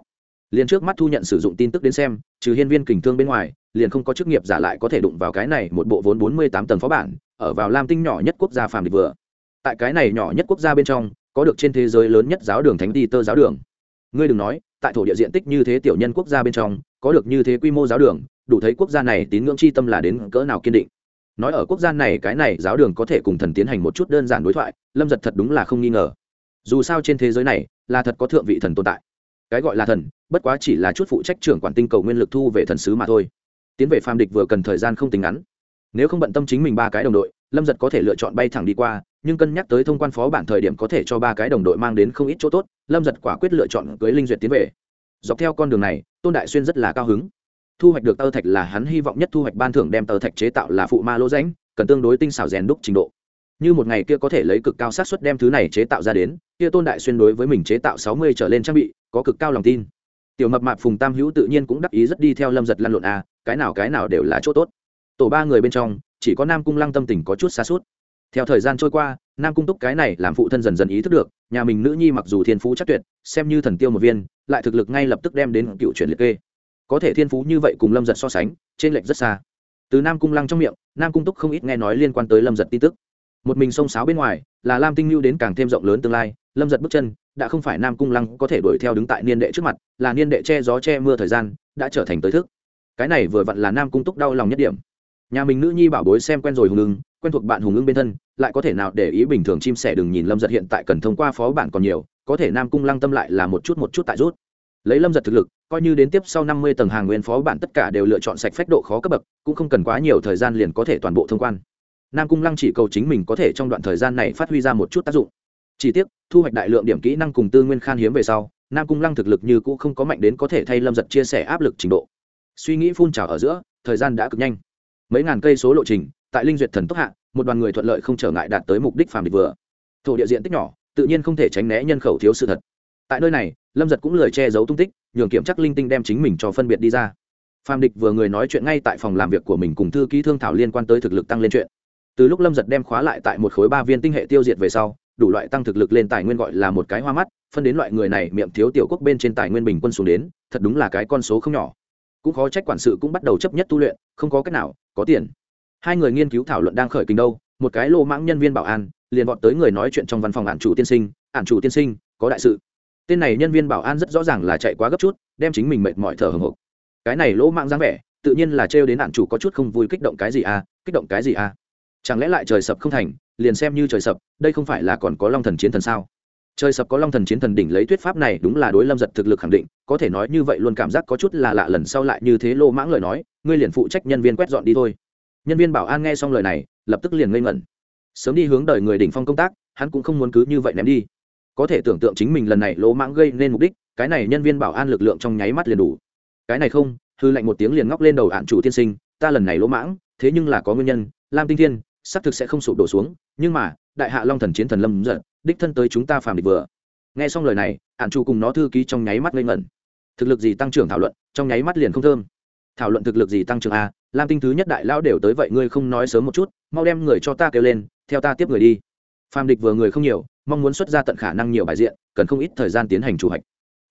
A: liền trước mắt thu nhận sử dụng tin tức đến xem, trừ hiên viên kình thương bên ngoài, liền không có chức nghiệp giả lại có thể đụng vào cái này một bộ vốn bốn mươi tám tầng phó bản, ở vào lam tinh nhỏ nhất quốc gia phàm địch vừa. Tại cái này nhỏ nhất quốc gia bên trong, có được trên thế giới lớn nhất giáo đường thánh đi tơ giáo đường. Ngươi đừng nói, tại thổ địa diện tích như thế tiểu nhân quốc gia bên trong, có được như thế quy mô giáo đường, đủ thấy quốc gia này tín ngưỡng chi tâm là đến cỡ nào kiên định. Nói ở quốc gia này, cái này giáo đường có thể cùng thần tiến hành một chút đơn giản đối thoại, lâm giật thật đúng là không nghi ngờ. Dù sao trên thế giới này, là thật có thượng vị thần tồn tại cái gọi là thần, bất quá chỉ là chút phụ trách trưởng quản tinh cầu nguyên lực thu về thần sứ mà thôi. Tiến về phàm địch vừa cần thời gian không tính ngắn. Nếu không bận tâm chính mình ba cái đồng đội, lâm giật có thể lựa chọn bay thẳng đi qua, nhưng cân nhắc tới thông quan phó bản thời điểm có thể cho ba cái đồng đội mang đến không ít chỗ tốt, lâm giật quả quyết lựa chọn cưới linh duyệt tiến về. Dọc theo con đường này, tôn đại xuyên rất là cao hứng. Thu hoạch được tơ thạch là hắn hy vọng nhất thu hoạch ban thưởng đem tơ thạch chế tạo là phụ ma lỗ ránh cần tương đối tinh xảo rèn đúc trình độ như một ngày kia có thể lấy cực cao xác suất đem thứ này chế tạo ra đến, kia tôn đại xuyên đối với mình chế tạo sáu mươi trở lên trang bị, có cực cao lòng tin. Tiểu mập mạp phùng tam hữu tự nhiên cũng đắc ý rất đi theo lâm giật lăn lộn a cái nào cái nào đều là chỗ tốt. Tổ ba người bên trong, chỉ có nam cung lăng tâm tình có chút xa suốt theo thời gian trôi qua, nam cung túc cái này làm phụ thân dần dần ý thức được, nhà mình nữ nhi mặc dù thiên phú chắc tuyệt, xem như thần tiêu một viên, lại thực lực ngay lập tức đem đến cựu chuyển liệt kê. Có thể thiên phú như vậy cùng lâm giật so sánh, trên lệch rất xa. Từ nam cung lăng trong miệng, nam cung túc không ít nghe nói liên quan tới lâm giật tin tức một mình sông sáo bên ngoài, là lam tinh lưu đến càng thêm rộng lớn tương lai, lâm giật bước chân, đã không phải nam cung lăng có thể đuổi theo đứng tại niên đệ trước mặt, là niên đệ che gió che mưa thời gian, đã trở thành tới thức. Cái này vừa vặn là nam cung túc đau lòng nhất điểm. Nhà mình nữ nhi bảo bối xem quen rồi hùng ưng, quen thuộc bạn hùng ưng bên thân, lại có thể nào để ý bình thường chim sẻ đừng nhìn lâm giật hiện tại cần thông qua phó bản còn nhiều, có thể nam cung lăng tâm lại là một chút một chút tại rút. Lấy lâm giật thực lực, coi như đến tiếp sau năm mươi tầng hàng nguyên phó bản tất cả đều lựa chọn sạch phách độ khó cấp bậc, cũng không cần quá nhiều thời gian liền có thể toàn bộ thông quan nam cung lăng chỉ cầu chính mình có thể trong đoạn thời gian này phát huy ra một chút tác dụng. Chỉ tiếc, thu hoạch đại lượng điểm kỹ năng cùng tư nguyên khan hiếm về sau, nam cung lăng thực lực như cũ không có mạnh đến có thể thay lâm giật chia sẻ áp lực trình độ. Suy nghĩ phun trào ở giữa, thời gian đã cực nhanh. Mấy ngàn cây số lộ trình, tại linh duyệt thần tốc hạ, một đoàn người thuận lợi không trở ngại đạt tới mục đích phàm địch vừa. Thổ địa diện tích nhỏ, tự nhiên không thể tránh né nhân khẩu thiếu sự thật. Tại nơi này, lâm giật cũng lời che giấu tung tích, nhường kiểm chắc linh tinh đem chính mình cho phân biệt đi ra. Phàm địch vừa người nói chuyện ngay tại phòng làm việc của mình cùng thư ký thương thảo liên quan tới thực lực tăng lên chuyện từ lúc lâm giật đem khóa lại tại một khối ba viên tinh hệ tiêu diệt về sau, đủ loại tăng thực lực lên tài nguyên gọi là một cái hoa mắt, phân đến loại người này miệng thiếu tiểu quốc bên trên tài nguyên bình quân xuống đến, thật đúng là cái con số không nhỏ. Cũng khó trách quản sự cũng bắt đầu chấp nhất tu luyện, không có cách nào, có tiền. Hai người nghiên cứu thảo luận đang khởi kinh đâu, một cái lô mãng nhân viên bảo an, liền vọt tới người nói chuyện trong văn phòng ản chủ tiên sinh, ản chủ tiên sinh, có đại sự. Tên này nhân viên bảo an rất rõ ràng là chạy quá gấp chút, đem chính mình mệt mỏi thở hồng hộc. Cái này lỗ mạng dáng vẻ, tự nhiên là trêu đến ản chủ có chút không vui kích động cái gì à kích động cái gì à chẳng lẽ lại trời sập không thành, liền xem như trời sập, đây không phải là còn có long thần chiến thần sao? Trời sập có long thần chiến thần đỉnh lấy thuyết pháp này đúng là đối lâm giật thực lực khẳng định, có thể nói như vậy luôn cảm giác có chút là lạ lần sau lại như thế lô mãng lời nói, ngươi liền phụ trách nhân viên quét dọn đi thôi. Nhân viên bảo an nghe xong lời này, lập tức liền ngây ngẩn. Sớm đi hướng đời người đỉnh phong công tác, hắn cũng không muốn cứ như vậy ném đi. Có thể tưởng tượng chính mình lần này lỗ mãng gây nên mục đích, cái này nhân viên bảo an lực lượng trong nháy mắt liền đủ. Cái này không, hư lạnh một tiếng liền ngóc lên đầu hạn chủ tiên sinh, ta lần này lỗ mãng, thế nhưng là có nguyên nhân, lam tinh thiên xác thực sẽ không sụp đổ xuống, nhưng mà, đại hạ long thần chiến thần lâm giật đích thân tới chúng ta phàm địch vừa. Nghe xong lời này hạn chu cùng nó thư ký trong nháy mắt lên ngẩn. Thực lực gì tăng trưởng thảo luận, trong nháy mắt liền không thơm. Thảo luận thực lực gì tăng trưởng a lam tinh thứ nhất đại lão đều tới vậy ngươi không nói sớm một chút, mau đem người cho ta kêu lên, theo ta tiếp người đi. Phàm địch vừa người không nhiều, mong muốn xuất ra tận khả năng nhiều bài diện, cần không ít thời gian tiến hành chủ hạch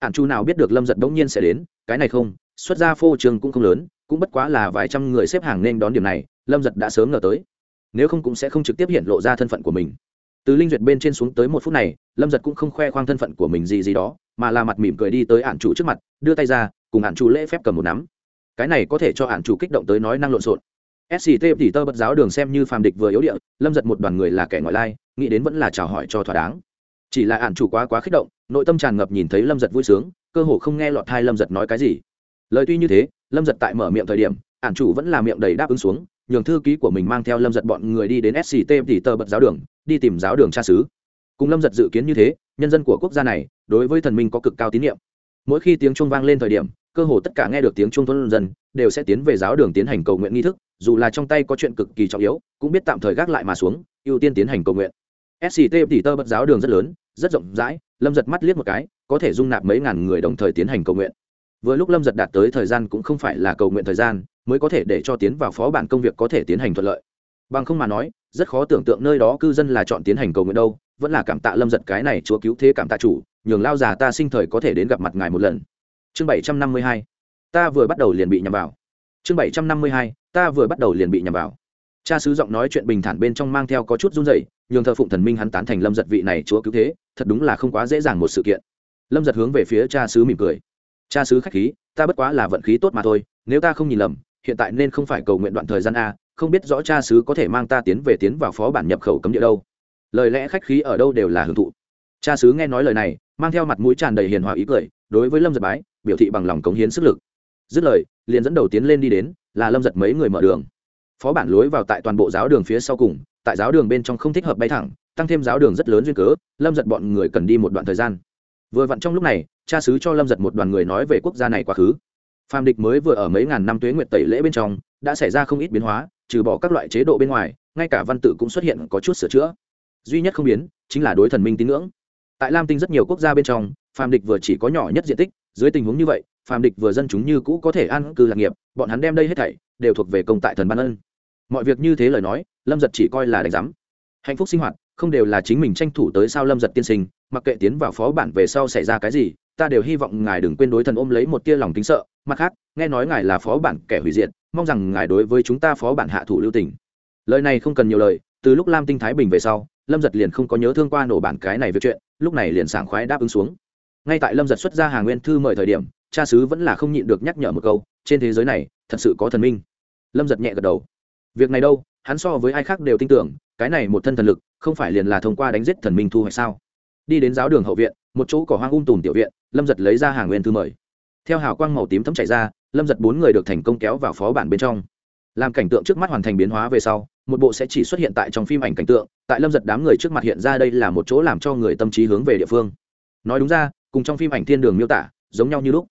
A: ạn chu nào biết được lâm giật bỗng nhiên sẽ đến, cái này không, xuất ra phô trường cũng không lớn, cũng bất quá là vài trăm người xếp hàng nên đón điểm này, lâm giật đã sớm ngờ tới nếu không cũng sẽ không trực tiếp hiện lộ ra thân phận của mình. Từ linh duyệt bên trên xuống tới một phút này, lâm giật cũng không khoe khoang thân phận của mình gì gì đó, mà là mặt mỉm cười đi tới ạn chủ trước mặt, đưa tay ra, cùng ạn chủ lễ phép cầm một nắm. Cái này có thể cho ạn chủ kích động tới nói năng lộn xộn. Sct thì tơ bật giáo đường xem như phàm địch vừa yếu địa, lâm giật một đoàn người là kẻ ngoại lai, nghĩ đến vẫn là chào hỏi cho thỏa đáng. Chỉ là ạn chủ quá quá kích động, nội tâm tràn ngập nhìn thấy lâm giật vui sướng, cơ hồ không nghe lọt hai lâm giật nói cái gì. Lời tuy như thế, lâm giật tại mở miệng thời điểm ạn chủ vẫn là miệng đầy đáp ứng xuống nhường thư ký của mình mang theo lâm giật bọn người đi đến sct thì tơ bật giáo đường, đi tìm giáo đường tra xứ. Cùng lâm giật dự kiến như thế, nhân dân của quốc gia này đối với thần minh có cực cao tín nhiệm. Mỗi khi tiếng chuông vang lên thời điểm, cơ hồ tất cả nghe được tiếng chuông thôn dân đều sẽ tiến về giáo đường tiến hành cầu nguyện nghi thức, dù là trong tay có chuyện cực kỳ trọng yếu, cũng biết tạm thời gác lại mà xuống, ưu tiên tiến hành cầu nguyện. Sct tỷ tơ bật giáo đường rất lớn, rất rộng rãi, lâm giật mắt liếc một cái, có thể dung nạp mấy ngàn người đồng thời tiến hành cầu nguyện vừa lúc lâm giật đạt tới thời gian cũng không phải là cầu nguyện thời gian, mới có thể để cho tiến vào phó bản công việc có thể tiến hành thuận lợi. Bằng không mà nói, rất khó tưởng tượng nơi đó cư dân là chọn tiến hành cầu nguyện đâu, vẫn là cảm tạ lâm giật cái này chúa cứu thế cảm tạ chủ, nhường lao già ta sinh thời có thể đến gặp mặt ngài một lần. Chương bảy trăm năm mươi hai, ta vừa bắt đầu liền bị nhằm vào. Chương bảy trăm năm mươi hai, ta vừa bắt đầu liền bị nhằm vào. Cha sứ giọng nói chuyện bình thản bên trong mang theo có chút run rẩy, nhường thờ phụng thần minh hắn tán thành lâm giật vị này chúa cứu thế, thật đúng là không quá dễ dàng một sự kiện. Lâm giật hướng về phía cha sứ mỉm cười cha sứ khách khí, ta bất quá là vận khí tốt mà thôi, nếu ta không nhìn lầm, hiện tại nên không phải cầu nguyện đoạn thời gian a, không biết rõ cha sứ có thể mang ta tiến về tiến vào phó bản nhập khẩu cấm địa đâu. Lời lẽ khách khí ở đâu đều là hưởng thụ. Cha sứ nghe nói lời này, mang theo mặt mũi tràn đầy hiền hòa ý cười, đối với lâm giật bái, biểu thị bằng lòng cống hiến sức lực. Dứt lời, liền dẫn đầu tiến lên đi đến, là lâm giật mấy người mở đường. Phó bản lối vào tại toàn bộ giáo đường phía sau cùng, tại giáo đường bên trong không thích hợp bay thẳng, tăng thêm giáo đường rất lớn duyên cớ, lâm giật bọn người cần đi một đoạn thời gian vừa vặn trong lúc này, cha sứ cho lâm giật một đoàn người nói về quốc gia này quá khứ. Phàm địch mới vừa ở mấy ngàn năm tuế nguyệt tẩy lễ bên trong, đã xảy ra không ít biến hóa, trừ bỏ các loại chế độ bên ngoài, ngay cả văn tự cũng xuất hiện có chút sửa chữa. Duy nhất không biến, chính là đối thần minh tín ngưỡng. Tại lam tinh rất nhiều quốc gia bên trong, phàm địch vừa chỉ có nhỏ nhất diện tích, dưới tình huống như vậy, phàm địch vừa dân chúng như cũ có thể an cư lạc nghiệp, bọn hắn đem đây hết thảy, đều thuộc về công tại thần ban ân. Mọi việc như thế lời nói, lâm giật chỉ coi là đánh giám. Hạnh phúc sinh hoạt, không đều là chính mình tranh thủ tới sao lâm giật tiên sinh mặc kệ tiến vào phó bản về sau xảy ra cái gì, ta đều hy vọng ngài đừng quên đối thần ôm lấy một tia lòng kính sợ. Mặt khác, nghe nói ngài là phó bản kẻ hủy diệt, mong rằng ngài đối với chúng ta phó bản hạ thủ lưu tình. Lời này không cần nhiều lời, từ lúc lam tinh thái bình về sau, lâm giật liền không có nhớ thương qua nổ bản cái này việc chuyện, lúc này liền sảng khoái đáp ứng xuống. Ngay tại lâm giật xuất ra hàng nguyên thư mời thời điểm, cha sứ vẫn là không nhịn được nhắc nhở một câu, trên thế giới này, thật sự có thần minh. Lâm giật nhẹ gật đầu. Việc này đâu, hắn so với ai khác đều tin tưởng, cái này một thân thần lực, không phải liền là thông qua đánh giết thần minh thu hoạch sao? Đi đến giáo đường hậu viện, một chỗ cỏ hoang um tùm tiểu viện, lâm giật lấy ra hàng nguyên thư mời. Theo hào quang màu tím thấm chảy ra, lâm giật bốn người được thành công kéo vào phó bản bên trong. Làm cảnh tượng trước mắt hoàn thành biến hóa về sau, một bộ sẽ chỉ xuất hiện tại trong phim ảnh cảnh tượng, tại lâm giật đám người trước mặt hiện ra đây là một chỗ làm cho người tâm trí hướng về địa phương. Nói đúng ra, cùng trong phim ảnh thiên đường miêu tả, giống nhau như lúc.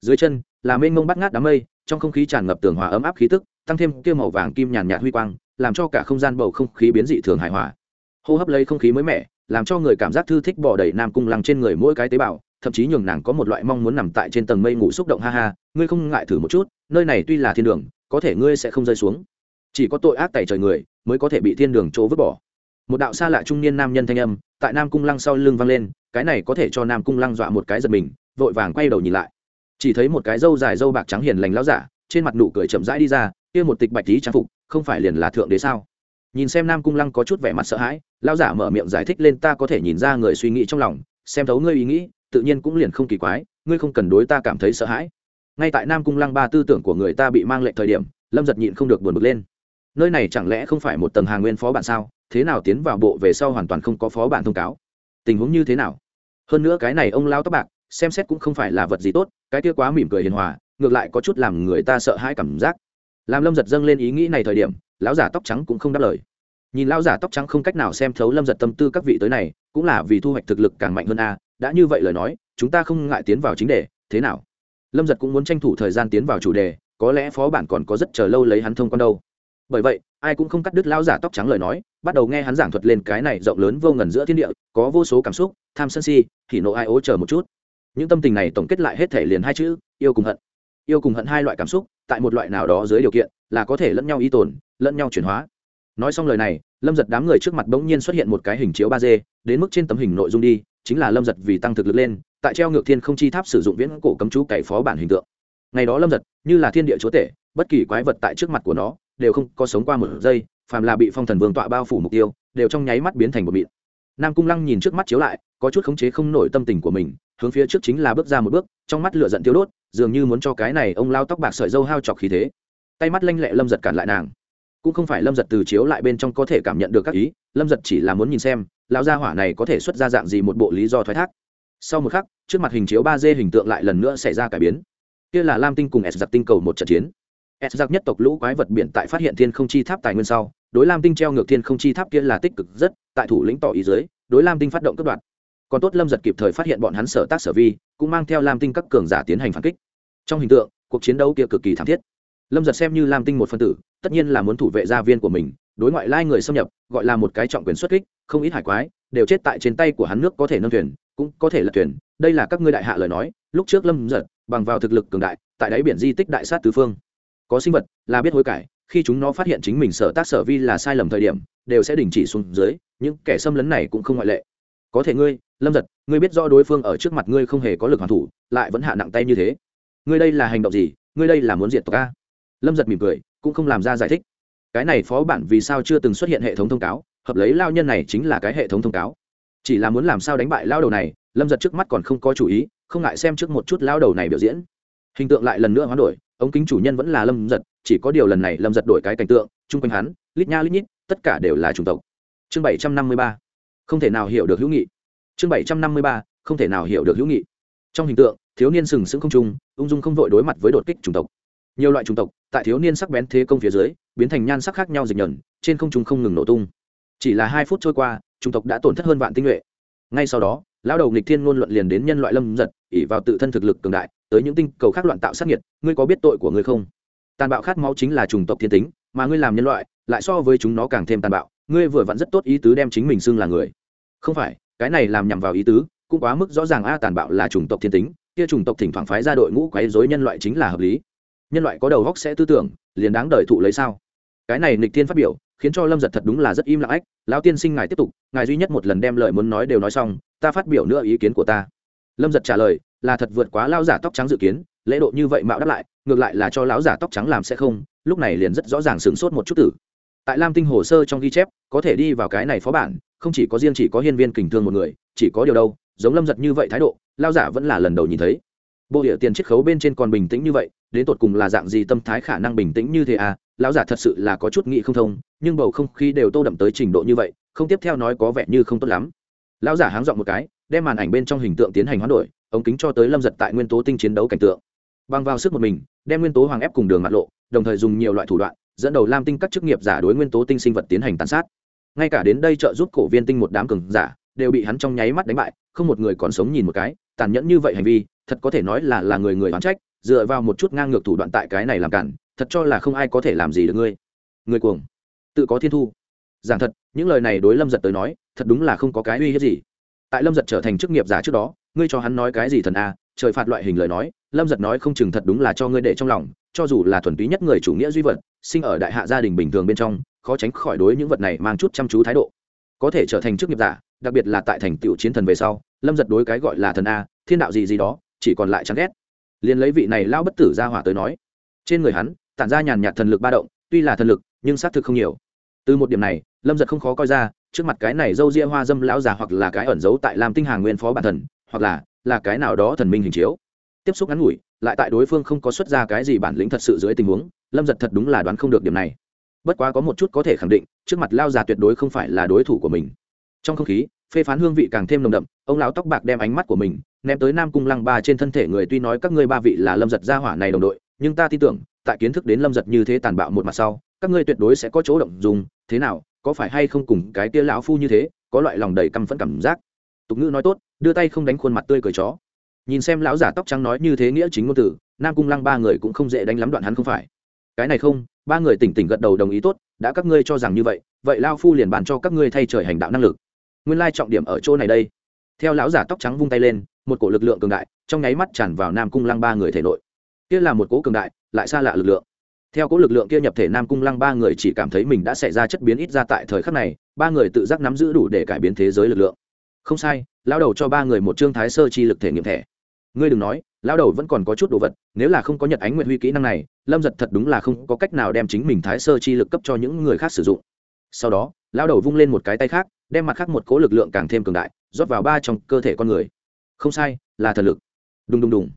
A: Dưới chân, là mênh mông bắt ngát đám mây, trong không khí tràn ngập tường hòa ấm áp khí tức, tăng thêm kia màu vàng kim nhàn nhạt huy quang, làm cho cả không gian bầu không khí biến dị thường hài hòa. Hô hấp lấy không khí mới mẻ làm cho người cảm giác thư thích bỏ đầy nam cung lăng trên người mỗi cái tế bào, thậm chí nhường nàng có một loại mong muốn nằm tại trên tầng mây ngủ xúc động ha ha, ngươi không ngại thử một chút, nơi này tuy là thiên đường, có thể ngươi sẽ không rơi xuống. Chỉ có tội ác tẩy trời người, mới có thể bị thiên đường chỗ vứt bỏ. Một đạo xa lạ trung niên nam nhân thanh âm, tại nam cung lăng sau lưng vang lên, cái này có thể cho nam cung lăng dọa một cái giật mình, vội vàng quay đầu nhìn lại. Chỉ thấy một cái râu dài râu bạc trắng hiền lành láo giả, trên mặt nụ cười chậm rãi đi ra, kia một tịch bạch tí trang phục, không phải liền là thượng đế sao? Nhìn xem nam cung lăng có chút vẻ mặt sợ hãi lao giả mở miệng giải thích lên ta có thể nhìn ra người suy nghĩ trong lòng, xem thấu ngươi ý nghĩ, tự nhiên cũng liền không kỳ quái, ngươi không cần đối ta cảm thấy sợ hãi. Ngay tại nam cung lăng ba tư tưởng của người ta bị mang lệnh thời điểm, lâm giật nhịn không được buồn bực lên. Nơi này chẳng lẽ không phải một tầng hàng nguyên phó bản sao? Thế nào tiến vào bộ về sau hoàn toàn không có phó bản thông cáo? Tình huống như thế nào? Hơn nữa cái này ông lao tóc bạc, xem xét cũng không phải là vật gì tốt, cái kia quá mỉm cười hiền hòa, ngược lại có chút làm người ta sợ hãi cảm giác làm lâm giật dâng lên ý nghĩ này thời điểm, lão giả tóc trắng cũng không đáp lời. Nhìn lão giả tóc trắng không cách nào xem thấu lâm giật tâm tư các vị tới này, cũng là vì thu hoạch thực lực càng mạnh hơn a, đã như vậy lời nói, chúng ta không ngại tiến vào chính đề, thế nào? Lâm giật cũng muốn tranh thủ thời gian tiến vào chủ đề, có lẽ phó bản còn có rất chờ lâu lấy hắn thông quan đâu. Bởi vậy, ai cũng không cắt đứt lão giả tóc trắng lời nói, bắt đầu nghe hắn giảng thuật lên cái này rộng lớn vô ngần giữa thiên địa, có vô số cảm xúc, tham sân si thì nộ ai ố chờ một chút. Những tâm tình này tổng kết lại hết thể liền hai chữ, yêu cùng hận yêu cùng hận hai loại cảm xúc, tại một loại nào đó dưới điều kiện, là có thể lẫn nhau y tồn, lẫn nhau chuyển hóa. Nói xong lời này, lâm giật đám người trước mặt bỗng nhiên xuất hiện một cái hình chiếu ba d, đến mức trên tấm hình nội dung đi, chính là lâm giật vì tăng thực lực lên, tại treo ngược thiên không chi tháp sử dụng viễn cổ cấm chú cày phó bản hình tượng. Ngày đó lâm giật, như là thiên địa chúa tể, bất kỳ quái vật tại trước mặt của nó, đều không có sống qua một giây, phàm là bị phong thần vương tọa bao phủ mục tiêu, đều trong nháy mắt biến thành một mịn. Nam cung lăng nhìn trước mắt chiếu lại, có chút khống chế không nổi tâm tình của mình, hướng phía trước chính là bước ra một bước, trong mắt lửa giận tiêu đốt dường như muốn cho cái này ông lao tóc bạc sợi dâu hao chọc khí thế. Tay mắt lanh lẹ lâm giật cản lại nàng. Cũng không phải lâm giật từ chiếu lại bên trong có thể cảm nhận được các ý, lâm giật chỉ là muốn nhìn xem, lão gia hỏa này có thể xuất ra dạng gì một bộ lý do thoái thác. Sau một khắc, trước mặt hình chiếu ba d hình tượng lại lần nữa xảy ra cải biến. Kia là lam tinh cùng s giặc tinh cầu một trận chiến. S giặc nhất tộc lũ quái vật biển tại phát hiện thiên không chi tháp tài nguyên sau, đối lam tinh treo ngược thiên không chi tháp kia là tích cực rất, tại thủ lĩnh tỏ ý giới đối lam tinh phát động cướp đoạt. Còn tốt lâm giật kịp thời phát hiện bọn hắn sở tác sở vi, cũng mang theo lam tinh các cường giả tiến hành phản kích trong hình tượng, cuộc chiến đấu kia cực kỳ thảm thiết. Lâm giật xem như lam tinh một phân tử, tất nhiên là muốn thủ vệ gia viên của mình, đối ngoại lai người xâm nhập, gọi là một cái trọng quyền xuất kích, không ít hải quái, đều chết tại trên tay của hắn nước có thể nâng thuyền, cũng có thể là thuyền. Đây là các ngươi đại hạ lời nói, lúc trước lâm giật, bằng vào thực lực cường đại, tại đáy biển di tích đại sát tứ phương. Có sinh vật là biết hối cải, khi chúng nó phát hiện chính mình sở tác sở vi là sai lầm thời điểm, đều sẽ đình chỉ xuống dưới, những kẻ xâm lấn này cũng không ngoại lệ. Có thể ngươi, lâm giật, ngươi biết rõ đối phương ở trước mặt ngươi không hề có lực hoàn thủ, lại vẫn hạ nặng tay như thế ngươi đây là hành động gì? Ngươi đây là muốn diệt tộc a? Lâm giật mỉm cười, cũng không làm ra giải thích. Cái này phó bản vì sao chưa từng xuất hiện hệ thống thông cáo? Hợp lấy lao nhân này chính là cái hệ thống thông cáo. Chỉ là muốn làm sao đánh bại lao đầu này, lâm giật trước mắt còn không có chủ ý, không ngại xem trước một chút lao đầu này biểu diễn. Hình tượng lại lần nữa hoán đổi, ống kính chủ nhân vẫn là lâm giật, chỉ có điều lần này lâm giật đổi cái cảnh tượng, chung quanh hắn, lít nha lít nhít, tất cả đều là chủng tộc. Chương bảy trăm năm mươi ba, không thể nào hiểu được hữu nghị. Chương bảy trăm năm mươi ba, không thể nào hiểu được hữu nghị. Trong hình tượng thiếu niên sừng sững không trung, ung dung không vội đối mặt với đột kích chủng tộc. Nhiều loại chủng tộc, tại thiếu niên sắc bén thế công phía dưới, biến thành nhan sắc khác nhau dịch nhẫn, trên không trung không ngừng nổ tung. Chỉ là hai phút trôi qua, chủng tộc đã tổn thất hơn vạn tinh nhuệ. Ngay sau đó, lão đầu nghịch thiên ngôn luận liền đến nhân loại lâm giật ỉ vào tự thân thực lực cường đại, tới những tinh cầu khác loạn tạo sát nhiệt ngươi có biết tội của ngươi không? Tàn bạo khát máu chính là chủng tộc thiên tính, mà ngươi làm nhân loại, lại so với chúng nó càng thêm tàn bạo, ngươi vừa vặn rất tốt ý tứ đem chính mình xưng là người. Không phải, cái này làm nhằm vào ý tứ, cũng quá mức rõ ràng a, tàn bạo là chủng tộc thiên tính kia chủng tộc thỉnh thoảng phái ra đội ngũ quấy dối nhân loại chính là hợp lý. Nhân loại có đầu góc sẽ tư tưởng, liền đáng đời thụ lấy sao? Cái này nịch thiên phát biểu, khiến cho lâm giật thật đúng là rất im lặng ách. Lão tiên sinh ngài tiếp tục, ngài duy nhất một lần đem lời muốn nói đều nói xong, ta phát biểu nữa ý kiến của ta. Lâm giật trả lời, là thật vượt quá lão giả tóc trắng dự kiến, lễ độ như vậy mạo đáp lại, ngược lại là cho lão giả tóc trắng làm sẽ không, lúc này liền rất rõ ràng sửng sốt một chút tử. Tại lam tinh hồ sơ trong ghi chép, có thể đi vào cái này phó bản, không chỉ có riêng chỉ có hiên viên kình thương một người, chỉ có điều đâu giống lâm giật như vậy thái độ, lao giả vẫn là lần đầu nhìn thấy. Bộ địa tiền chiết khấu bên trên còn bình tĩnh như vậy, đến tột cùng là dạng gì tâm thái khả năng bình tĩnh như thế à? Lão giả thật sự là có chút nghị không thông, nhưng bầu không khí đều tô đậm tới trình độ như vậy, không tiếp theo nói có vẻ như không tốt lắm. Lão giả háng dọn một cái, đem màn ảnh bên trong hình tượng tiến hành hoán đổi, ống kính cho tới lâm giật tại nguyên tố tinh chiến đấu cảnh tượng. Bằng vào sức một mình, đem nguyên tố hoàng ép cùng đường mặt lộ, đồng thời dùng nhiều loại thủ đoạn, dẫn đầu lam tinh các chức nghiệp giả đối nguyên tố tinh sinh vật tiến hành tàn sát. Ngay cả đến đây trợ giúp cổ viên tinh một đám cường giả, đều bị hắn trong nháy mắt đánh bại không một người còn sống nhìn một cái, tàn nhẫn như vậy hành vi, thật có thể nói là là người người oán trách, dựa vào một chút ngang ngược thủ đoạn tại cái này làm cản, thật cho là không ai có thể làm gì được ngươi. Người cuồng, tự có thiên thu. Giảng thật, những lời này đối lâm giật tới nói, thật đúng là không có cái uy hiếp gì. Tại lâm giật trở thành chức nghiệp giả trước đó, ngươi cho hắn nói cái gì thần a, trời phạt loại hình lời nói, lâm giật nói không chừng thật đúng là cho ngươi để trong lòng, cho dù là thuần túy nhất người chủ nghĩa duy vật, sinh ở đại hạ gia đình bình thường bên trong, khó tránh khỏi đối những vật này mang chút chăm chú thái độ. Có thể trở thành chức nghiệp giả, đặc biệt là tại thành tựu chiến thần về sau lâm giật đối cái gọi là thần a, thiên đạo gì gì đó, chỉ còn lại chán ghét. Liền lấy vị này lao bất tử ra hỏa tới nói, trên người hắn, tản ra nhàn nhạt thần lực ba động, tuy là thần lực, nhưng xác thực không nhiều. Từ một điểm này, lâm giật không khó coi ra, trước mặt cái này dâu ria hoa dâm lão già hoặc là cái ẩn giấu tại lam tinh hàng nguyên phó bản thần, hoặc là là cái nào đó thần minh hình chiếu. Tiếp xúc ngắn ngủi, lại tại đối phương không có xuất ra cái gì bản lĩnh thật sự dưới tình huống, lâm giật thật đúng là đoán không được điểm này. Bất quá có một chút có thể khẳng định, trước mặt lao già tuyệt đối không phải là đối thủ của mình. Trong không khí phê phán hương vị càng thêm nồng đậm ông lão tóc bạc đem ánh mắt của mình ném tới nam cung lăng ba trên thân thể người. Tuy nói các ngươi ba vị là lâm giật gia hỏa này đồng đội nhưng ta tin tưởng tại kiến thức đến lâm giật như thế tàn bạo một mặt sau các ngươi tuyệt đối sẽ có chỗ động dùng. Thế nào có phải hay không cùng cái tia lão phu như thế có loại lòng đầy căm phẫn cảm giác? Tục ngữ nói tốt đưa tay không đánh khuôn mặt tươi cười chó. Nhìn xem lão giả tóc trắng nói như thế nghĩa chính ngôn tử, nam cung lăng ba người cũng không dễ đánh lắm đoạn hắn không phải. Cái này không ba người tỉnh tỉnh gật đầu đồng ý tốt đã các ngươi cho rằng như vậy vậy lao phu liền bàn cho các ngươi thay trời hành đạo năng lực nguyên lai trọng điểm ở chỗ này đây. Theo lão giả tóc trắng vung tay lên, một cổ lực lượng cường đại trong nháy mắt tràn vào nam cung lăng ba người thể nội. Kia là một cỗ cường đại, lại xa lạ lực lượng. Theo cỗ lực lượng kia nhập thể nam cung lăng ba người chỉ cảm thấy mình đã xảy ra chất biến ít ra tại thời khắc này, ba người tự giác nắm giữ đủ để cải biến thế giới lực lượng. Không sai lao đầu cho ba người một trương thái sơ chi lực thể nghiệm thẻ. Ngươi đừng nói lao đầu vẫn còn có chút đồ vật, nếu là không có nhật ánh nguyện huy kỹ năng này, lâm giật thật đúng là không có cách nào đem chính mình thái sơ chi lực cấp cho những người khác sử dụng. Sau đó lao đầu vung lên một cái tay khác đem mặt khác một cố lực lượng càng thêm cường đại, rót vào ba trong cơ thể con người. Không sai, là thần lực. Đùng đùng đùng.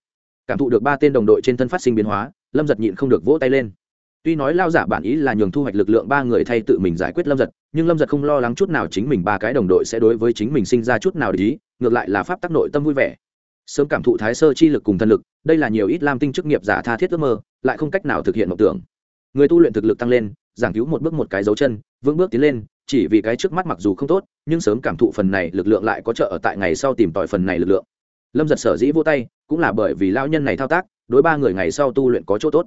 A: Cảm thụ được ba tên đồng đội trên thân phát sinh biến hóa, lâm giật nhịn không được vỗ tay lên. Tuy nói lao giả bản ý là nhường thu hoạch lực lượng ba người thay tự mình giải quyết lâm giật, nhưng lâm giật không lo lắng chút nào chính mình ba cái đồng đội sẽ đối với chính mình sinh ra chút nào để ý, ngược lại là pháp tắc nội tâm vui vẻ. Sớm cảm thụ thái sơ chi lực cùng thân lực, đây là nhiều ít lam tinh chức nghiệp giả tha thiết ước mơ, lại không cách nào thực hiện mộng tưởng. Người tu luyện thực lực tăng lên giảng cứu một bước một cái dấu chân, vững bước tiến lên, chỉ vì cái trước mắt mặc dù không tốt, nhưng sớm cảm thụ phần này lực lượng lại có trợ ở tại ngày sau tìm tòi phần này lực lượng. Lâm giật sở dĩ vô tay, cũng là bởi vì lao nhân này thao tác, đối ba người ngày sau tu luyện có chỗ tốt.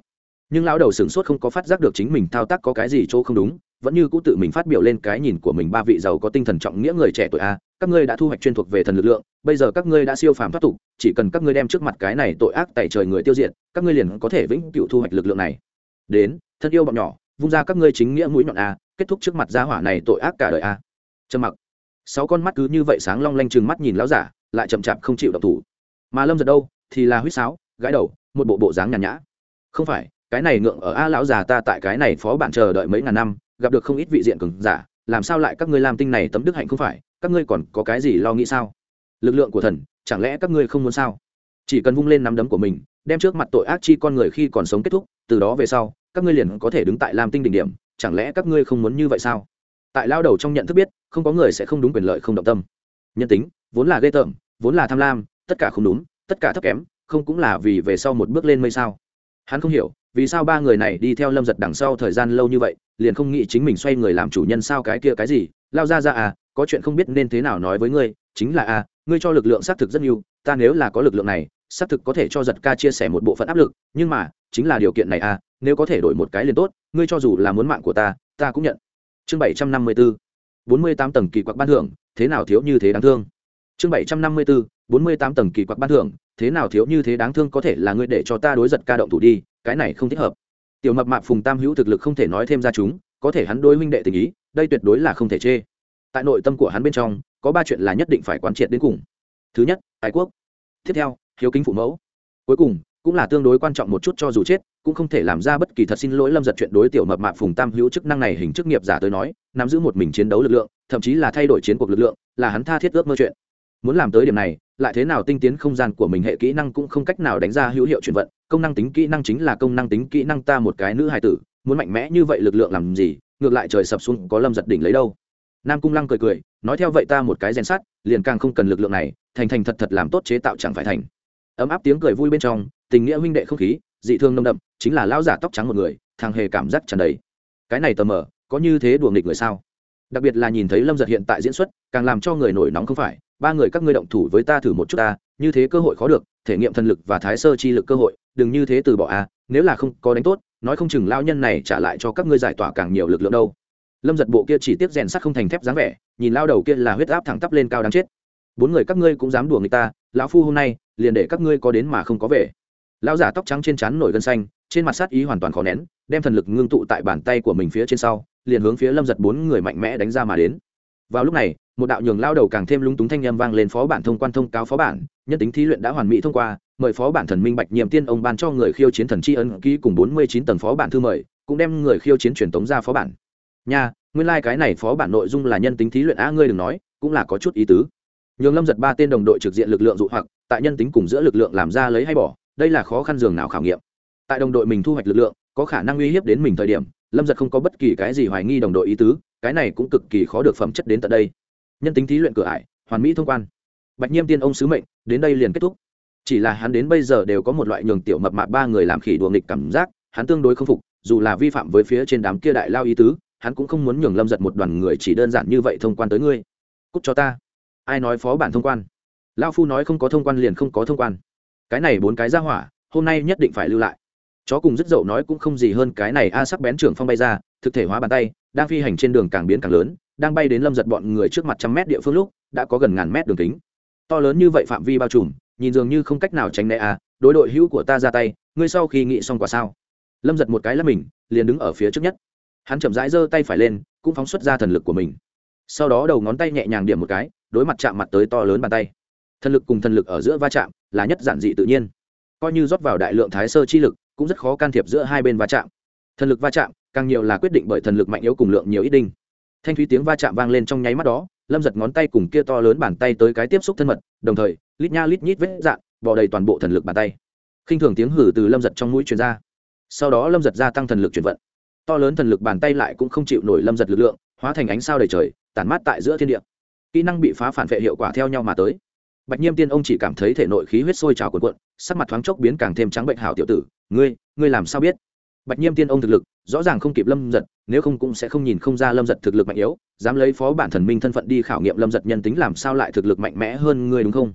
A: Nhưng lão đầu sửng sốt không có phát giác được chính mình thao tác có cái gì chỗ không đúng, vẫn như cũ tự mình phát biểu lên cái nhìn của mình ba vị giàu có tinh thần trọng nghĩa người trẻ tuổi a, các ngươi đã thu hoạch chuyên thuộc về thần lực lượng, bây giờ các ngươi đã siêu phàm thoát tục, chỉ cần các ngươi đem trước mặt cái này tội ác tại trời người tiêu diệt, các ngươi liền có thể vĩnh cựu thu hoạch lực lượng này. Đến, thân yêu bọn nhỏ vung ra các ngươi chính nghĩa mũi nhọn a, kết thúc trước mặt gia hỏa này tội ác cả đời a. Trầm mặc. Sáu con mắt cứ như vậy sáng long lanh chừng mắt nhìn lão giả, lại chậm chạp không chịu động thủ. Mà lâm giật đâu, thì là huýt sáo, gãi đầu, một bộ bộ dáng nhàn nhã. Không phải, cái này ngượng ở a lão già ta tại cái này phó bạn chờ đợi mấy ngàn năm, gặp được không ít vị diện cường giả, làm sao lại các ngươi làm tinh này tấm đức hạnh không phải, các ngươi còn có cái gì lo nghĩ sao? Lực lượng của thần, chẳng lẽ các ngươi không muốn sao? Chỉ cần vung lên nắm đấm của mình, đem trước mặt tội ác chi con người khi còn sống kết thúc, từ đó về sau các ngươi liền có thể đứng tại lam tinh đỉnh điểm, chẳng lẽ các ngươi không muốn như vậy sao? Tại lao đầu trong nhận thức biết, không có người sẽ không đúng quyền lợi, không động tâm. Nhân tính, vốn là ghê tởm, vốn là tham lam, tất cả không đúng, tất cả thấp kém, không cũng là vì về sau một bước lên mây sao? Hắn không hiểu, vì sao ba người này đi theo lâm giật đằng sau thời gian lâu như vậy, liền không nghĩ chính mình xoay người làm chủ nhân sao cái kia cái gì? Lao ra ra à có chuyện không biết nên thế nào nói với ngươi, chính là à ngươi cho lực lượng xác thực rất nhiều, ta nếu là có lực lượng này, xác thực có thể cho giật ca chia sẻ một bộ phận áp lực, nhưng mà, chính là điều kiện này à nếu có thể đổi một cái liền tốt, ngươi cho dù là muốn mạng của ta ta cũng nhận. Chương bảy trăm năm mươi bốn bốn mươi tám tầng kỳ quặc ban thưởng, thế nào thiếu như thế đáng thương? Chương bảy trăm năm mươi bốn bốn mươi tám tầng kỳ quặc ban thưởng, thế nào thiếu như thế đáng thương có thể là ngươi để cho ta đối giật ca động thủ đi, cái này không thích hợp. Tiểu mập mạp phùng tam hữu thực lực không thể nói thêm ra chúng, có thể hắn đối huynh đệ tình ý, đây tuyệt đối là không thể chê. Tại nội tâm của hắn bên trong, có ba chuyện là nhất định phải quán triệt đến cùng. Thứ nhất ái quốc. Tiếp theo, hiếu kính phụ mẫu. Cuối cùng, cũng là tương đối quan trọng một chút cho dù chết cũng không thể làm ra bất kỳ thật xin lỗi lâm giật chuyện đối tiểu mập mạp phùng tam hữu chức năng này hình chức nghiệp giả tới nói, nắm giữ một mình chiến đấu lực lượng, thậm chí là thay đổi chiến cuộc lực lượng, là hắn tha thiết ước mơ chuyện. Muốn làm tới điểm này, lại thế nào tinh tiến không gian của mình hệ kỹ năng cũng không cách nào đánh ra hữu hiệu chuyển vận, công năng tính kỹ năng chính là công năng tính kỹ năng ta một cái nữ hài tử, muốn mạnh mẽ như vậy lực lượng làm gì, ngược lại trời sập xuống có lâm giật đỉnh lấy đâu. Nam cung lăng cười cười, nói theo vậy ta một cái rèn sắt, liền càng không cần lực lượng này, thành thành thật thật làm tốt chế tạo chẳng phải thành. Ấm áp tiếng cười vui bên trong, tình nghĩa huynh đệ không khí dị thương nông đậm, chính là lão giả tóc trắng một người, thằng hề cảm giác tràn đầy. Cái này tờ mờ, có như thế đùa nghịch người sao? Đặc biệt là nhìn thấy lâm giật hiện tại diễn xuất, càng làm cho người nổi nóng không phải, ba người các ngươi động thủ với ta thử một chút ta, như thế cơ hội khó được, thể nghiệm thần lực và thái sơ chi lực cơ hội, đừng như thế từ bỏ a, nếu là không có đánh tốt, nói không chừng lao nhân này trả lại cho các ngươi giải tỏa càng nhiều lực lượng đâu. Lâm giật bộ kia chỉ tiếp rèn sắt không thành thép dáng vẻ, nhìn lao đầu kia là huyết áp thẳng tắp lên cao đáng chết. Bốn người các ngươi cũng dám đùa người ta, lão phu hôm nay, liền để các ngươi có đến mà không có về lão giả tóc trắng trên trán nổi gân xanh, trên mặt sát ý hoàn toàn khó nén, đem thần lực ngưng tụ tại bàn tay của mình phía trên sau, liền hướng phía lâm giật bốn người mạnh mẽ đánh ra mà đến. Vào lúc này, một đạo nhường lao đầu càng thêm lúng túng thanh â m vang lên phó bản thông quan thông cáo phó bản, nhân tính thí luyện đã hoàn mỹ thông qua, mời phó bản thần minh bạch nhiệm tiên ông ban cho người khiêu chiến thần tri ân ký cùng bốn mươi chín tầng phó bản thư mời, cũng đem người khiêu chiến truyền tống ra phó bản. Nha, nguyên lai、like、cái này phó bản nội dung là nhân tính thí luyện á, ngươi đừng nói, cũng là có chút ý tứ. Nhường lâm giật ba tên đồng đội trực diện lực lượng dụ hoặc, tại nhân tính cùng giữa lực lượng làm ra lấy hay bỏ đây là khó khăn dường nào khảo nghiệm. Tại đồng đội mình thu hoạch lực lượng, có khả năng uy hiếp đến mình thời điểm, lâm giật không có bất kỳ cái gì hoài nghi đồng đội ý tứ, cái này cũng cực kỳ khó được phẩm chất đến tận đây. Nhân tính thí luyện cửa ải, hoàn mỹ thông quan. Bạch nhiêm tiên ông sứ mệnh, đến đây liền kết thúc. Chỉ là hắn đến bây giờ đều có một loại nhường tiểu mập mạp ba người làm khỉ đùa nghịch cảm giác, hắn tương đối không phục, dù là vi phạm với phía trên đám kia đại lao ý tứ, hắn cũng không muốn nhường lâm giật một đoàn người chỉ đơn giản như vậy thông quan tới ngươi. Cúc cho ta. Ai nói phó bản thông quan? Lao phu nói không có thông quan liền không có thông quan cái này bốn cái ra hỏa, hôm nay nhất định phải lưu lại. Chó cùng rất dậu nói cũng không gì hơn cái này a sắc bén trưởng phong bay ra, thực thể hóa bàn tay, đang phi hành trên đường càng biến càng lớn, đang bay đến lâm giật bọn người trước mặt trăm mét địa phương lúc, đã có gần ngàn mét đường kính. To lớn như vậy phạm vi bao trùm, nhìn dường như không cách nào tránh né à đối đội hữu của ta ra tay, ngươi sau khi nghĩ xong quả sao? Lâm giật một cái là mình, liền đứng ở phía trước nhất. Hắn chậm rãi giơ tay phải lên, cũng phóng xuất ra thần lực của mình. Sau đó đầu ngón tay nhẹ nhàng điểm một cái, đối mặt chạm mặt tới to lớn bàn tay thần lực cùng thần lực ở giữa va chạm là nhất giản dị tự nhiên. Coi như rót vào đại lượng thái sơ chi lực, cũng rất khó can thiệp giữa hai bên va chạm. Thần lực va chạm, càng nhiều là quyết định bởi thần lực mạnh yếu cùng lượng nhiều ít đinh. Thanh thúy tiếng va chạm vang lên trong nháy mắt đó, lâm giật ngón tay cùng kia to lớn bàn tay tới cái tiếp xúc thân mật, đồng thời, lít nha lít nhít vết dạn bỏ đầy toàn bộ thần lực bàn tay. Khinh thường tiếng hử từ lâm giật trong mũi truyền ra. Sau đó lâm giật gia tăng thần lực chuyển vận. To lớn thần lực bàn tay lại cũng không chịu nổi lâm giật lực lượng, hóa thành ánh sao đầy trời, tản mát tại giữa thiên địa. Kỹ năng bị phá phản vệ hiệu quả theo nhau mà tới bạch nhiêm tiên ông chỉ cảm thấy thể nội khí huyết sôi trào cuộn cuộn, sắc mặt thoáng chốc biến càng thêm trắng bệnh hảo tiểu tử, ngươi ngươi làm sao biết? Bạch nhiêm tiên ông thực lực, rõ ràng không kịp lâm giật, nếu không cũng sẽ không nhìn không ra lâm giật thực lực mạnh yếu, dám lấy phó bản thần minh thân phận đi khảo nghiệm lâm giật nhân tính làm sao lại thực lực mạnh mẽ hơn ngươi đúng không?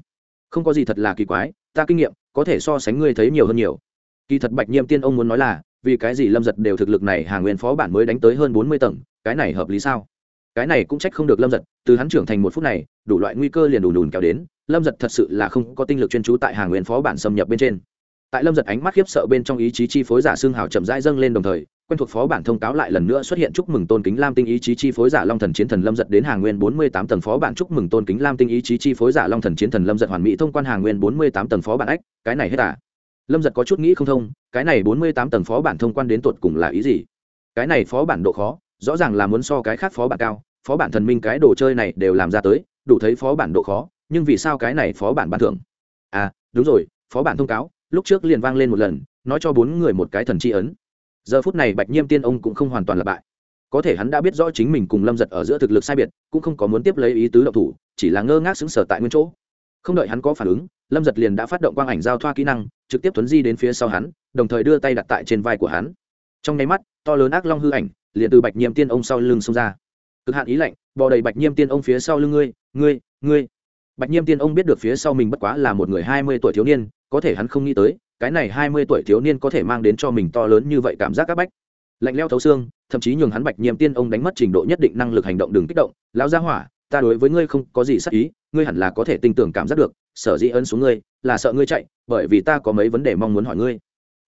A: Không có gì thật là kỳ quái, ta kinh nghiệm, có thể so sánh ngươi thấy nhiều hơn nhiều. Kỳ thật bạch nhiêm tiên ông muốn nói là, vì cái gì lâm giật đều thực lực này hàng nguyên phó bản mới đánh tới hơn bốn mươi tầng, cái này hợp lý sao? Cái này cũng trách không được lâm giật, từ hắn trưởng thành một phút này, đủ loại nguy cơ liền đủ đùn kéo đến lâm giật thật sự là không có tinh lực chuyên trú tại hàng nguyên phó bản xâm nhập bên trên. Tại lâm giật ánh mắt khiếp sợ bên trong ý chí chi phối giả xương hào chậm rãi dâng lên đồng thời, quen thuộc phó bản thông cáo lại lần nữa xuất hiện chúc mừng tôn kính lam tinh ý chí chi phối giả long thần chiến thần lâm giật đến hàng nguyên bốn mươi tám tầng phó bản chúc mừng tôn kính lam tinh ý chí chi phối giả long thần chiến thần lâm giật hoàn mỹ thông quan hàng nguyên bốn mươi tám tầng phó bản ách, cái này hết à? Lâm giật có chút nghĩ không thông, cái này bốn mươi tám tầng phó bản thông quan đến tột cùng là ý gì? Cái này phó bản độ khó, rõ ràng là muốn so cái khác phó bản cao, phó bản thần minh cái đồ chơi này đều làm ra tới, đủ thấy phó bản độ khó nhưng vì sao cái này phó bản ban thưởng? À đúng rồi, phó bản thông cáo, lúc trước liền vang lên một lần, nói cho bốn người một cái thần tri ấn. Giờ phút này bạch nhiêm tiên ông cũng không hoàn toàn là bại. Có thể hắn đã biết rõ chính mình cùng lâm giật ở giữa thực lực sai biệt, cũng không có muốn tiếp lấy ý tứ độc thủ, chỉ là ngơ ngác xứng sở tại nguyên chỗ. Không đợi hắn có phản ứng, lâm giật liền đã phát động quang ảnh giao thoa kỹ năng, trực tiếp tuấn di đến phía sau hắn, đồng thời đưa tay đặt tại trên vai của hắn. Trong nháy mắt, to lớn ác long hư ảnh, liền từ bạch nhiêm tiên ông sau lưng xông ra. Cực hạn ý lạnh, bò đầy bạch nhiêm tiên ông phía sau lưng ngươi ngươi ngươi bạch nhiêm tiên ông biết được phía sau mình bất quá là một người hai mươi tuổi thiếu niên, có thể hắn không nghĩ tới, cái này hai mươi tuổi thiếu niên có thể mang đến cho mình to lớn như vậy cảm giác áp bách. Lạnh leo thấu xương, thậm chí nhường hắn bạch nhiêm tiên ông đánh mất trình độ nhất định năng lực hành động đừng kích động. Lão gia hỏa, ta đối với ngươi không có gì sắc ý, ngươi hẳn là có thể tin tưởng cảm giác được, sở dĩ ấn xuống ngươi, là sợ ngươi chạy, bởi vì ta có mấy vấn đề mong muốn hỏi ngươi.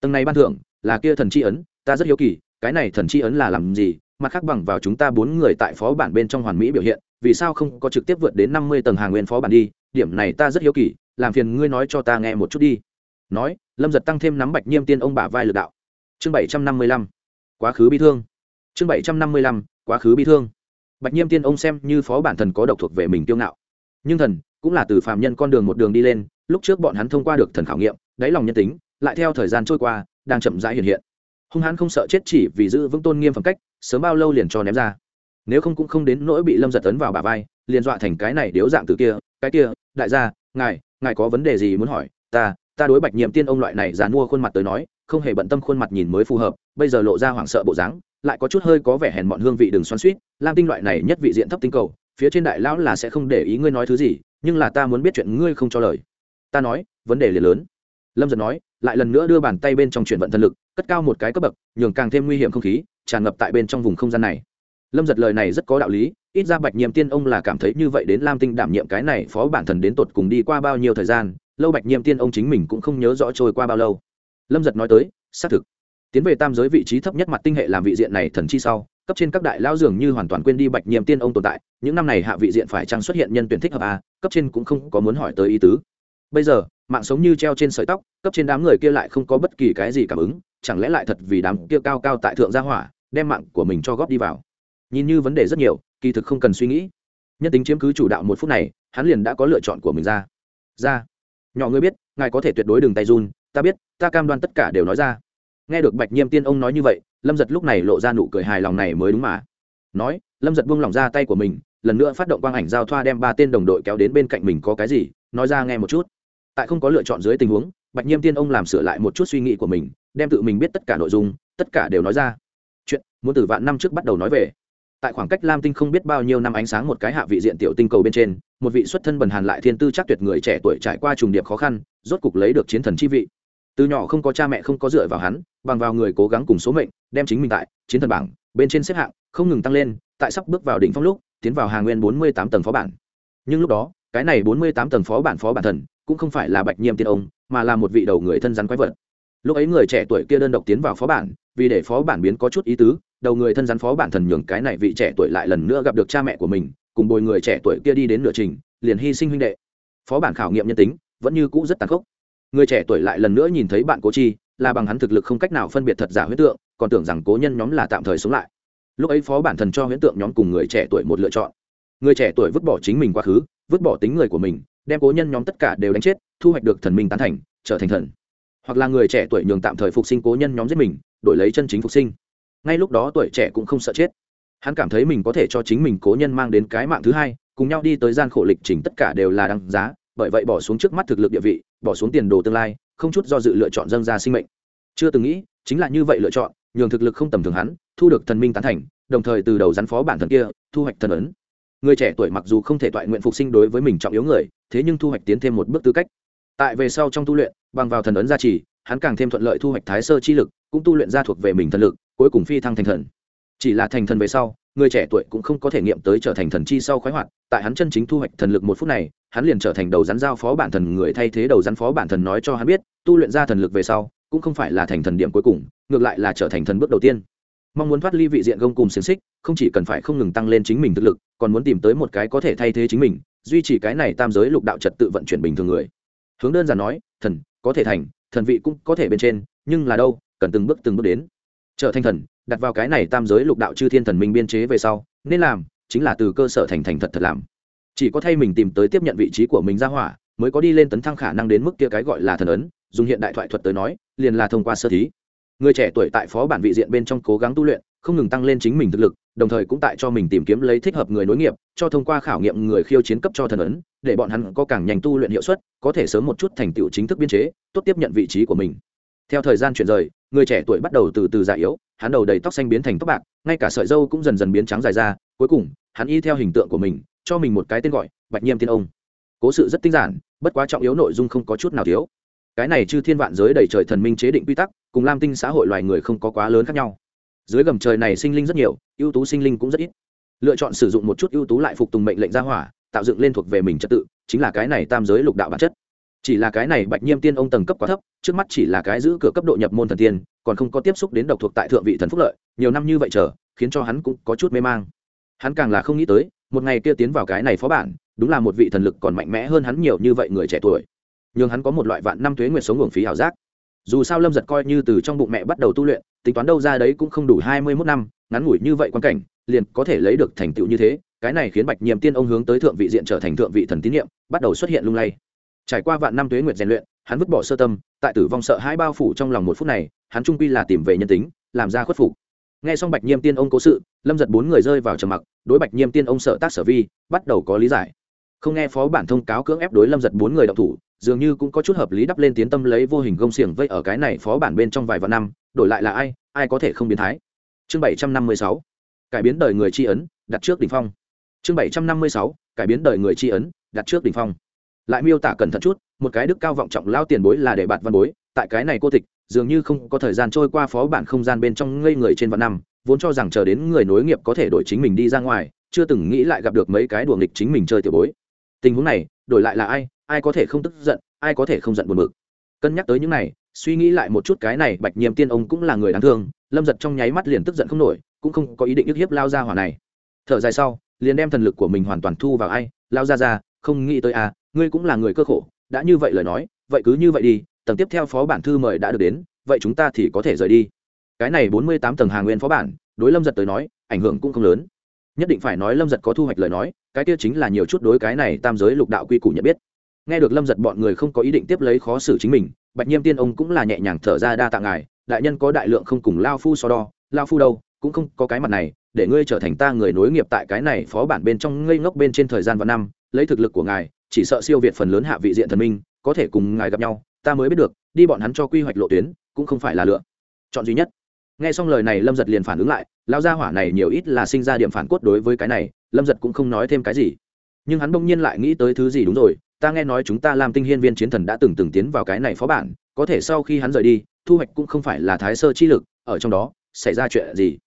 A: Tầng này ban thưởng, là kia thần chi ấn, ta rất hiếu kỳ, cái này thần chi ấn là làm gì, mặt khác bằng vào chúng ta bốn người tại phó bản bên trong hoàn mỹ biểu hiện vì sao không có trực tiếp vượt đến năm mươi tầng hàng nguyên phó bản đi? Điểm này ta rất hiếu kỳ, làm phiền ngươi nói cho ta nghe một chút đi. Nói, lâm giật tăng thêm nắm bạch nhiêm tiên ông bả vai lực đạo. Chương bảy trăm năm mươi lăm, quá khứ bi thương. Chương bảy trăm năm mươi lăm, quá khứ bi thương. Bạch nhiêm tiên ông xem như phó bản thần có độc thuộc về mình tiêu ngạo. Nhưng thần, cũng là từ phạm nhân con đường một đường đi lên, lúc trước bọn hắn thông qua được thần khảo nghiệm, đáy lòng nhân tính, lại theo thời gian trôi qua, đang chậm rãi hiện hiện. Hung hãn không sợ chết chỉ vì giữ vững tôn nghiêm phẩm cách, sớm bao lâu liền cho ném ra nếu không cũng không đến nỗi bị lâm giật tấn vào bà vai, liền dọa thành cái này điếu dạng từ kia, cái kia, đại gia, ngài ngài có vấn đề gì muốn hỏi? Ta ta đối bạch nhiệm tiên ông loại này dán mua khuôn mặt tới nói, không hề bận tâm khuôn mặt nhìn mới phù hợp, bây giờ lộ ra hoảng sợ bộ dáng, lại có chút hơi có vẻ hèn mọn hương vị đừng xoắn suýt lam tinh loại này nhất vị diện thấp tinh cầu, phía trên đại lão là sẽ không để ý ngươi nói thứ gì, nhưng là ta muốn biết chuyện ngươi không cho lời. Ta nói, vấn đề liền lớn. Lâm giật nói, lại lần nữa đưa bàn tay bên trong chuyển vận thân lực, cất cao một cái cấp bậc, nhường càng thêm nguy hiểm không khí, tràn ngập tại bên trong vùng không gian này lâm giật lời này rất có đạo lý, ít ra bạch nhiệm tiên ông là cảm thấy như vậy đến lam tinh đảm nhiệm cái này phó bản thần đến tột cùng đi qua bao nhiêu thời gian, lâu bạch nhiệm tiên ông chính mình cũng không nhớ rõ trôi qua bao lâu. Lâm giật nói tới, xác thực. Tiến về tam giới vị trí thấp nhất mặt tinh hệ làm vị diện này thần chi sau, cấp trên các đại lao dường như hoàn toàn quên đi bạch nhiệm tiên ông tồn tại, những năm này hạ vị diện phải chăng xuất hiện nhân tuyển thích hợp a cấp trên cũng không có muốn hỏi tới ý tứ. Bây giờ, mạng sống như treo trên sợi tóc, cấp trên đám người kia lại không có bất kỳ cái gì cảm ứng, chẳng lẽ lại thật vì đám kia cao cao tại thượng gia hỏa, đem mạng của mình cho góp đi vào? Nhìn như vấn đề rất nhiều, kỳ thực không cần suy nghĩ. Nhân tính chiếm cứ chủ đạo một phút này, hắn liền đã có lựa chọn của mình ra. Ra. Nhỏ ngươi biết, ngài có thể tuyệt đối đừng tay run, ta biết, ta cam đoan tất cả đều nói ra. Nghe được bạch nhiêm tiên ông nói như vậy, lâm giật lúc này lộ ra nụ cười hài lòng này mới đúng mà. Nói, lâm giật buông lỏng ra tay của mình, lần nữa phát động quang ảnh giao thoa đem ba tên đồng đội kéo đến bên cạnh mình có cái gì, nói ra nghe một chút. Tại không có lựa chọn dưới tình huống, bạch nhiêm tiên ông làm sửa lại một chút suy nghĩ của mình, đem tự mình biết tất cả nội dung, tất cả đều nói ra. Chuyện muốn từ vạn năm trước bắt đầu nói về tại khoảng cách lam tinh không biết bao nhiêu năm ánh sáng một cái hạ vị diện tiểu tinh cầu bên trên, một vị xuất thân bần hàn lại thiên tư chắc tuyệt người trẻ tuổi trải qua trùng điệp khó khăn, rốt cục lấy được chiến thần chi vị. Từ nhỏ không có cha mẹ không có dựa vào hắn, bằng vào người cố gắng cùng số mệnh, đem chính mình tại chiến thần bảng bên trên xếp hạng, không ngừng tăng lên, tại sắp bước vào đỉnh phong lúc, tiến vào hàng nguyên bốn mươi tám tầng phó bản. Nhưng lúc đó, cái này bốn mươi tám tầng phó bản phó bản thần cũng không phải là bạch nhiêm tiên ông, mà là một vị đầu người thân rắn quái vật. Lúc ấy người trẻ tuổi kia đơn độc tiến vào phó bản vì để phó bản biến có chút ý tứ, đầu người thân rắn phó bản thần nhường cái này vị trẻ tuổi lại lần nữa gặp được cha mẹ của mình, cùng bồi người trẻ tuổi kia đi đến nửa trình, liền hy sinh huynh đệ. Phó bản khảo nghiệm nhân tính, vẫn như cũ rất tàn khốc. Người trẻ tuổi lại lần nữa nhìn thấy bạn cố chi, là bằng hắn thực lực không cách nào phân biệt thật giả huyết tượng, còn tưởng rằng cố nhân nhóm là tạm thời sống lại. Lúc ấy phó bản thần cho huyễn tượng nhóm cùng người trẻ tuổi một lựa chọn. Người trẻ tuổi vứt bỏ chính mình quá khứ, vứt bỏ tính người của mình, đem cố nhân nhóm tất cả đều đánh chết, thu hoạch được thần minh tán thành, trở thành thần. Hoặc là người trẻ tuổi nhường tạm thời phục sinh cố nhân nhóm giết mình đổi lấy chân chính phục sinh. Ngay lúc đó tuổi trẻ cũng không sợ chết. Hắn cảm thấy mình có thể cho chính mình cố nhân mang đến cái mạng thứ hai, cùng nhau đi tới gian khổ lịch trình tất cả đều là đăng giá, bởi vậy bỏ xuống trước mắt thực lực địa vị, bỏ xuống tiền đồ tương lai, không chút do dự lựa chọn dâng ra sinh mệnh. Chưa từng nghĩ, chính là như vậy lựa chọn, nhường thực lực không tầm thường hắn, thu được thần minh tán thành, đồng thời từ đầu rắn phó bản thần kia, thu hoạch thần ấn. Người trẻ tuổi mặc dù không thể toại nguyện phục sinh đối với mình trọng yếu người, thế nhưng thu hoạch tiến thêm một bước tư cách. Tại về sau trong tu luyện, bằng vào thần ấn gia trì hắn càng thêm thuận lợi thu hoạch thái sơ chi lực, cũng tu luyện ra thuộc về mình thần lực, cuối cùng phi thăng thành thần. Chỉ là thành thần về sau, người trẻ tuổi cũng không có thể nghiệm tới trở thành thần chi sau khoái hoạt, tại hắn chân chính thu hoạch thần lực một phút này, hắn liền trở thành đầu rắn giao phó bản thần người thay thế đầu rắn phó bản thần nói cho hắn biết, tu luyện ra thần lực về sau, cũng không phải là thành thần điểm cuối cùng, ngược lại là trở thành thần bước đầu tiên. Mong muốn thoát ly vị diện gông cùng xiềng xích, không chỉ cần phải không ngừng tăng lên chính mình thực lực, còn muốn tìm tới một cái có thể thay thế chính mình, duy trì cái này tam giới lục đạo trật tự vận chuyển bình thường người. Hướng đơn giản nói, thần có thể thành thần vị cũng có thể bên trên, nhưng là đâu, cần từng bước từng bước đến. Trở thành thần, đặt vào cái này tam giới lục đạo chư thiên thần minh biên chế về sau, nên làm chính là từ cơ sở thành thành thật thật làm. Chỉ có thay mình tìm tới tiếp nhận vị trí của mình ra hỏa, mới có đi lên tấn thăng khả năng đến mức kia cái gọi là thần ấn, dùng hiện đại thoại thuật tới nói, liền là thông qua sơ thí. Người trẻ tuổi tại phó bản vị diện bên trong cố gắng tu luyện không ngừng tăng lên chính mình thực lực, đồng thời cũng tại cho mình tìm kiếm lấy thích hợp người nối nghiệp, cho thông qua khảo nghiệm người khiêu chiến cấp cho thần ấn, để bọn hắn có càng nhanh tu luyện hiệu suất, có thể sớm một chút thành tựu chính thức biên chế, tốt tiếp nhận vị trí của mình. Theo thời gian chuyển rời, người trẻ tuổi bắt đầu từ từ già yếu, hắn đầu đầy tóc xanh biến thành tóc bạc, ngay cả sợi dâu cũng dần dần biến trắng dài ra, cuối cùng, hắn y theo hình tượng của mình, cho mình một cái tên gọi, bạch nhiêm tiên ông. Cố sự rất tinh giản, bất quá trọng yếu nội dung không có chút nào thiếu. Cái này chư thiên vạn giới đầy trời thần minh chế định quy tắc, cùng lam tinh xã hội loài người không có quá lớn khác nhau dưới gầm trời này sinh linh rất nhiều, ưu tú sinh linh cũng rất ít. Lựa chọn sử dụng một chút ưu tú lại phục tùng mệnh lệnh gia hỏa, tạo dựng lên thuộc về mình trật tự, chính là cái này tam giới lục đạo bản chất. Chỉ là cái này bạch nhiêm tiên ông tầng cấp quá thấp, trước mắt chỉ là cái giữ cửa cấp độ nhập môn thần tiên, còn không có tiếp xúc đến độc thuộc tại thượng vị thần phúc lợi, nhiều năm như vậy chờ, khiến cho hắn cũng có chút mê mang. Hắn càng là không nghĩ tới, một ngày kia tiến vào cái này phó bản, đúng là một vị thần lực còn mạnh mẽ hơn hắn nhiều như vậy người trẻ tuổi. Nhưng hắn có một loại vạn năm thuế nguyệt sống hưởng phí ảo giác dù sao lâm giật coi như từ trong bụng mẹ bắt đầu tu luyện, tính toán đâu ra đấy cũng không đủ hai mươi mốt năm, ngắn ngủi như vậy quan cảnh, liền có thể lấy được thành tựu như thế, cái này khiến bạch nhiệm tiên ông hướng tới thượng vị diện trở thành thượng vị thần tín nhiệm, bắt đầu xuất hiện lung lay. Trải qua vạn năm tuế nguyệt rèn luyện, hắn vứt bỏ sơ tâm, tại tử vong sợ hai bao phủ trong lòng một phút này, hắn trung quy là tìm về nhân tính, làm ra khuất phục. Nghe xong bạch nhiêm tiên ông cố sự, lâm giật bốn người rơi vào trầm mặc, đối bạch nhiêm tiên ông sợ tác sở vi, bắt đầu có lý giải. Không nghe phó bản thông cáo cưỡng ép đối lâm giật bốn người đọc thủ dường như cũng có chút hợp lý đắp lên tiến tâm lấy vô hình gông xiềng vây ở cái này phó bản bên trong vài vạn năm, đổi lại là ai ai có thể không biến thái. Chương bảy trăm năm mươi sáu, cải biến đời người tri ấn, đặt trước đ ỉ n h phong. Chương bảy trăm năm mươi sáu, cải biến đời người tri ấn, đặt trước đ ỉ n h phong. Lại miêu tả cẩn thận chút, một cái đức cao vọng trọng lao tiền bối là để bạt văn bối, tại cái này cô tịch, dường như không có thời gian trôi qua phó bản không gian bên trong ngây người trên vạn năm, vốn cho rằng chờ đến người nối nghiệp có thể đổi chính mình đi ra ngoài, chưa từng nghĩ lại gặp được mấy cái đùa nghịch chính mình chơi tiểu bối. Tình huống này, đổi lại là ai ai có thể không tức giận, ai có thể không giận buồn bực. Cân nhắc tới những này, suy nghĩ lại một chút cái này bạch nhiêm tiên ông cũng là người đáng thương, lâm giật trong nháy mắt liền tức giận không nổi, cũng không có ý định ức hiếp lao ra hỏa này. Thở dài sau, liền đem thần lực của mình hoàn toàn thu vào ai, lao ra ra không nghĩ tới à ngươi cũng là người cơ khổ, đã như vậy lời nói, vậy cứ như vậy đi, tầng tiếp theo phó bản thư mời đã được đến, vậy chúng ta thì có thể rời đi. Cái này bốn mươi tám tầng hàng nguyên phó bản, đối lâm giật tới nói, ảnh hưởng cũng không lớn. Nhất định phải nói lâm giật có thu hoạch lời nói, cái kia chính là nhiều chút đối cái này tam giới lục đạo quy củ nhận biết nghe được lâm giật bọn người không có ý định tiếp lấy khó xử chính mình, bạch nhiêm tiên ông cũng là nhẹ nhàng thở ra đa tạ ngài, đại nhân có đại lượng không cùng lao phu so đo, lao phu đâu, cũng không có cái mặt này, để ngươi trở thành ta người nối nghiệp tại cái này phó bản bên trong ngây ngốc bên trên thời gian và năm, lấy thực lực của ngài, chỉ sợ siêu việt phần lớn hạ vị diện thần minh, có thể cùng ngài gặp nhau, ta mới biết được, đi bọn hắn cho quy hoạch lộ tuyến, cũng không phải là lựa chọn duy nhất. Nghe xong lời này, lâm giật liền phản ứng lại lao gia hỏa này nhiều ít là sinh ra điểm phản cốt đối với cái này, lâm giật cũng không nói thêm cái gì. Nhưng hắn bỗng nhiên lại nghĩ tới thứ gì đúng rồi ta nghe nói chúng ta làm tinh hiên viên chiến thần đã từng từng tiến vào cái này phó bản, có thể sau khi hắn rời đi, thu hoạch cũng không phải là thái sơ chi lực, ở trong đó, xảy ra chuyện gì?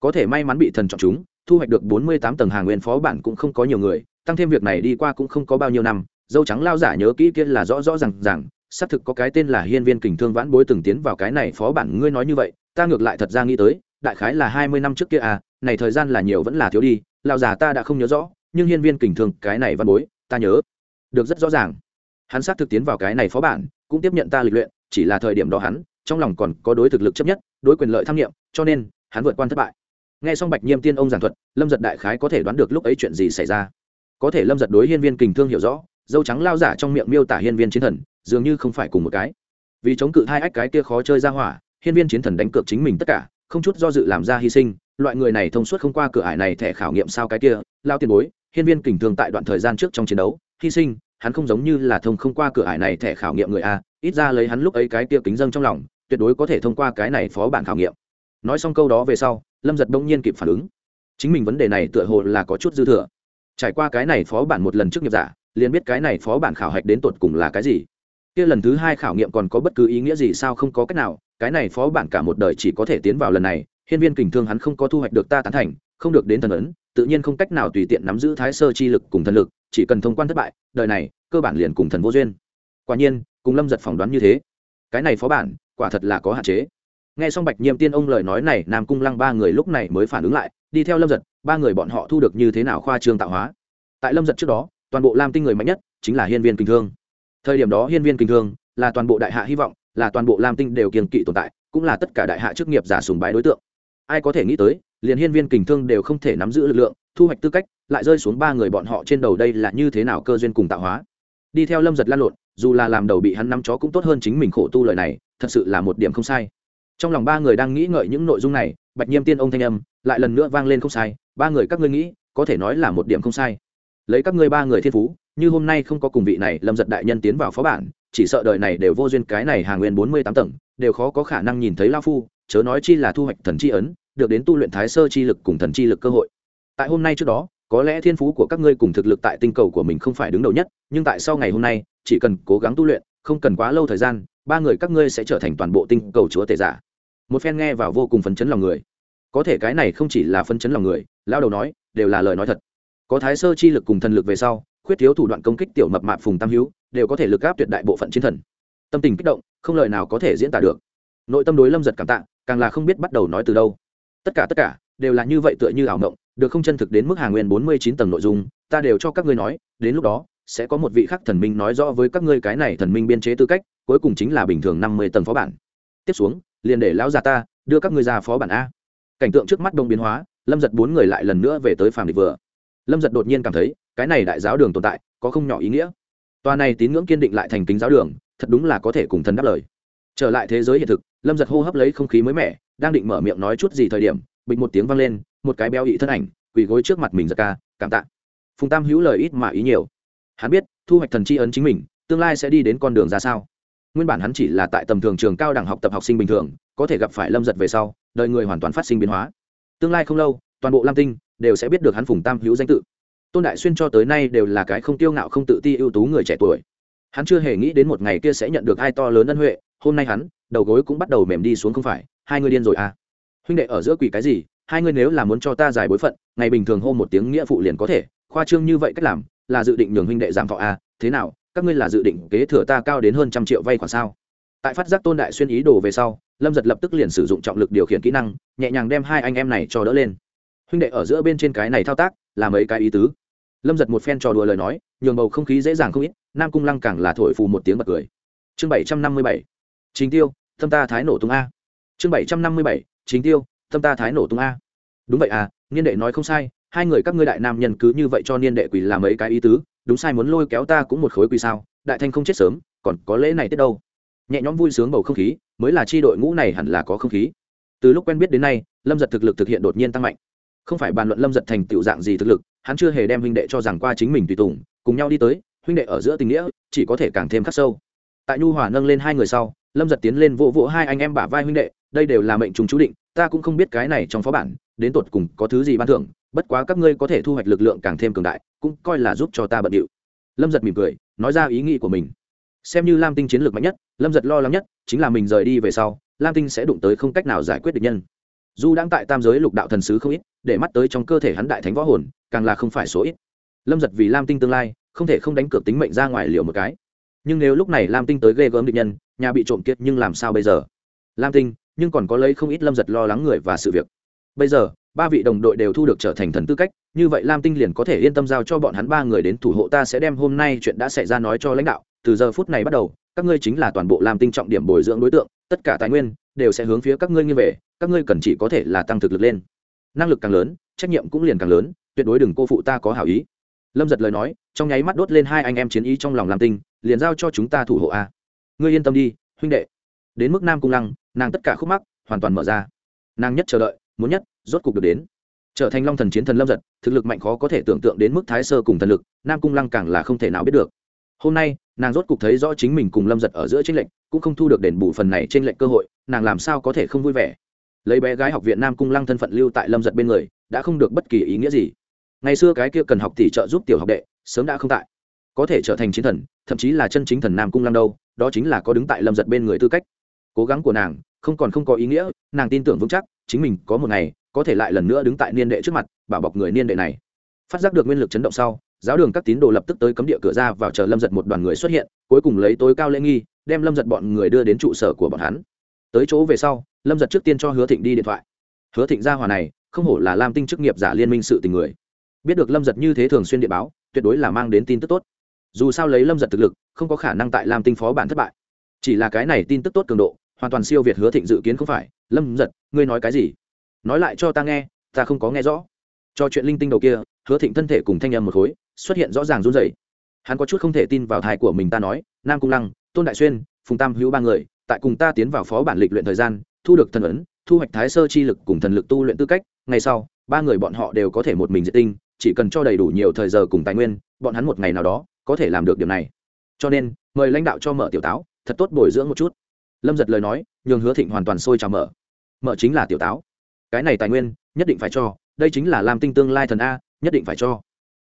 A: Có thể may mắn bị thần chọn chúng, thu hoạch được bốn mươi tám tầng hàng nguyên phó bản cũng không có nhiều người, tăng thêm việc này đi qua cũng không có bao nhiêu năm, dâu trắng lao giả nhớ kỹ kia là rõ rõ r à n g rằng xác thực có cái tên là hiên viên kình thương vãn bối từng tiến vào cái này phó bản, ngươi nói như vậy, ta ngược lại thật ra nghĩ tới, đại khái là hai mươi năm trước kia à này thời gian là nhiều vẫn là thiếu đi, lao giả ta đã không nhớ rõ, nhưng hiên viên kình thương, cái này văn bối, ta nhớ được rất rõ ràng. Hắn xác thực tiến vào cái này phó bản, cũng tiếp nhận ta lịch luyện, chỉ là thời điểm đó hắn, trong lòng còn có đối thực lực chấp nhất, đối quyền lợi tham nghiệm, cho nên, hắn vượt qua thất bại. Nghe xong bạch nhiêm tiên ông giảng thuật, lâm giật đại khái có thể đoán được lúc ấy chuyện gì xảy ra. Có thể lâm giật đối hiên viên kình thương hiểu rõ, dâu trắng lao giả trong miệng miêu tả hiên viên chiến thần, dường như không phải cùng một cái. Vì chống cự hai ách cái kia khó chơi ra hỏa, hiên viên chiến thần đánh cược chính mình tất cả, không chút do dự làm ra hy sinh, loại người này thông suốt không qua cửa ải này thẻ khảo nghiệm sao cái kia, lao tiền bối, hiên viên kình thương tại đoạn thời gian trước trong chiến đấu, hy sinh hắn không giống như là thông không qua cửa ải này thẻ khảo nghiệm người a, ít ra lấy hắn lúc ấy cái kia kính dâng trong lòng, tuyệt đối có thể thông qua cái này phó bản khảo nghiệm. Nói xong câu đó về sau, lâm giật đông nhiên kịp phản ứng. Chính mình vấn đề này tựa hồ là có chút dư thừa. Trải qua cái này phó bản một lần trước nghiệp giả, liền biết cái này phó bản khảo hạch đến tột cùng là cái gì. Kia lần thứ hai khảo nghiệm còn có bất cứ ý nghĩa gì sao không có cách nào, cái này phó bản cả một đời chỉ có thể tiến vào lần này, hiên viên kình thương hắn không có thu hoạch được ta tán thành, không được đến thần ấn tự nhiên không cách nào tùy tiện nắm giữ thái sơ chi lực cùng thần lực, chỉ cần thông quan thất bại, đời này, cơ bản liền cùng thần vô duyên. Quả nhiên, cùng lâm giật phỏng đoán như thế. Cái này phó bản, quả thật là có hạn chế. Nghe xong bạch nhiêm tiên ông lời nói này, nam cung lăng ba người lúc này mới phản ứng lại, đi theo lâm giật, ba người bọn họ thu được như thế nào khoa trương tạo hóa? Tại lâm giật trước đó, toàn bộ lam tinh người mạnh nhất chính là hiên viên kinh thương. Thời điểm đó hiên viên kinh thương là toàn bộ đại hạ hy vọng, là toàn bộ lam tinh đều kiên kỵ tồn tại, cũng là tất cả đại hạ chức nghiệp giả sùng bái đối tượng. Ai có thể nghĩ tới liền hiên viên kình thương đều không thể nắm giữ lực lượng, thu hoạch tư cách, lại rơi xuống ba người bọn họ trên đầu đây là như thế nào cơ duyên cùng tạo hóa. Đi theo lâm giật lan lộn, dù là làm đầu bị hắn nắm chó cũng tốt hơn chính mình khổ tu lời này, thật sự là một điểm không sai. Trong lòng ba người đang nghĩ ngợi những nội dung này, bạch nhiêm tiên ông thanh âm lại lần nữa vang lên không sai, ba người các ngươi nghĩ, có thể nói là một điểm không sai. Lấy các ngươi ba người thiên phú, như hôm nay không có cùng vị này lâm giật đại nhân tiến vào phó bản, chỉ sợ đời này đều vô duyên cái này hàng nguyên bốn mươi tám tầng, đều khó có khả năng nhìn thấy lao phu, chớ nói chi là thu hoạch thần chi ấn được đến tu luyện thái sơ chi lực cùng thần chi lực cơ hội. Tại hôm nay trước đó, có lẽ thiên phú của các ngươi cùng thực lực tại tinh cầu của mình không phải đứng đầu nhất, nhưng tại sau ngày hôm nay, chỉ cần cố gắng tu luyện, không cần quá lâu thời gian, ba người các ngươi sẽ trở thành toàn bộ tinh cầu chúa tể giả. Một phen nghe vào vô cùng phấn chấn lòng người. Có thể cái này không chỉ là phấn chấn lòng người, lao đầu nói, đều là lời nói thật. Có thái sơ chi lực cùng thần lực về sau, khuyết thiếu thủ đoạn công kích tiểu mập mạp phùng tam hữu đều có thể lực áp tuyệt đại bộ phận chiến thần. Tâm tình kích động, không lời nào có thể diễn tả được. Nội tâm đối lâm giật cảm tạ, càng là không biết bắt đầu nói từ đâu tất cả tất cả, đều là như vậy tựa như ảo mộng, được không chân thực đến mức hàng nguyên bốn mươi chín tầng nội dung, ta đều cho các ngươi nói, đến lúc đó, sẽ có một vị khắc thần minh nói rõ với các ngươi cái này thần minh biên chế tư cách, cuối cùng chính là bình thường năm mươi tầng phó bản. Tiếp xuống, liền để lão già ta đưa các ngươi ra phó bản a. Cảnh tượng trước mắt đông biến hóa, lâm giật bốn người lại lần nữa về tới phàm địch vừa. Lâm giật đột nhiên cảm thấy, cái này đại giáo đường tồn tại, có không nhỏ ý nghĩa. Tòa này tín ngưỡng kiên định lại thành kính giáo đường, thật đúng là có thể cùng thần đáp lời. Trở lại thế giới hiện thực, lâm giật hô hấp lấy không khí mới mẻ đang định mở miệng nói chút gì thời điểm, bịch một tiếng vang lên, một cái béo ị thân ảnh, quỳ gối trước mặt mình giật ca, cảm tạ. Phùng tam hữu lời ít mà ý nhiều. Hắn biết, thu hoạch thần tri ấn chính mình, tương lai sẽ đi đến con đường ra sao. Nguyên bản hắn chỉ là tại tầm thường trường cao đẳng học tập học sinh bình thường, có thể gặp phải lâm giật về sau đợi người hoàn toàn phát sinh biến hóa. Tương lai không lâu, toàn bộ lam tinh đều sẽ biết được hắn phùng tam hữu danh tự. Tôn đại xuyên cho tới nay đều là cái không tiêu ngạo, không tự ti ưu tú người trẻ tuổi. Hắn chưa hề nghĩ đến một ngày kia sẽ nhận được ai to lớn ân huệ, hôm nay hắn, đầu gối cũng bắt đầu mềm đi xuống không phải hai người điên rồi à? Huynh đệ ở giữa quỷ cái gì? Hai người nếu là muốn cho ta giải bối phận, ngày bình thường hô một tiếng nghĩa phụ liền có thể. Khoa trương như vậy cách làm, là dự định nhường huynh đệ giảm thọ à? Thế nào, các ngươi là dự định kế thừa ta cao đến hơn trăm triệu vay khoản sao? Tại phát giác tôn đại xuyên ý đồ về sau, lâm giật lập tức liền sử dụng trọng lực điều khiển kỹ năng, nhẹ nhàng đem hai anh em này cho đỡ lên. Huynh đệ ở giữa bên trên cái này thao tác, là mấy cái ý tứ. Lâm giật một phen trò đùa lời nói, nhường bầu không khí dễ dàng không ít, nam cung lăng càng là thổi phù một tiếng bật cười. Chương bảy trăm năm mươi bảy. Chính tiêu thâm ta thái nổ tung a chương bảy trăm năm mươi bảy, chính tiêu, tâm ta thái nổ tung a. Đúng vậy à niên đệ nói không sai, hai người các ngươi đại nam nhân cứ như vậy cho niên đệ quỳ làm mấy cái ý tứ, đúng sai muốn lôi kéo ta cũng một khối quỳ sao, đại thanh không chết sớm, còn có lễ này tết đâu. Nhẹ nhõm vui sướng bầu không khí, mới là chi đội ngũ này hẳn là có không khí. Từ lúc quen biết đến nay, lâm giật thực lực thực hiện đột nhiên tăng mạnh. Không phải bàn luận lâm giật thành tựu dạng gì thực lực, hắn chưa hề đem huynh đệ cho rằng qua chính mình tùy tùng, cùng nhau đi tới, huynh đệ ở giữa tình nghĩa, chỉ có thể càng thêm khắc sâu. Tại nhu hòa nâng lên hai người sau, lâm giật tiến lên vỗ vỗ hai anh em bả vai huynh đệ đây đều là mệnh trùng chú định, ta cũng không biết cái này trong phó bản, đến tột cùng có thứ gì ban thưởng, bất quá các ngươi có thể thu hoạch lực lượng càng thêm cường đại, cũng coi là giúp cho ta bận điệu. Lâm giật mỉm cười, nói ra ý nghĩ của mình. Xem như lam tinh chiến lược mạnh nhất, lâm giật lo lắng nhất chính là mình rời đi về sau, lam tinh sẽ đụng tới không cách nào giải quyết được nhân. Dù đang tại tam giới lục đạo thần sứ không ít, để mắt tới trong cơ thể hắn đại thánh võ hồn, càng là không phải số ít. Lâm giật vì lam tinh tương lai, không thể không đánh cược tính mệnh ra ngoài liều một cái. Nhưng nếu lúc này lam tinh tới ghê gớm địch nhân, nhà bị trộm kiệt nhưng làm sao bây giờ? Lam tinh nhưng còn có lấy không ít lâm giật lo lắng người và sự việc. Bây giờ, ba vị đồng đội đều thu được trở thành thần tư cách, như vậy lam tinh liền có thể yên tâm giao cho bọn hắn ba người đến thủ hộ ta sẽ đem hôm nay chuyện đã xảy ra nói cho lãnh đạo. Từ giờ phút này bắt đầu, các ngươi chính là toàn bộ lam tinh trọng điểm bồi dưỡng đối tượng, tất cả tài nguyên đều sẽ hướng phía các ngươi như về, các ngươi cần chỉ có thể là tăng thực lực lên. Năng lực càng lớn, trách nhiệm cũng liền càng lớn, tuyệt đối đừng cô phụ ta có hảo ý. Lâm giật lời nói, trong nháy mắt đốt lên hai anh em chiến ý trong lòng lam tinh, liền giao cho chúng ta thủ hộ a. Ngươi yên tâm đi, huynh đệ. Đến mức nam cung lăng nàng tất cả khúc mắc hoàn toàn mở ra. Nàng nhất chờ đợi, muốn nhất, rốt cục được đến. Trở thành long thần chiến thần lâm giật, thực lực mạnh khó có thể tưởng tượng đến mức thái sơ cùng thần lực, nam cung lăng càng là không thể nào biết được. Hôm nay, nàng rốt cục thấy rõ chính mình cùng lâm giật ở giữa tranh lệnh cũng không thu được đền bù phần này trên lệnh cơ hội, nàng làm sao có thể không vui vẻ? Lấy bé gái học viện nam cung lăng thân phận lưu tại lâm giật bên người, đã không được bất kỳ ý nghĩa gì. Ngày xưa cái kia cần học tỷ trợ giúp tiểu học đệ, sớm đã không tại. Có thể trở thành chiến thần, thậm chí là chân chính thần nam cung lăng đâu, đó chính là có đứng tại lâm giật bên người tư cách cố gắng của nàng, không còn không có ý nghĩa, nàng tin tưởng vững chắc, chính mình có một ngày, có thể lại lần nữa đứng tại niên đệ trước mặt, bảo bọc người niên đệ này. Phát giác được nguyên lực chấn động sau, giáo đường các tín đồ lập tức tới cấm địa cửa ra vào chờ lâm giật một đoàn người xuất hiện, cuối cùng lấy tối cao lễ nghi, đem lâm giật bọn người đưa đến trụ sở của bọn hắn. Tới chỗ về sau, lâm giật trước tiên cho hứa thịnh đi điện thoại. Hứa thịnh gia hòa này, không hổ là lam tinh chức nghiệp giả liên minh sự tình người. Biết được lâm giật như thế thường xuyên địa báo, tuyệt đối là mang đến tin tức tốt. Dù sao lấy lâm giật thực lực, không có khả năng tại lam tinh phó bản thất bại. Chỉ là cái này tin tức tốt cường độ hoàn toàn siêu việt hứa thịnh dự kiến không phải. Lâm giật, ngươi nói cái gì? Nói lại cho ta nghe, ta không có nghe rõ. Cho chuyện linh tinh đầu kia, hứa thịnh thân thể cùng thanh âm một khối, xuất hiện rõ ràng run rẩy. Hắn có chút không thể tin vào thai của mình ta nói, nam cung lăng, tôn đại xuyên, phùng tam hữu ba người, tại cùng ta tiến vào phó bản lịch luyện thời gian, thu được thần ấn, thu hoạch thái sơ chi lực cùng thần lực tu luyện tư cách. Ngày sau, ba người bọn họ đều có thể một mình diệt tinh, chỉ cần cho đầy đủ nhiều thời giờ cùng tài nguyên, bọn hắn một ngày nào đó có thể làm được điều này. Cho nên, mời lãnh đạo cho mở tiểu táo, thật tốt bồi dưỡng một chút lâm giật lời nói, nhường hứa thịnh hoàn toàn sôi trào mở. Mở chính là tiểu táo. Cái này tài nguyên, nhất định phải cho, đây chính là lam tinh tương lai thần a, nhất định phải cho.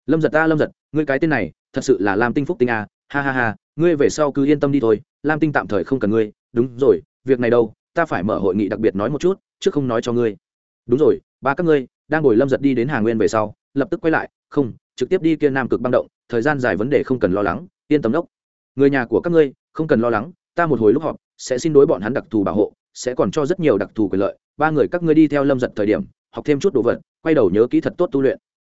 A: Lâm giật ta lâm giật, ngươi cái tên này, thật sự là lam tinh phúc tinh a, ha ha ha, ngươi về sau cứ yên tâm đi thôi, lam tinh tạm thời không cần ngươi, đúng rồi, việc này đâu, ta phải mở hội nghị đặc biệt nói một chút, chứ không nói cho ngươi. Đúng rồi, ba các ngươi, đang ngồi lâm giật đi đến hà nguyên về sau, lập tức quay lại, không, trực tiếp đi kia nam cực băng động, thời gian dài vấn đề không cần lo lắng, yên tâm đốc. Người nhà của các ngươi, không cần lo lắng, ta một hồi lúc họp sẽ xin đối bọn hắn đặc thù bảo hộ, sẽ còn cho rất nhiều đặc thù quyền lợi. Ba người các ngươi đi theo lâm giật thời điểm, học thêm chút đồ vật, quay đầu nhớ kỹ thật tốt tu luyện.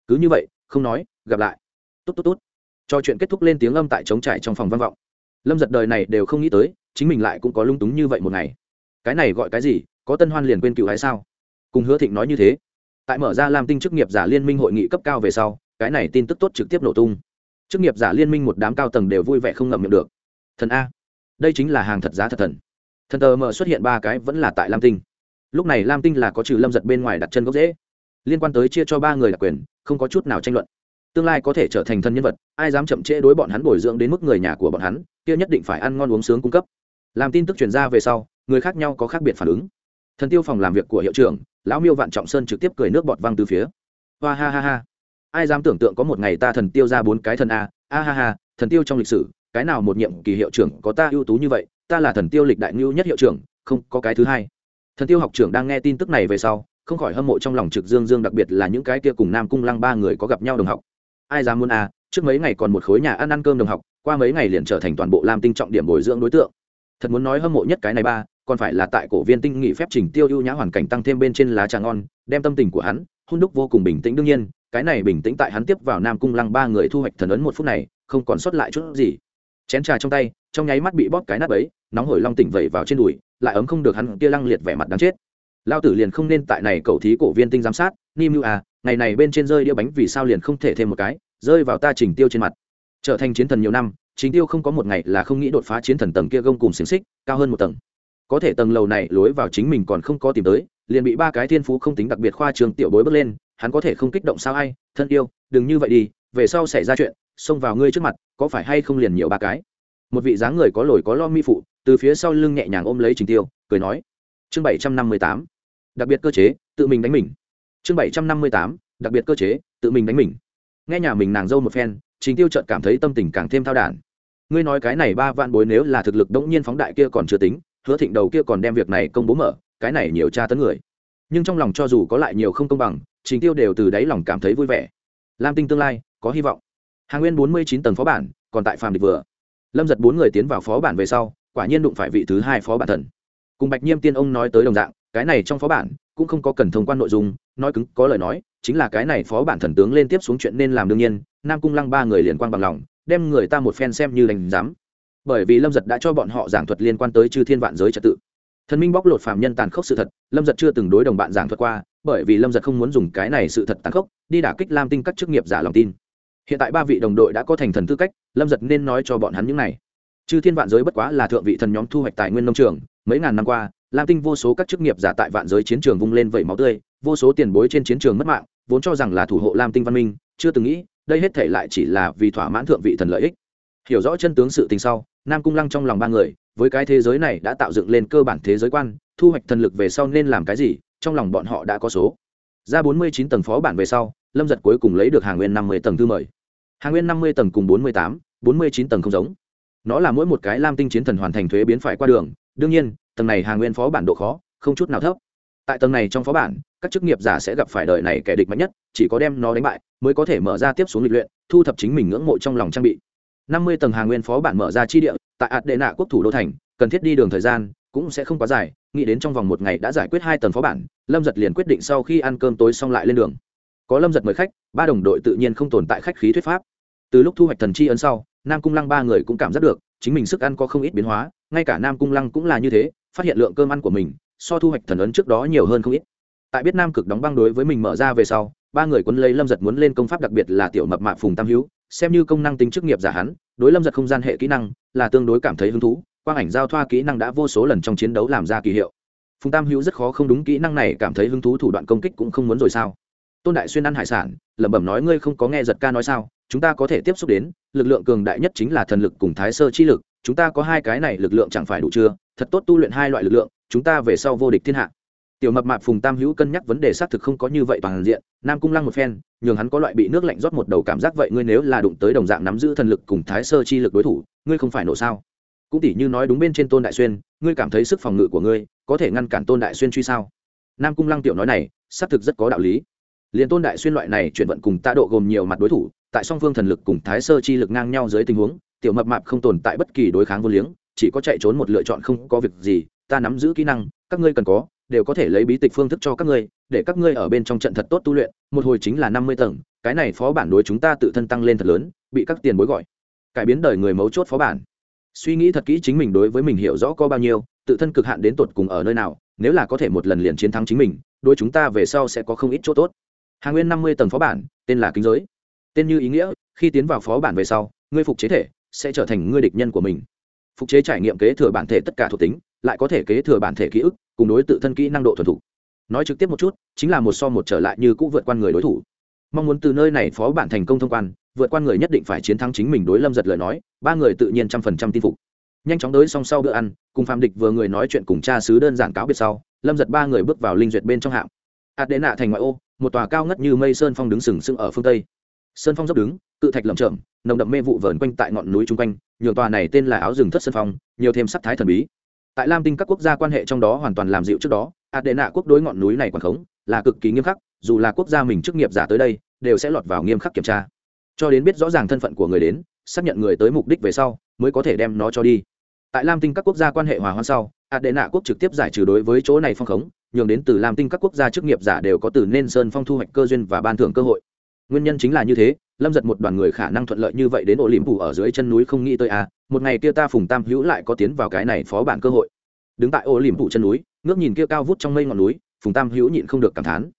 A: Cứ như vậy, không nói, gặp lại. Tốt tốt tốt. Cho chuyện kết thúc lên tiếng âm tại trống trải trong phòng văn vọng. Lâm giật đời này đều không nghĩ tới, chính mình lại cũng có lung túng như vậy một ngày. Cái này gọi cái gì, có tân hoan liền quên cựu hay sao? Cùng hứa thịnh nói như thế. Tại mở ra làm tinh chức nghiệp giả liên minh hội nghị cấp cao về sau, cái này tin tức tốt trực tiếp nổ tung. Chức nghiệp giả liên minh một đám cao tầng đều vui vẻ không ngậm miệng được. Thần a đây chính là hàng thật giá thật thần. Thần tờ mờ xuất hiện ba cái vẫn là tại lam tinh. Lúc này lam tinh là có trừ lâm giật bên ngoài đặt chân gốc dễ liên quan tới chia cho ba người đặc quyền, không có chút nào tranh luận. Tương lai có thể trở thành thân nhân vật, ai dám chậm trễ đối bọn hắn bồi dưỡng đến mức người nhà của bọn hắn, kia nhất định phải ăn ngon uống sướng cung cấp. Làm tin tức chuyển ra về sau, người khác nhau có khác biệt phản ứng. Thần tiêu phòng làm việc của hiệu trưởng, lão miêu vạn trọng sơn trực tiếp cười nước bọt văng từ phía. Hoa ha ha ha. Ai dám tưởng tượng có một ngày ta thần tiêu ra bốn cái thần a a ha ha, thần tiêu trong lịch sử cái nào một nhiệm kỳ hiệu trưởng có ta ưu tú như vậy, ta là thần tiêu lịch đại ngưu nhất hiệu trưởng, không có cái thứ hai. Thần tiêu học trưởng đang nghe tin tức này về sau, không khỏi hâm mộ trong lòng trực dương dương đặc biệt là những cái kia cùng nam cung lăng ba người có gặp nhau đồng học. Ai dám muốn à trước mấy ngày còn một khối nhà ăn ăn cơm đồng học, qua mấy ngày liền trở thành toàn bộ lam tinh trọng điểm bồi dưỡng đối tượng. Thật muốn nói hâm mộ nhất cái này ba, còn phải là tại cổ viên tinh nghị phép trình tiêu ưu nhã hoàn cảnh tăng thêm bên trên lá trà ngon, đem tâm tình của hắn, hôn đúc vô cùng bình tĩnh đương nhiên, cái này bình tĩnh tại hắn tiếp vào nam cung lăng ba người thu hoạch thần ấn một phút này, không còn sót lại chút gì chén trà trong tay, trong nháy mắt bị bóp cái nát ấy nóng hổi long tỉnh vẩy vào trên đùi, lại ấm không được hắn kia lăng liệt vẻ mặt đáng chết. Lao tử liền không nên tại này cầu thí cổ viên tinh giám sát, ni mưu à ngày này bên trên rơi đĩa bánh vì sao liền không thể thêm một cái, rơi vào ta trình tiêu trên mặt. Trở thành chiến thần nhiều năm chính tiêu không có một ngày là không nghĩ đột phá chiến thần tầng kia gông cùng xiềng xích, cao hơn một tầng. Có thể tầng lầu này lối vào chính mình còn không có tìm tới, liền bị ba cái thiên phú không tính đặc biệt khoa trường tiểu bối bước lên, hắn có thể không kích động sao ai, thân yêu, đừng như vậy đi, về sau xảy ra chuyện xông vào ngươi trước mặt, có phải hay không liền nhiều ba cái? Một vị dáng người có lồi có lo mi phụ, từ phía sau lưng nhẹ nhàng ôm lấy trình tiêu, cười nói, chương bảy trăm năm mươi tám, đặc biệt cơ chế, tự mình đánh mình. Chương bảy trăm năm mươi tám, đặc biệt cơ chế, tự mình đánh mình. Nghe nhà mình nàng dâu một phen, trình tiêu trợt cảm thấy tâm tình càng thêm thao đản. Ngươi nói cái này ba vạn bối nếu là thực lực đống nhiên phóng đại kia còn chưa tính, hứa thịnh đầu kia còn đem việc này công bố mở, cái này nhiều tra tấn người. Nhưng trong lòng cho dù có lại nhiều không công bằng, trình tiêu đều từ đáy lòng cảm thấy vui vẻ. Lam tinh tương lai, có hy vọng hàng nguyên bốn mươi chín tầng phó bản, còn tại phàm địch vừa. Lâm giật bốn người tiến vào phó bản về sau, quả nhiên đụng phải vị thứ hai phó bản thần. Cùng bạch nhiêm tiên ông nói tới đồng dạng, cái này trong phó bản cũng không có cần thông quan nội dung, nói cứng, có lời nói, chính là cái này phó bản thần tướng lên tiếp xuống chuyện nên làm đương nhiên, nam cung lăng ba người liên quan bằng lòng, đem người ta một phen xem như lành giám. bởi vì lâm giật đã cho bọn họ giảng thuật liên quan tới chư thiên vạn giới trật tự. Thần minh bóc lột phạm nhân tàn khốc sự thật, lâm giật chưa từng đối đồng bạn giảng thuật qua, bởi vì lâm giật không muốn dùng cái này sự thật tàn khốc, đi đả kích lam tinh các chức nghiệp giả lòng tin hiện tại ba vị đồng đội đã có thành thần tư cách, lâm giật nên nói cho bọn hắn những này. Chư thiên vạn giới bất quá là thượng vị thần nhóm thu hoạch tài nguyên nông trường, mấy ngàn năm qua, lam tinh vô số các chức nghiệp giả tại vạn giới chiến trường vung lên vẩy máu tươi, vô số tiền bối trên chiến trường mất mạng, vốn cho rằng là thủ hộ lam tinh văn minh, chưa từng nghĩ, đây hết thể lại chỉ là vì thỏa mãn thượng vị thần lợi ích. Hiểu rõ chân tướng sự tình sau, nam cung lăng trong lòng ba người, với cái thế giới này đã tạo dựng lên cơ bản thế giới quan, thu hoạch thần lực về sau nên làm cái gì, trong lòng bọn họ đã có số. Ra bốn mươi chín tầng phó bản về sau, lâm giật cuối cùng lấy được hàng nguyên năm mươi tầng thư mời hàng nguyên năm mươi tầng cùng bốn mươi tám, bốn mươi chín tầng không giống. Nó là mỗi một cái lam tinh chiến thần hoàn thành thuế biến phải qua đường. Đương nhiên, tầng này hàng nguyên phó bản độ khó, không chút nào thấp. Tại tầng này trong phó bản, các chức nghiệp giả sẽ gặp phải đời này kẻ địch mạnh nhất, chỉ có đem nó đánh bại, mới có thể mở ra tiếp xuống lịch luyện, thu thập chính mình ngưỡng mộ trong lòng trang bị. năm mươi tầng hàng nguyên phó bản mở ra chi địa, tại ạt đệ nạ quốc thủ đô thành, cần thiết đi đường thời gian cũng sẽ không quá dài, nghĩ đến trong vòng một ngày đã giải quyết hai tầng phó bản, lâm giật liền quyết định sau khi ăn cơm tối xong lại lên đường. Có lâm giật mời khách, ba đồng đội tự nhiên không tồn tại khách khí thuyết pháp từ lúc thu hoạch thần chi ấn sau, nam cung lăng ba người cũng cảm giác được, chính mình sức ăn có không ít biến hóa, ngay cả nam cung lăng cũng là như thế, phát hiện lượng cơm ăn của mình, so thu hoạch thần ấn trước đó nhiều hơn không ít. Tại biết nam cực đóng băng đối với mình mở ra về sau, ba người quân lấy lâm giật muốn lên công pháp đặc biệt là tiểu mập mạp phùng tam hữu, xem như công năng tính chức nghiệp giả hắn, đối lâm giật không gian hệ kỹ năng là tương đối cảm thấy hứng thú, quang ảnh giao thoa kỹ năng đã vô số lần trong chiến đấu làm ra kỳ hiệu. Phùng tam hữu rất khó không đúng kỹ năng này cảm thấy hứng thú thủ đoạn công kích cũng không muốn rồi sao? Tôn đại xuyên ăn hải sản, lẩm bẩm nói, ngươi không có nghe giật ca nói sao? Chúng ta có thể tiếp xúc đến, lực lượng cường đại nhất chính là thần lực cùng thái sơ chi lực, chúng ta có hai cái này lực lượng chẳng phải đủ chưa? Thật tốt tu luyện hai loại lực lượng, chúng ta về sau vô địch thiên hạ. Tiểu mập mạp phùng tam hữu cân nhắc vấn đề xác thực không có như vậy toàn diện, nam cung lăng một phen, nhường hắn có loại bị nước lạnh rót một đầu cảm giác vậy, ngươi nếu là đụng tới đồng dạng nắm giữ thần lực cùng thái sơ chi lực đối thủ, ngươi không phải nổ sao? Cũng tỉ như nói đúng bên trên tôn đại xuyên, ngươi cảm thấy sức phòng ngự của ngươi có thể ngăn cản tôn đại xuyên truy sao? Nam cung lăng tiểu nói này, xác thực rất có đạo lý liền tôn đại xuyên loại này chuyển vận cùng tạ độ gồm nhiều mặt đối thủ, tại song phương thần lực cùng thái sơ chi lực ngang nhau dưới tình huống, tiểu mập mạp không tồn tại bất kỳ đối kháng vô liếng, chỉ có chạy trốn một lựa chọn không có việc gì, ta nắm giữ kỹ năng, các ngươi cần có, đều có thể lấy bí tịch phương thức cho các ngươi, để các ngươi ở bên trong trận thật tốt tu luyện, một hồi chính là năm mươi tầng, cái này phó bản đối chúng ta tự thân tăng lên thật lớn, bị các tiền bối gọi. Cải biến đời người mấu chốt phó bản. Suy nghĩ thật kỹ chính mình đối với mình hiểu rõ có bao nhiêu, tự thân cực hạn đến tột cùng ở nơi nào, nếu là có thể một lần liền chiến thắng chính mình đôi chúng ta về sau sẽ có không ít chỗ tốt hàng nguyên năm mươi tầng phó bản, tên là kính giới. Tên như ý nghĩa, khi tiến vào phó bản về sau, ngươi phục chế thể sẽ trở thành ngươi địch nhân của mình. Phục chế trải nghiệm kế thừa bản thể tất cả thuộc tính, lại có thể kế thừa bản thể ký ức, cùng đối tự thân kỹ năng độ thuần thục. Nói trực tiếp một chút, chính là một so một trở lại như cũ vượt qua người đối thủ. Mong muốn từ nơi này phó bản thành công thông quan, vượt qua người nhất định phải chiến thắng chính mình đối lâm giật lời nói, ba người tự nhiên trăm phần trăm tin phục. Nhanh chóng tới xong sau bữa ăn, cùng phạm địch vừa người nói chuyện cùng cha sứ đơn giản cáo biệt sau, lâm giật ba người bước vào linh duyệt bên trong hạm. Hạt đến nạ thành ngoại ô một tòa cao ngất như mây sơn phong đứng sừng sững ở phương tây. Sơn phong dốc đứng, cự thạch lầm chậm nồng đậm mê vụ vờn quanh tại ngọn núi chung quanh, nhường tòa này tên là áo rừng thất sơn phong, nhiều thêm sắc thái thần bí. Tại lam tinh các quốc gia quan hệ trong đó hoàn toàn làm dịu trước đó ạt đệ nạ quốc đối ngọn núi này quảng khống là cực kỳ nghiêm khắc, dù là quốc gia mình chức nghiệp giả tới đây, đều sẽ lọt vào nghiêm khắc kiểm tra. Cho đến biết rõ ràng thân phận của người đến, xác nhận người tới mục đích về sau, mới có thể đem nó cho đi. Tại lam tinh các quốc gia quan hệ hòa hoãn sau ạt đệ nạ quốc trực tiếp giải trừ đối với chỗ này phong khống nhường đến từ làm tinh các quốc gia chức nghiệp giả đều có từ nên sơn phong thu hoạch cơ duyên và ban thưởng cơ hội. Nguyên nhân chính là như thế, lâm giật một đoàn người khả năng thuận lợi như vậy đến ổ liềm phủ ở dưới chân núi không nghĩ tới à một ngày kia ta phùng tam hữu lại có tiến vào cái này phó bản cơ hội. Đứng tại ổ liềm phủ chân núi, ngước nhìn kia cao vút trong mây ngọn núi, phùng tam hữu nhịn không được cảm thán.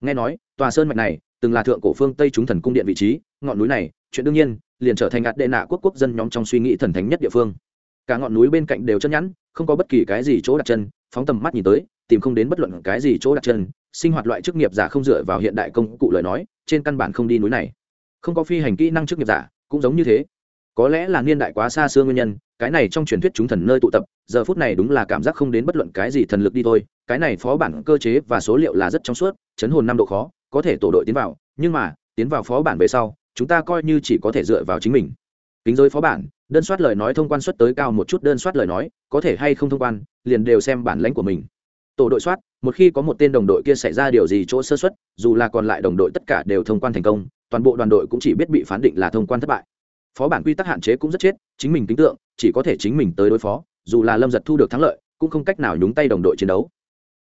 A: Nghe nói, tòa sơn mạch này từng là thượng cổ phương tây chúng thần cung điện vị trí, ngọn núi này, chuyện đương nhiên, liền trở thành ạt đệ nạ quốc quốc dân nhóm trong suy nghĩ thần thánh nhất địa phương. Cả ngọn núi bên cạnh đều chân nhẵn, không có bất kỳ cái gì chỗ đặt chân, phóng tầm mắt nhìn tới tìm không đến bất luận cái gì chỗ đặt chân, sinh hoạt loại chức nghiệp giả không dựa vào hiện đại công cụ lời nói, trên căn bản không đi núi này. Không có phi hành kỹ năng chức nghiệp giả, cũng giống như thế. Có lẽ là niên đại quá xa xưa nguyên nhân, cái này trong truyền thuyết chúng thần nơi tụ tập, giờ phút này đúng là cảm giác không đến bất luận cái gì thần lực đi thôi, cái này phó bản cơ chế và số liệu là rất trong suốt, chấn hồn năm độ khó, có thể tổ đội tiến vào, nhưng mà, tiến vào phó bản về sau, chúng ta coi như chỉ có thể dựa vào chính mình. Kính giới phó bản, đơn soát lời nói thông quan suất tới cao một chút, đơn soát lời nói, có thể hay không thông quan, liền đều xem bản lãnh của mình tổ đội soát, một khi có một tên đồng đội kia xảy ra điều gì chỗ sơ xuất dù là còn lại đồng đội tất cả đều thông quan thành công, toàn bộ đoàn đội cũng chỉ biết bị phán định là thông quan thất bại. Phó bản quy tắc hạn chế cũng rất chết, chính mình tính tượng, chỉ có thể chính mình tới đối phó, dù là lâm giật thu được thắng lợi, cũng không cách nào nhúng tay đồng đội chiến đấu.